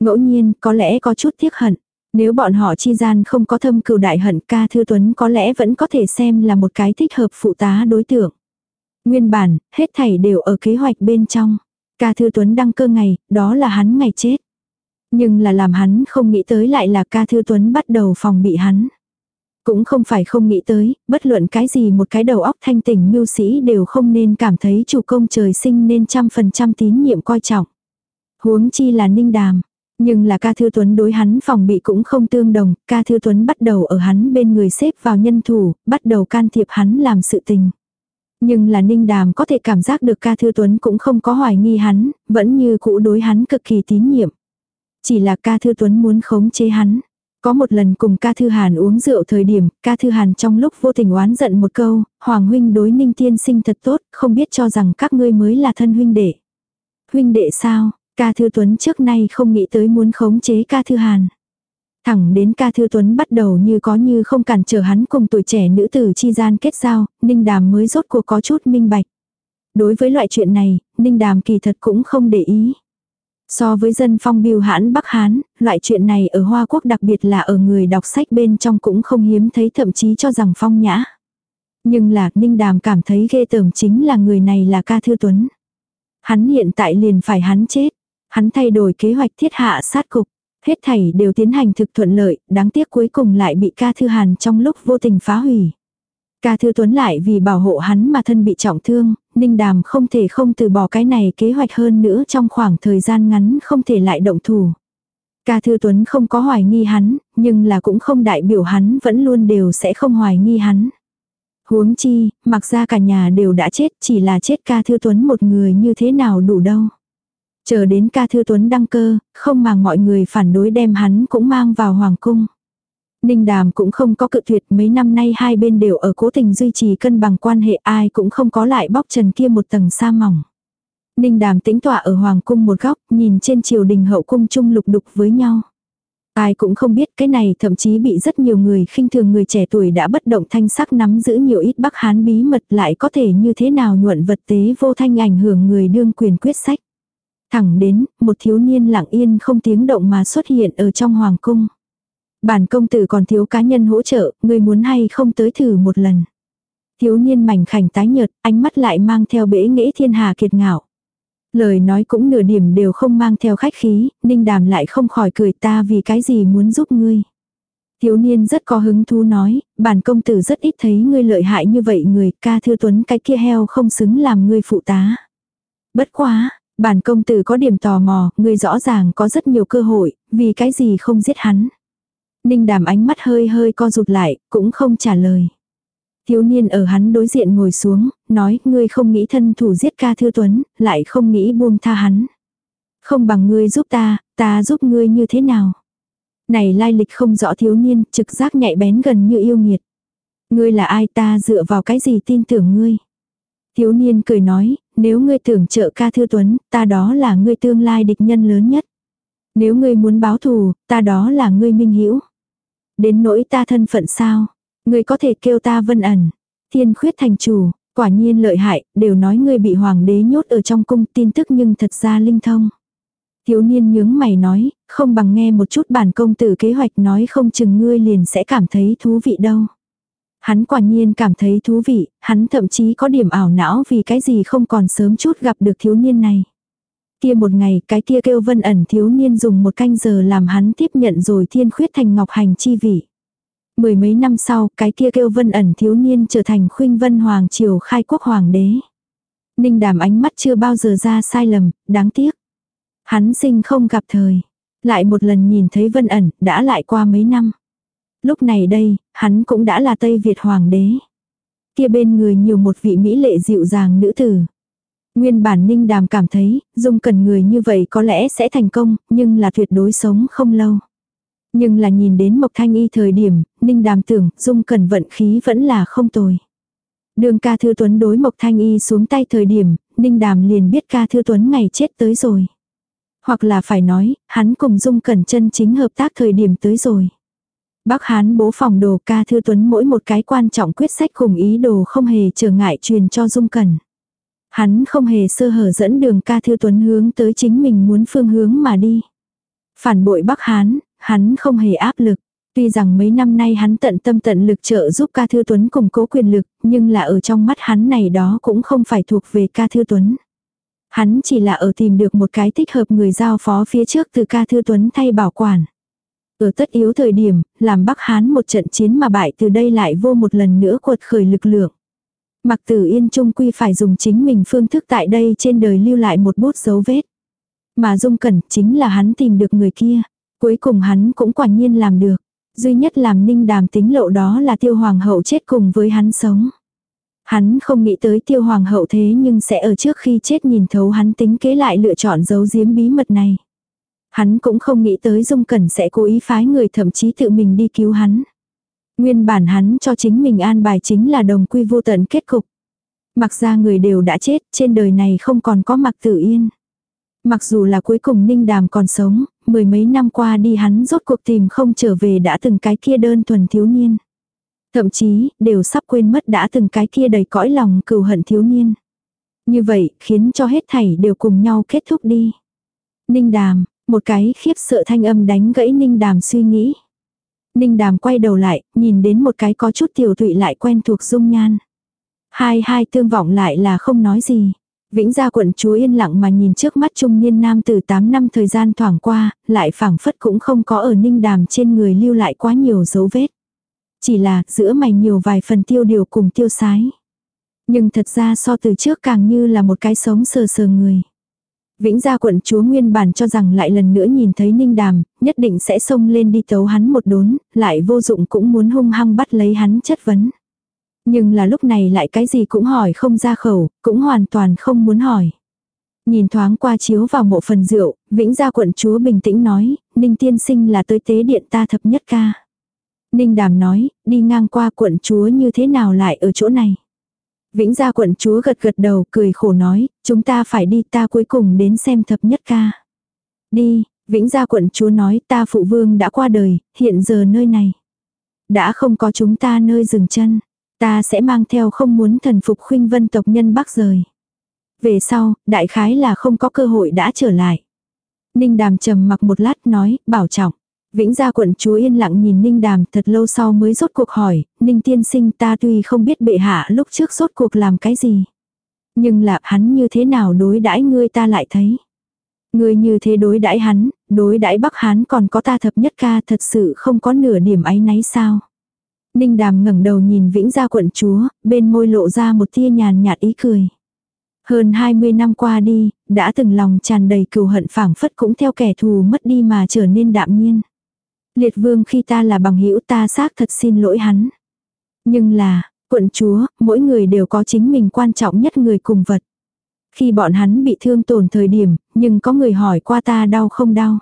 Ngẫu nhiên, có lẽ có chút tiếc hận. Nếu bọn họ chi gian không có thâm cừu đại hận ca thư tuấn có lẽ vẫn có thể xem là một cái thích hợp phụ tá đối tượng. Nguyên bản, hết thảy đều ở kế hoạch bên trong. Ca Thư Tuấn đăng cơ ngày, đó là hắn ngày chết. Nhưng là làm hắn không nghĩ tới lại là ca Thư Tuấn bắt đầu phòng bị hắn. Cũng không phải không nghĩ tới, bất luận cái gì một cái đầu óc thanh tỉnh mưu sĩ đều không nên cảm thấy chủ công trời sinh nên trăm phần trăm tín nhiệm coi trọng. Huống chi là ninh đàm. Nhưng là ca thư tuấn đối hắn phòng bị cũng không tương đồng, ca thư tuấn bắt đầu ở hắn bên người xếp vào nhân thủ, bắt đầu can thiệp hắn làm sự tình. Nhưng là Ninh Đàm có thể cảm giác được ca thư tuấn cũng không có hoài nghi hắn, vẫn như cũ đối hắn cực kỳ tín nhiệm. Chỉ là ca thư tuấn muốn khống chế hắn. Có một lần cùng ca thư hàn uống rượu thời điểm, ca thư hàn trong lúc vô tình oán giận một câu, Hoàng huynh đối ninh tiên sinh thật tốt, không biết cho rằng các ngươi mới là thân huynh đệ. Huynh đệ sao, ca thư tuấn trước nay không nghĩ tới muốn khống chế ca thư hàn. Thẳng đến ca thư tuấn bắt đầu như có như không cản trở hắn cùng tuổi trẻ nữ tử chi gian kết giao, Ninh Đàm mới rốt cuộc có chút minh bạch. Đối với loại chuyện này, Ninh Đàm kỳ thật cũng không để ý. So với dân phong biêu hãn Bắc Hán, loại chuyện này ở Hoa Quốc đặc biệt là ở người đọc sách bên trong cũng không hiếm thấy thậm chí cho rằng phong nhã. Nhưng là Ninh Đàm cảm thấy ghê tởm chính là người này là ca thư tuấn. Hắn hiện tại liền phải hắn chết. Hắn thay đổi kế hoạch thiết hạ sát cục. Hết thảy đều tiến hành thực thuận lợi, đáng tiếc cuối cùng lại bị ca thư hàn trong lúc vô tình phá hủy. Ca thư tuấn lại vì bảo hộ hắn mà thân bị trọng thương, ninh đàm không thể không từ bỏ cái này kế hoạch hơn nữa trong khoảng thời gian ngắn không thể lại động thủ. Ca Thư Tuấn không có hoài nghi hắn, nhưng là cũng không đại biểu hắn vẫn luôn đều sẽ không hoài nghi hắn. Huống chi, mặc ra cả nhà đều đã chết, chỉ là chết Ca Thư Tuấn một người như thế nào đủ đâu. Chờ đến Ca Thư Tuấn đăng cơ, không mà mọi người phản đối đem hắn cũng mang vào Hoàng Cung. Ninh Đàm cũng không có cự tuyệt mấy năm nay hai bên đều ở cố tình duy trì cân bằng quan hệ ai cũng không có lại bóc trần kia một tầng sa mỏng. Ninh đàm tĩnh tọa ở hoàng cung một góc, nhìn trên triều đình hậu cung chung lục đục với nhau. Ai cũng không biết cái này thậm chí bị rất nhiều người khinh thường người trẻ tuổi đã bất động thanh sắc nắm giữ nhiều ít bắc hán bí mật lại có thể như thế nào nhuận vật tế vô thanh ảnh hưởng người đương quyền quyết sách. Thẳng đến, một thiếu niên lặng yên không tiếng động mà xuất hiện ở trong hoàng cung. Bản công tử còn thiếu cá nhân hỗ trợ, người muốn hay không tới thử một lần. Thiếu niên mảnh khảnh tái nhợt, ánh mắt lại mang theo bể nghĩ thiên hà kiệt ngạo. Lời nói cũng nửa điểm đều không mang theo khách khí, ninh đàm lại không khỏi cười ta vì cái gì muốn giúp ngươi. Thiếu niên rất có hứng thú nói, bản công tử rất ít thấy ngươi lợi hại như vậy người, ca thư tuấn cái kia heo không xứng làm ngươi phụ tá. Bất quá, bản công tử có điểm tò mò, ngươi rõ ràng có rất nhiều cơ hội, vì cái gì không giết hắn. Ninh đàm ánh mắt hơi hơi co rụt lại, cũng không trả lời. Thiếu niên ở hắn đối diện ngồi xuống, nói ngươi không nghĩ thân thủ giết ca thư tuấn, lại không nghĩ buông tha hắn. Không bằng ngươi giúp ta, ta giúp ngươi như thế nào. Này lai lịch không rõ thiếu niên, trực giác nhạy bén gần như yêu nghiệt. Ngươi là ai ta dựa vào cái gì tin tưởng ngươi. Thiếu niên cười nói, nếu ngươi tưởng trợ ca thư tuấn, ta đó là ngươi tương lai địch nhân lớn nhất. Nếu ngươi muốn báo thù, ta đó là ngươi minh hiểu. Đến nỗi ta thân phận sao, Ngươi có thể kêu ta vân ẩn. Thiên khuyết thành chủ, quả nhiên lợi hại, đều nói ngươi bị hoàng đế nhốt ở trong cung tin tức nhưng thật ra linh thông. Thiếu niên nhướng mày nói, không bằng nghe một chút bản công tử kế hoạch nói không chừng ngươi liền sẽ cảm thấy thú vị đâu. Hắn quả nhiên cảm thấy thú vị, hắn thậm chí có điểm ảo não vì cái gì không còn sớm chút gặp được thiếu niên này. Kia một ngày cái kia kêu vân ẩn thiếu niên dùng một canh giờ làm hắn tiếp nhận rồi thiên khuyết thành ngọc hành chi vị. Mười mấy năm sau, cái kia kêu vân ẩn thiếu niên trở thành khuynh vân hoàng triều khai quốc hoàng đế. Ninh đàm ánh mắt chưa bao giờ ra sai lầm, đáng tiếc. Hắn sinh không gặp thời. Lại một lần nhìn thấy vân ẩn, đã lại qua mấy năm. Lúc này đây, hắn cũng đã là Tây Việt hoàng đế. Kia bên người nhiều một vị mỹ lệ dịu dàng nữ tử. Nguyên bản ninh đàm cảm thấy, dung cần người như vậy có lẽ sẽ thành công, nhưng là tuyệt đối sống không lâu. Nhưng là nhìn đến Mộc Thanh Y thời điểm, Ninh Đàm tưởng Dung cần vận khí vẫn là không tồi. Đường ca thư tuấn đối Mộc Thanh Y xuống tay thời điểm, Ninh Đàm liền biết ca thư tuấn ngày chết tới rồi. Hoặc là phải nói, hắn cùng Dung Cẩn chân chính hợp tác thời điểm tới rồi. Bác Hán bố phòng đồ ca thư tuấn mỗi một cái quan trọng quyết sách cùng ý đồ không hề trở ngại truyền cho Dung Cẩn. Hắn không hề sơ hở dẫn đường ca thư tuấn hướng tới chính mình muốn phương hướng mà đi. Phản bội Bắc Hán, hắn không hề áp lực. Tuy rằng mấy năm nay hắn tận tâm tận lực trợ giúp ca thư tuấn củng cố quyền lực, nhưng là ở trong mắt hắn này đó cũng không phải thuộc về ca thư tuấn. Hắn chỉ là ở tìm được một cái thích hợp người giao phó phía trước từ ca thư tuấn thay bảo quản. Ở tất yếu thời điểm, làm Bắc Hán một trận chiến mà bại từ đây lại vô một lần nữa cuột khởi lực lượng. Mặc tử yên trung quy phải dùng chính mình phương thức tại đây trên đời lưu lại một bút dấu vết. Mà dung cẩn chính là hắn tìm được người kia. Cuối cùng hắn cũng quả nhiên làm được. Duy nhất làm ninh đàm tính lộ đó là tiêu hoàng hậu chết cùng với hắn sống. Hắn không nghĩ tới tiêu hoàng hậu thế nhưng sẽ ở trước khi chết nhìn thấu hắn tính kế lại lựa chọn giấu giếm bí mật này. Hắn cũng không nghĩ tới Dung Cẩn sẽ cố ý phái người thậm chí tự mình đi cứu hắn. Nguyên bản hắn cho chính mình an bài chính là đồng quy vô tận kết cục. Mặc ra người đều đã chết, trên đời này không còn có mặc tử yên. Mặc dù là cuối cùng Ninh Đàm còn sống, mười mấy năm qua đi hắn rốt cuộc tìm không trở về đã từng cái kia đơn thuần thiếu niên. Thậm chí, đều sắp quên mất đã từng cái kia đầy cõi lòng cừu hận thiếu niên. Như vậy, khiến cho hết thảy đều cùng nhau kết thúc đi. Ninh Đàm, một cái khiếp sợ thanh âm đánh gãy Ninh Đàm suy nghĩ. Ninh Đàm quay đầu lại, nhìn đến một cái có chút tiểu thụy lại quen thuộc dung nhan. Hai hai tương vọng lại là không nói gì. Vĩnh gia quận chúa yên lặng mà nhìn trước mắt trung niên nam từ 8 năm thời gian thoảng qua, lại phảng phất cũng không có ở ninh đàm trên người lưu lại quá nhiều dấu vết. Chỉ là giữa mày nhiều vài phần tiêu điều cùng tiêu sái. Nhưng thật ra so từ trước càng như là một cái sống sờ sờ người. Vĩnh gia quận chúa nguyên bản cho rằng lại lần nữa nhìn thấy ninh đàm, nhất định sẽ xông lên đi tấu hắn một đốn, lại vô dụng cũng muốn hung hăng bắt lấy hắn chất vấn. Nhưng là lúc này lại cái gì cũng hỏi không ra khẩu, cũng hoàn toàn không muốn hỏi. Nhìn thoáng qua chiếu vào mộ phần rượu, Vĩnh gia quận chúa bình tĩnh nói, Ninh tiên sinh là tới tế điện ta thập nhất ca. Ninh đàm nói, đi ngang qua quận chúa như thế nào lại ở chỗ này. Vĩnh gia quận chúa gật gật đầu cười khổ nói, chúng ta phải đi ta cuối cùng đến xem thập nhất ca. Đi, Vĩnh gia quận chúa nói ta phụ vương đã qua đời, hiện giờ nơi này. Đã không có chúng ta nơi dừng chân. Ta sẽ mang theo không muốn thần phục khuynh vân tộc nhân bắc rời. Về sau, đại khái là không có cơ hội đã trở lại. Ninh đàm trầm mặc một lát nói, bảo trọng. Vĩnh gia quận chúa yên lặng nhìn Ninh Đàm thật lâu sau mới rốt cuộc hỏi, Ninh tiên sinh ta tuy không biết bệ hạ lúc trước rốt cuộc làm cái gì. Nhưng là hắn như thế nào đối đãi ngươi ta lại thấy. Ngươi như thế đối đãi hắn, đối đãi Bắc Hán còn có ta thập nhất ca thật sự không có nửa điểm ấy náy sao. Ninh Đàm ngẩng đầu nhìn Vĩnh gia quận chúa, bên môi lộ ra một tia nhàn nhạt ý cười. Hơn 20 năm qua đi, đã từng lòng tràn đầy cừu hận phảng phất cũng theo kẻ thù mất đi mà trở nên đạm nhiên. Liệt vương khi ta là bằng hữu ta xác thật xin lỗi hắn. Nhưng là, quận chúa, mỗi người đều có chính mình quan trọng nhất người cùng vật. Khi bọn hắn bị thương tổn thời điểm, nhưng có người hỏi qua ta đau không đau.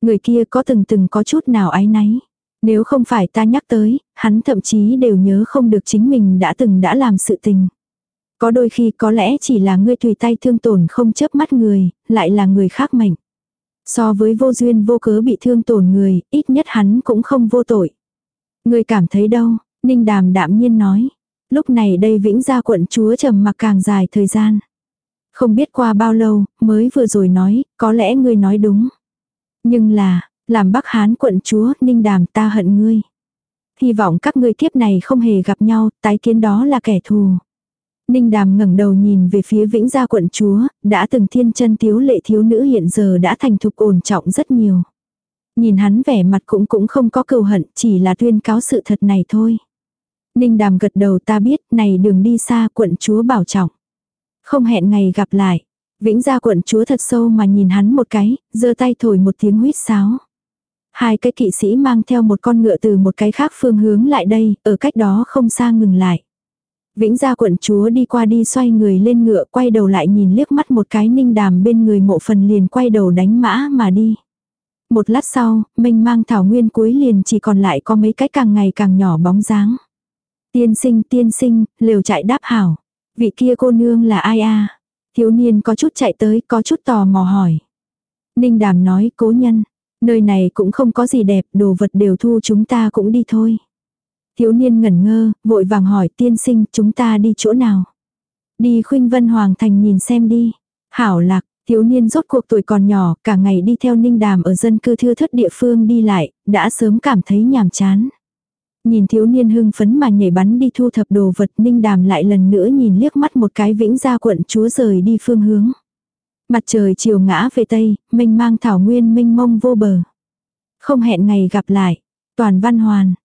Người kia có từng từng có chút nào ái náy. Nếu không phải ta nhắc tới, hắn thậm chí đều nhớ không được chính mình đã từng đã làm sự tình. Có đôi khi có lẽ chỉ là ngươi tùy tay thương tổn không chớp mắt người, lại là người khác mệnh. So với vô duyên vô cớ bị thương tổn người, ít nhất hắn cũng không vô tội. Người cảm thấy đâu, Ninh Đàm đạm nhiên nói. Lúc này đây vĩnh gia quận chúa trầm mặc càng dài thời gian. Không biết qua bao lâu, mới vừa rồi nói, có lẽ ngươi nói đúng. Nhưng là, làm Bắc Hán quận chúa, Ninh Đàm ta hận ngươi. Hy vọng các ngươi kiếp này không hề gặp nhau, tái kiến đó là kẻ thù. Ninh đàm ngẩng đầu nhìn về phía vĩnh gia quận chúa, đã từng thiên chân tiếu lệ thiếu nữ hiện giờ đã thành thục ổn trọng rất nhiều. Nhìn hắn vẻ mặt cũng cũng không có cầu hận, chỉ là tuyên cáo sự thật này thôi. Ninh đàm gật đầu ta biết, này đường đi xa quận chúa bảo trọng. Không hẹn ngày gặp lại. Vĩnh gia quận chúa thật sâu mà nhìn hắn một cái, giơ tay thổi một tiếng huýt sáo. Hai cái kỵ sĩ mang theo một con ngựa từ một cái khác phương hướng lại đây, ở cách đó không xa ngừng lại. Vĩnh gia quận chúa đi qua đi xoay người lên ngựa quay đầu lại nhìn liếc mắt một cái ninh đàm bên người mộ phần liền quay đầu đánh mã mà đi. Một lát sau, mình mang thảo nguyên cuối liền chỉ còn lại có mấy cái càng ngày càng nhỏ bóng dáng. Tiên sinh tiên sinh, liều chạy đáp hảo. Vị kia cô nương là ai a Thiếu niên có chút chạy tới, có chút tò mò hỏi. Ninh đàm nói cố nhân. Nơi này cũng không có gì đẹp, đồ vật đều thu chúng ta cũng đi thôi. Thiếu niên ngẩn ngơ, vội vàng hỏi tiên sinh chúng ta đi chỗ nào. Đi khuynh vân hoàng thành nhìn xem đi. Hảo lạc, thiếu niên rốt cuộc tuổi còn nhỏ, cả ngày đi theo ninh đàm ở dân cư thưa thất địa phương đi lại, đã sớm cảm thấy nhàm chán. Nhìn thiếu niên hưng phấn mà nhảy bắn đi thu thập đồ vật ninh đàm lại lần nữa nhìn liếc mắt một cái vĩnh gia quận chúa rời đi phương hướng. Mặt trời chiều ngã về tây, mênh mang thảo nguyên mênh mông vô bờ. Không hẹn ngày gặp lại. Toàn văn hoàn.